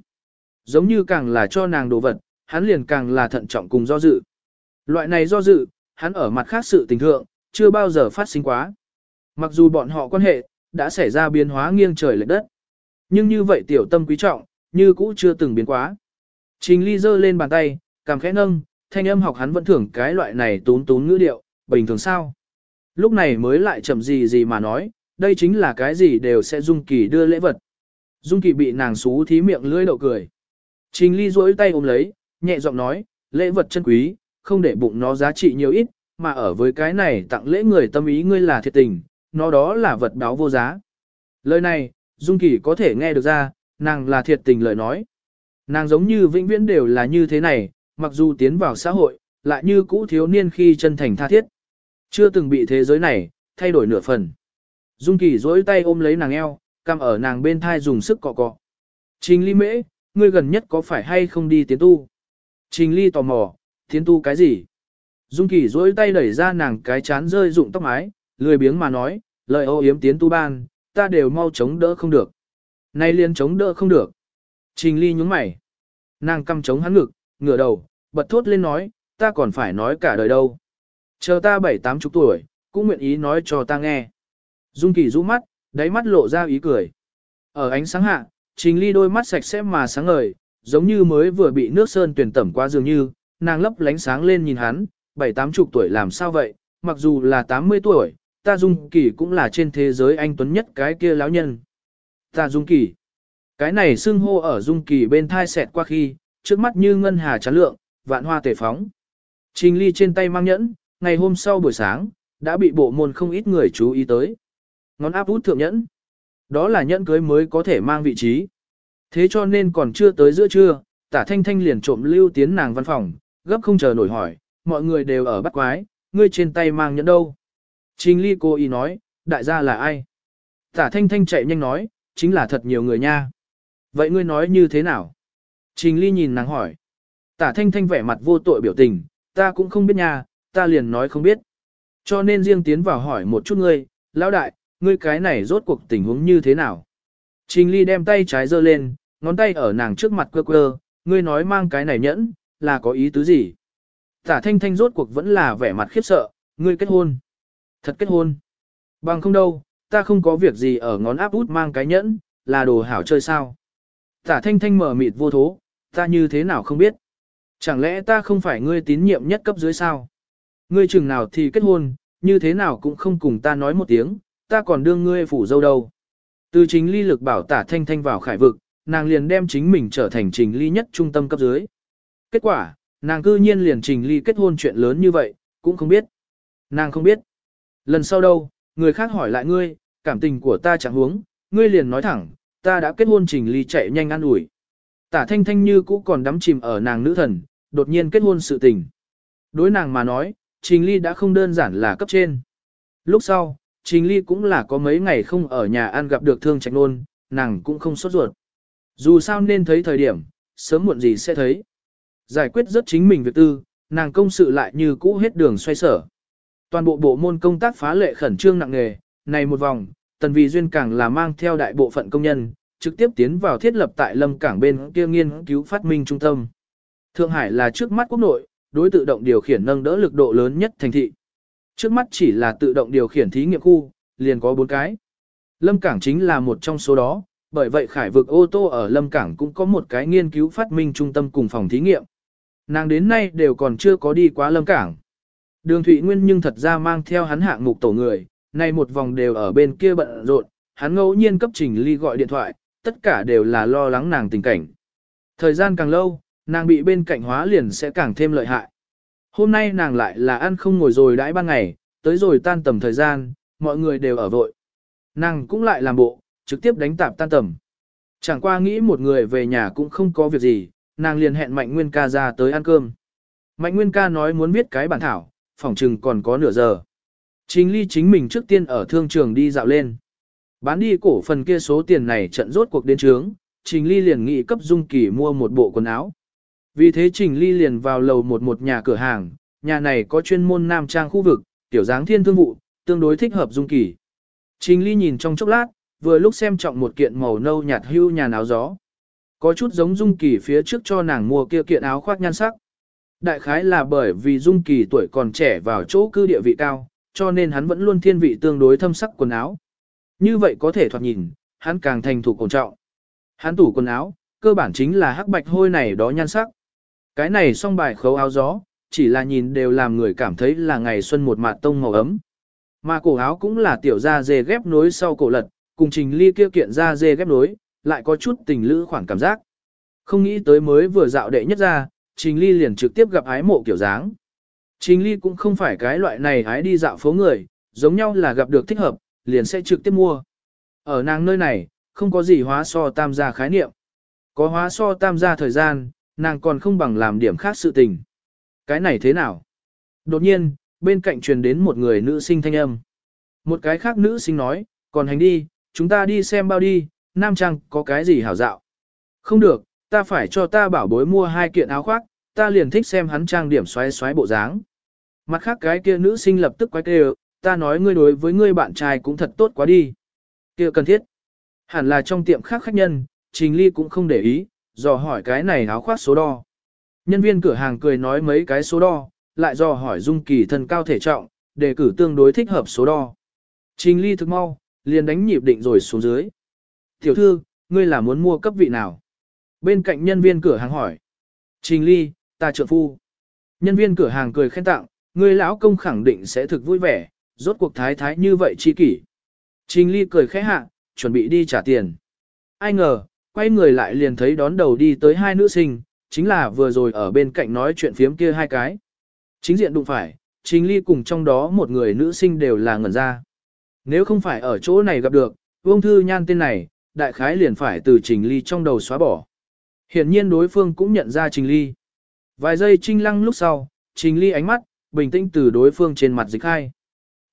Giống như càng là cho nàng đồ vật, hắn liền càng là thận trọng cùng do dự. Loại này do dự, hắn ở mặt khác sự tình thượng, chưa bao giờ phát sinh quá. Mặc dù bọn họ quan hệ, đã xảy ra biến hóa nghiêng trời lệch đất. Nhưng như vậy tiểu tâm quý trọng, như cũ chưa từng biến quá. Trình ly giơ lên bàn tay, cảm khẽ nâng, thanh âm học hắn vẫn thưởng cái loại này tún tún ngữ điệu, bình thường sao. Lúc này mới lại chậm gì gì mà nói, đây chính là cái gì đều sẽ Dung Kỳ đưa lễ vật. Dung Kỳ bị nàng xú thí miệng lưỡi đậu cười. Trình ly duỗi tay ôm lấy, nhẹ giọng nói, lễ vật chân quý, không để bụng nó giá trị nhiều ít, mà ở với cái này tặng lễ người tâm ý ngươi là thiệt tình, nó đó là vật báo vô giá. Lời này, Dung Kỳ có thể nghe được ra, nàng là thiệt tình lời nói. Nàng giống như vĩnh viễn đều là như thế này, mặc dù tiến vào xã hội, lại như cũ thiếu niên khi chân thành tha thiết. Chưa từng bị thế giới này, thay đổi nửa phần. Dung Kỳ dối tay ôm lấy nàng eo, cằm ở nàng bên thai dùng sức cọ cọ. Trình ly mễ, ngươi gần nhất có phải hay không đi tiến tu? Trình ly tò mò, tiến tu cái gì? Dung Kỳ dối tay đẩy ra nàng cái chán rơi rụng tóc mái, lười biếng mà nói, lời ô yếm tiến tu ban, ta đều mau chống đỡ không được. Nay liền chống đỡ không được. Trình ly nhúng mày. Nàng căm chống hắn ngực, ngửa đầu, bật thốt lên nói, ta còn phải nói cả đời đâu. Chờ ta bảy tám chục tuổi, cũng nguyện ý nói cho ta nghe. Dung Kỳ rũ mắt, đáy mắt lộ ra ý cười. Ở ánh sáng hạ, Trình Ly đôi mắt sạch sẽ mà sáng ngời, giống như mới vừa bị nước sơn tuyển tẩm qua dường như, nàng lấp lánh sáng lên nhìn hắn, bảy tám chục tuổi làm sao vậy, mặc dù là tám mươi tuổi, ta Dung Kỳ cũng là trên thế giới anh tuấn nhất cái kia lão nhân. Ta Dung Kỳ. Cái này xưng hô ở Dung Kỳ bên thai xẹt qua khi, trước mắt như ngân hà trắng lượng, vạn hoa tể phóng. Trình Ly trên tay mang nhẫn, ngày hôm sau buổi sáng, đã bị bộ môn không ít người chú ý tới. Ngón áp út thượng nhẫn. Đó là nhẫn cưới mới có thể mang vị trí. Thế cho nên còn chưa tới giữa trưa, tả thanh thanh liền trộm lưu tiến nàng văn phòng, gấp không chờ nổi hỏi, mọi người đều ở bắt quái, ngươi trên tay mang nhẫn đâu. Trình ly cô ý nói, đại gia là ai? Tả thanh thanh chạy nhanh nói, chính là thật nhiều người nha. Vậy ngươi nói như thế nào? Trình ly nhìn nàng hỏi. Tả thanh thanh vẻ mặt vô tội biểu tình, ta cũng không biết nha, ta liền nói không biết. Cho nên riêng tiến vào hỏi một chút ngươi, lão đại, ngươi cái này rốt cuộc tình huống như thế nào? Trình ly đem tay trái giơ lên, ngón tay ở nàng trước mặt quơ quơ, ngươi nói mang cái này nhẫn, là có ý tứ gì? Tả thanh thanh rốt cuộc vẫn là vẻ mặt khiếp sợ, ngươi kết hôn. Thật kết hôn. Bằng không đâu, ta không có việc gì ở ngón áp út mang cái nhẫn, là đồ hảo chơi sao. Tả thanh thanh mở mịt vô thố, ta như thế nào không biết. Chẳng lẽ ta không phải ngươi tín nhiệm nhất cấp dưới sao? Ngươi chừng nào thì kết hôn, như thế nào cũng không cùng ta nói một tiếng, ta còn đương ngươi phủ dâu đâu. Từ chính ly lực bảo tả thanh thanh vào khải vực, nàng liền đem chính mình trở thành trình ly nhất trung tâm cấp dưới. Kết quả, nàng cư nhiên liền trình ly kết hôn chuyện lớn như vậy, cũng không biết. Nàng không biết. Lần sau đâu, người khác hỏi lại ngươi, cảm tình của ta chẳng huống, ngươi liền nói thẳng, ta đã kết hôn trình ly chạy nhanh ăn ủi. Tả thanh thanh như cũ còn đắm chìm ở nàng nữ thần, đột nhiên kết hôn sự tình. Đối nàng mà nói, trình ly đã không đơn giản là cấp trên. Lúc sau, trình ly cũng là có mấy ngày không ở nhà ăn gặp được thương trạch nôn, nàng cũng không sốt ruột. Dù sao nên thấy thời điểm, sớm muộn gì sẽ thấy. Giải quyết rất chính mình việc tư, nàng công sự lại như cũ hết đường xoay sở. Toàn bộ bộ môn công tác phá lệ khẩn trương nặng nề, này một vòng, tần vì duyên càng là mang theo đại bộ phận công nhân, trực tiếp tiến vào thiết lập tại lâm cảng bên kia nghiên cứu phát minh trung tâm. Thượng Hải là trước mắt quốc nội, đối tự động điều khiển nâng đỡ lực độ lớn nhất thành thị. Trước mắt chỉ là tự động điều khiển thí nghiệm khu, liền có 4 cái. Lâm Cảng chính là một trong số đó, Bởi vậy khải vực ô tô ở Lâm Cảng cũng có một cái nghiên cứu phát minh trung tâm cùng phòng thí nghiệm. Nàng đến nay đều còn chưa có đi qua Lâm Cảng. Đường Thụy Nguyên nhưng thật ra mang theo hắn hạng mục tổ người, nay một vòng đều ở bên kia bận rộn, hắn ngẫu nhiên cấp Trình Ly gọi điện thoại, tất cả đều là lo lắng nàng tình cảnh. Thời gian càng lâu, nàng bị bên cạnh hóa liền sẽ càng thêm lợi hại. Hôm nay nàng lại là ăn không ngồi rồi đãi ban ngày, tới rồi tan tầm thời gian, mọi người đều ở vội. Nàng cũng lại làm bộ, trực tiếp đánh tạp tan tầm. Chẳng qua nghĩ một người về nhà cũng không có việc gì, nàng liền hẹn Mạnh Nguyên ca ra tới ăn cơm. Mạnh Nguyên ca nói muốn viết cái bản thảo, phòng trừng còn có nửa giờ. Chính ly chính mình trước tiên ở thương trường đi dạo lên. Bán đi cổ phần kia số tiền này trận rốt cuộc đến trướng, Trình Ly liền nghị cấp Dung Kỳ mua một bộ quần áo. Vì thế Trình Ly liền vào lầu một một nhà cửa hàng, nhà này có chuyên môn nam trang khu vực, tiểu dáng thiên thương vụ, tương đối thích hợp Dung Kỳ. Trình Ly nhìn trong chốc lát, vừa lúc xem trọng một kiện màu nâu nhạt hưu nhà áo gió. Có chút giống Dung Kỳ phía trước cho nàng mua kia kiện áo khoác nhan sắc. Đại khái là bởi vì Dung Kỳ tuổi còn trẻ vào chỗ cư địa vị cao, cho nên hắn vẫn luôn thiên vị tương đối thâm sắc quần áo. Như vậy có thể thoạt nhìn, hắn càng thành thủ cổ trọng. Hắn tủ quần áo, cơ bản chính là hắc bạch hôi này đó nhan sắc. Cái này song bài khấu áo gió, chỉ là nhìn đều làm người cảm thấy là ngày xuân một mạt tông màu ấm. Mà cổ áo cũng là tiểu da dê ghép nối sau cổ lật, cùng trình ly kia kiện da dê ghép nối, lại có chút tình lữ khoảng cảm giác. Không nghĩ tới mới vừa dạo đệ nhất ra, trình ly liền trực tiếp gặp ái mộ kiểu dáng. Trình ly cũng không phải cái loại này ái đi dạo phố người, giống nhau là gặp được thích hợp, liền sẽ trực tiếp mua. Ở nàng nơi này, không có gì hóa so tam gia khái niệm. Có hóa so tam gia thời gian, nàng còn không bằng làm điểm khác sự tình. Cái này thế nào? Đột nhiên, bên cạnh truyền đến một người nữ sinh thanh âm. Một cái khác nữ sinh nói, còn hành đi, chúng ta đi xem bao đi, nam trang có cái gì hảo dạo. Không được, ta phải cho ta bảo bối mua hai kiện áo khoác, ta liền thích xem hắn trang điểm xoáy xoáy bộ dáng. Mặt khác cái kia nữ sinh lập tức quay kêu, ta nói ngươi đối với ngươi bạn trai cũng thật tốt quá đi. kia cần thiết. Hẳn là trong tiệm khác khách nhân, Trình Ly cũng không để ý, dò hỏi cái này áo khoác số đo. Nhân viên cửa hàng cười nói mấy cái số đo, lại dò hỏi Dung Kỳ thân cao thể trọng, đề cử tương đối thích hợp số đo. Trình Ly thực mau, liền đánh nhịp định rồi xuống dưới. Tiểu thư, ngươi là muốn mua cấp vị nào? Bên cạnh nhân viên cửa hàng hỏi. Trình Ly, ta trợ phu. Nhân viên cửa hàng cười khen tặng, người lão công khẳng định sẽ thực vui vẻ, rốt cuộc thái thái như vậy chi kỷ. Trình Ly cười khẽ hạ, chuẩn bị đi trả tiền. Ai ngờ, quay người lại liền thấy đón đầu đi tới hai nữ sinh, chính là vừa rồi ở bên cạnh nói chuyện phiếm kia hai cái. Chính diện đụng phải, Trình Ly cùng trong đó một người nữ sinh đều là ngẩn ra. Nếu không phải ở chỗ này gặp được, Vương Thư Nhan tên này, đại khái liền phải từ Trình Ly trong đầu xóa bỏ. Hiển nhiên đối phương cũng nhận ra Trình Ly. Vài giây trinh lăng lúc sau, Trình Ly ánh mắt, bình tĩnh từ đối phương trên mặt dịch hai.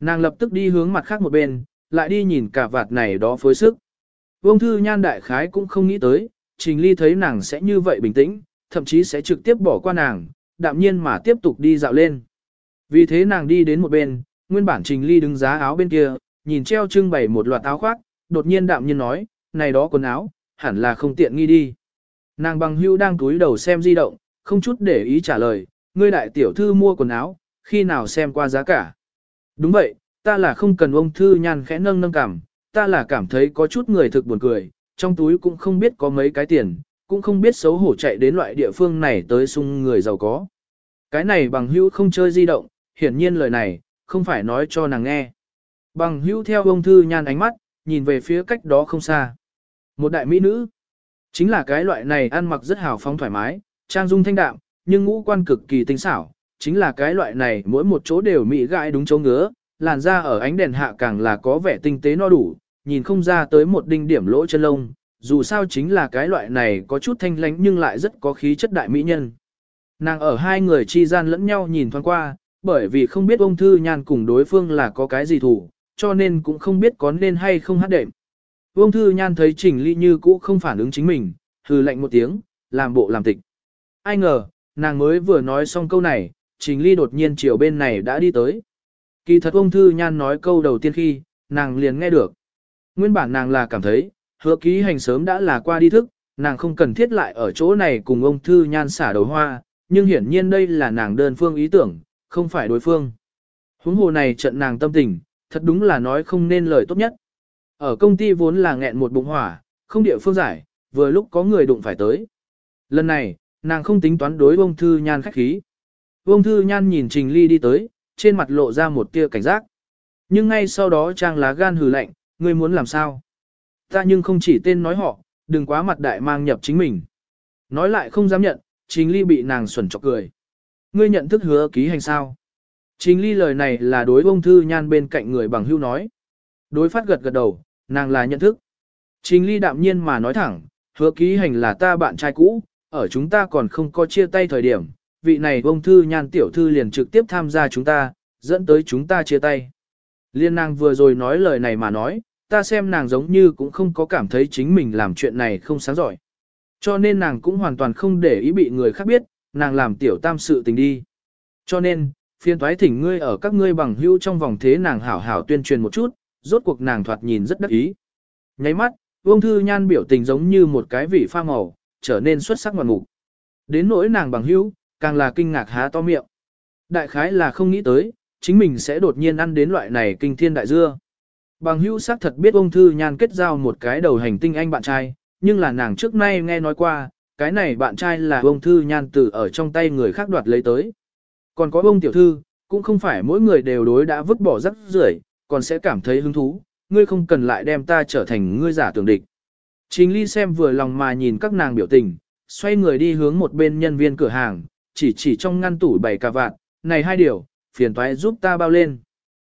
Nàng lập tức đi hướng mặt khác một bên, lại đi nhìn cả vạt này đó phối sức. Vương Thư Nhan đại khái cũng không nghĩ tới, Trình Ly thấy nàng sẽ như vậy bình tĩnh, thậm chí sẽ trực tiếp bỏ qua nàng, đạm nhiên mà tiếp tục đi dạo lên. Vì thế nàng đi đến một bên, nguyên bản Trình Ly đứng giá áo bên kia, nhìn treo trưng bày một loạt áo khoác, đột nhiên đạm nhiên nói, này đó quần áo, hẳn là không tiện nghi đi. Nàng bằng hưu đang túi đầu xem di động, không chút để ý trả lời, ngươi đại tiểu thư mua quần áo, khi nào xem qua giá cả. Đúng vậy, ta là không cần ông thư nhan khẽ nâng nâng cảm, ta là cảm thấy có chút người thực buồn cười, trong túi cũng không biết có mấy cái tiền, cũng không biết xấu hổ chạy đến loại địa phương này tới sung người giàu có. Cái này bằng hữu không chơi di động, hiển nhiên lời này, không phải nói cho nàng nghe. Bằng hữu theo ông thư nhan ánh mắt, nhìn về phía cách đó không xa. Một đại mỹ nữ, chính là cái loại này ăn mặc rất hào phóng thoải mái, trang dung thanh đạm, nhưng ngũ quan cực kỳ tinh xảo, chính là cái loại này mỗi một chỗ đều mỹ gãi đúng chỗ ngứa, làn da ở ánh đèn hạ càng là có vẻ tinh tế no đủ, nhìn không ra tới một đinh điểm lỗ chân lông, dù sao chính là cái loại này có chút thanh lánh nhưng lại rất có khí chất đại mỹ nhân. Nàng ở hai người chi gian lẫn nhau nhìn thoáng qua, bởi vì không biết ông thư nhan cùng đối phương là có cái gì thủ, cho nên cũng không biết có nên hay không hát đệm. Vương Thư Nhan thấy Trình Ly như cũ không phản ứng chính mình, hừ lạnh một tiếng, làm bộ làm tịch. Ai ngờ, nàng mới vừa nói xong câu này, Trình Ly đột nhiên chiều bên này đã đi tới. Kỳ thật ông Thư Nhan nói câu đầu tiên khi, nàng liền nghe được. Nguyên bản nàng là cảm thấy, hứa ký hành sớm đã là qua đi thức, nàng không cần thiết lại ở chỗ này cùng ông Thư Nhan xả đầu hoa, nhưng hiển nhiên đây là nàng đơn phương ý tưởng, không phải đối phương. Huống hồ này trận nàng tâm tình, thật đúng là nói không nên lời tốt nhất. Ở công ty vốn là nghẹn một bụng hỏa, không địa phương giải, vừa lúc có người đụng phải tới. Lần này, nàng không tính toán đối ông Thư Nhan khách khí. Ông Thư Nhan nhìn Trình Ly đi tới, trên mặt lộ ra một tia cảnh giác. Nhưng ngay sau đó trang lá gan hừ lạnh, ngươi muốn làm sao? Ta nhưng không chỉ tên nói họ, đừng quá mặt đại mang nhập chính mình. Nói lại không dám nhận, Trình Ly bị nàng xuẩn chọc cười. Ngươi nhận thức hứa ký hành sao? Trình Ly lời này là đối ông Thư Nhan bên cạnh người bằng hưu nói. Đối phát gật gật đầu, nàng là nhận thức. Trình Ly đạm nhiên mà nói thẳng, hứa ký hành là ta bạn trai cũ, ở chúng ta còn không có chia tay thời điểm, vị này ông Thư Nhan tiểu thư liền trực tiếp tham gia chúng ta, dẫn tới chúng ta chia tay. Liên nàng vừa rồi nói lời này mà nói, ta xem nàng giống như cũng không có cảm thấy chính mình làm chuyện này không sáng giỏi. Cho nên nàng cũng hoàn toàn không để ý bị người khác biết, nàng làm tiểu tam sự tình đi. Cho nên, phiên thoái thỉnh ngươi ở các ngươi bằng hữu trong vòng thế nàng hảo hảo tuyên truyền một chút, rốt cuộc nàng thoạt nhìn rất đắc ý. Nháy mắt, Vương Thư Nhan biểu tình giống như một cái vị pha màu, trở nên xuất sắc ngoạn mục. Đến nỗi nàng bằng hữu, càng là kinh ngạc há to miệng. Đại khái là không nghĩ tới, chính mình sẽ đột nhiên ăn đến loại này kinh thiên đại dưa. Bằng hữu xác thật biết ông Thư Nhan kết giao một cái đầu hành tinh anh bạn trai, nhưng là nàng trước nay nghe nói qua, cái này bạn trai là ông Thư Nhan từ ở trong tay người khác đoạt lấy tới. Còn có ông tiểu thư, cũng không phải mỗi người đều đối đã vứt bỏ rất rưởi, còn sẽ cảm thấy hứng thú, ngươi không cần lại đem ta trở thành ngươi giả tưởng địch. Trình Ly xem vừa lòng mà nhìn các nàng biểu tình, xoay người đi hướng một bên nhân viên cửa hàng, chỉ chỉ trong ngăn tủ bảy cà vạt, này hai điều, phiền toái giúp ta bao lên.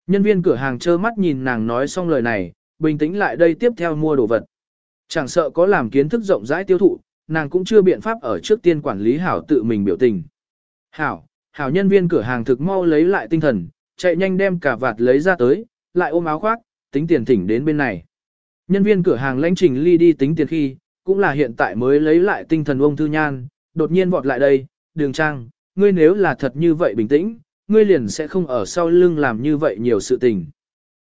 Nhân viên cửa hàng trơ mắt nhìn nàng nói xong lời này, bình tĩnh lại đây tiếp theo mua đồ vật. Chẳng sợ có làm kiến thức rộng rãi tiêu thụ, nàng cũng chưa biện pháp ở trước tiên quản lý hảo tự mình biểu tình. Hảo, hảo nhân viên cửa hàng thực mau lấy lại tinh thần, chạy nhanh đem cả vạt lấy ra tới, lại ôm áo khoác, tính tiền thỉnh đến bên này. Nhân viên cửa hàng lãnh trình ly đi tính tiền khi, cũng là hiện tại mới lấy lại tinh thần ông thư nhan, đột nhiên vọt lại đây, đường trang, ngươi nếu là thật như vậy bình tĩnh, ngươi liền sẽ không ở sau lưng làm như vậy nhiều sự tình.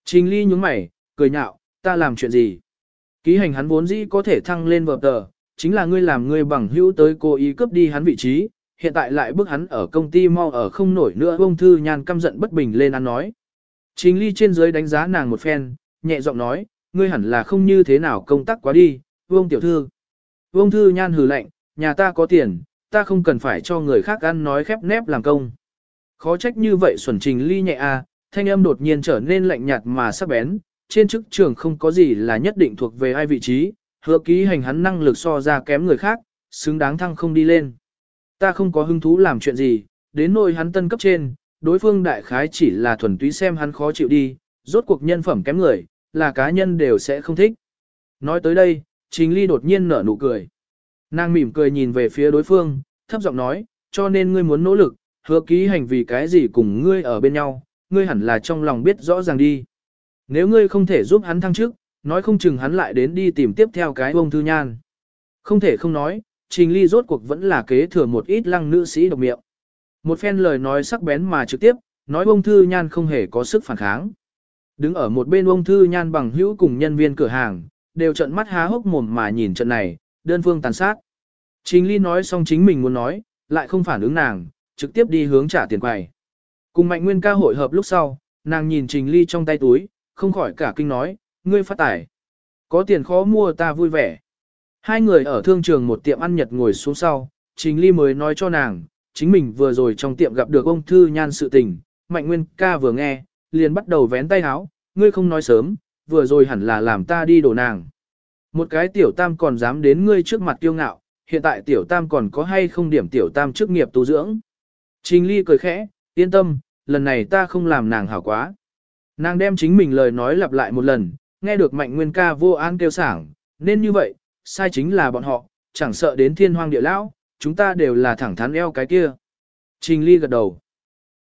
Trình ly nhúng mày, cười nhạo, ta làm chuyện gì? Ký hành hắn vốn dĩ có thể thăng lên vợp tờ, chính là ngươi làm ngươi bằng hữu tới cố ý cướp đi hắn vị trí, hiện tại lại bước hắn ở công ty mau ở không nổi nữa ông thư nhan căm giận bất bình lên ăn nói. Trình ly trên dưới đánh giá nàng một phen, nhẹ giọng nói, ngươi hẳn là không như thế nào công tác quá đi, vương tiểu thư. Vương thư nhan hừ lạnh, nhà ta có tiền, ta không cần phải cho người khác ăn nói khép nép làm công. Khó trách như vậy xuẩn trình ly nhẹ a, à, thanh âm đột nhiên trở nên lạnh nhạt mà sắc bén, trên chức trường không có gì là nhất định thuộc về ai vị trí, hứa ký hành hắn năng lực so ra kém người khác, xứng đáng thăng không đi lên. Ta không có hứng thú làm chuyện gì, đến nỗi hắn tân cấp trên, đối phương đại khái chỉ là thuần túy xem hắn khó chịu đi, rốt cuộc nhân phẩm kém người, là cá nhân đều sẽ không thích. Nói tới đây, Trình Ly đột nhiên nở nụ cười. Nàng mỉm cười nhìn về phía đối phương, thấp giọng nói, cho nên ngươi muốn nỗ lực, hứa ký hành vì cái gì cùng ngươi ở bên nhau, ngươi hẳn là trong lòng biết rõ ràng đi. Nếu ngươi không thể giúp hắn thăng chức, nói không chừng hắn lại đến đi tìm tiếp theo cái bông thư nhan. Không thể không nói, Trình Ly rốt cuộc vẫn là kế thừa một ít lăng nữ sĩ độc miệng. Một phen lời nói sắc bén mà trực tiếp, nói bông thư nhan không hề có sức phản kháng. Đứng ở một bên bông thư nhan bằng hữu cùng nhân viên cửa hàng, đều trận mắt há hốc mồm mà nhìn trận này, đơn phương tàn sát. Trình Ly nói xong chính mình muốn nói, lại không phản ứng nàng, trực tiếp đi hướng trả tiền quầy. Cùng Mạnh Nguyên ca hội hợp lúc sau, nàng nhìn Trình Ly trong tay túi, không khỏi cả kinh nói, ngươi phát tải. Có tiền khó mua ta vui vẻ. Hai người ở thương trường một tiệm ăn nhật ngồi xuống sau, Trình Ly mới nói cho nàng, chính mình vừa rồi trong tiệm gặp được ông Thư Nhan sự tình, Mạnh Nguyên ca vừa nghe, liền bắt đầu vén tay háo, ngươi không nói sớm, vừa rồi hẳn là làm ta đi đổ nàng. Một cái tiểu tam còn dám đến ngươi trước mặt kiêu ngạo, hiện tại tiểu tam còn có hay không điểm tiểu tam chức nghiệp tu dưỡng. Trình Ly cười khẽ, yên tâm, lần này ta không làm nàng hảo quá. Nàng đem chính mình lời nói lặp lại một lần, nghe được mạnh nguyên ca vô an kêu sảng, nên như vậy, sai chính là bọn họ, chẳng sợ đến thiên hoang địa lão, chúng ta đều là thẳng thắn eo cái kia. Trình Ly gật đầu.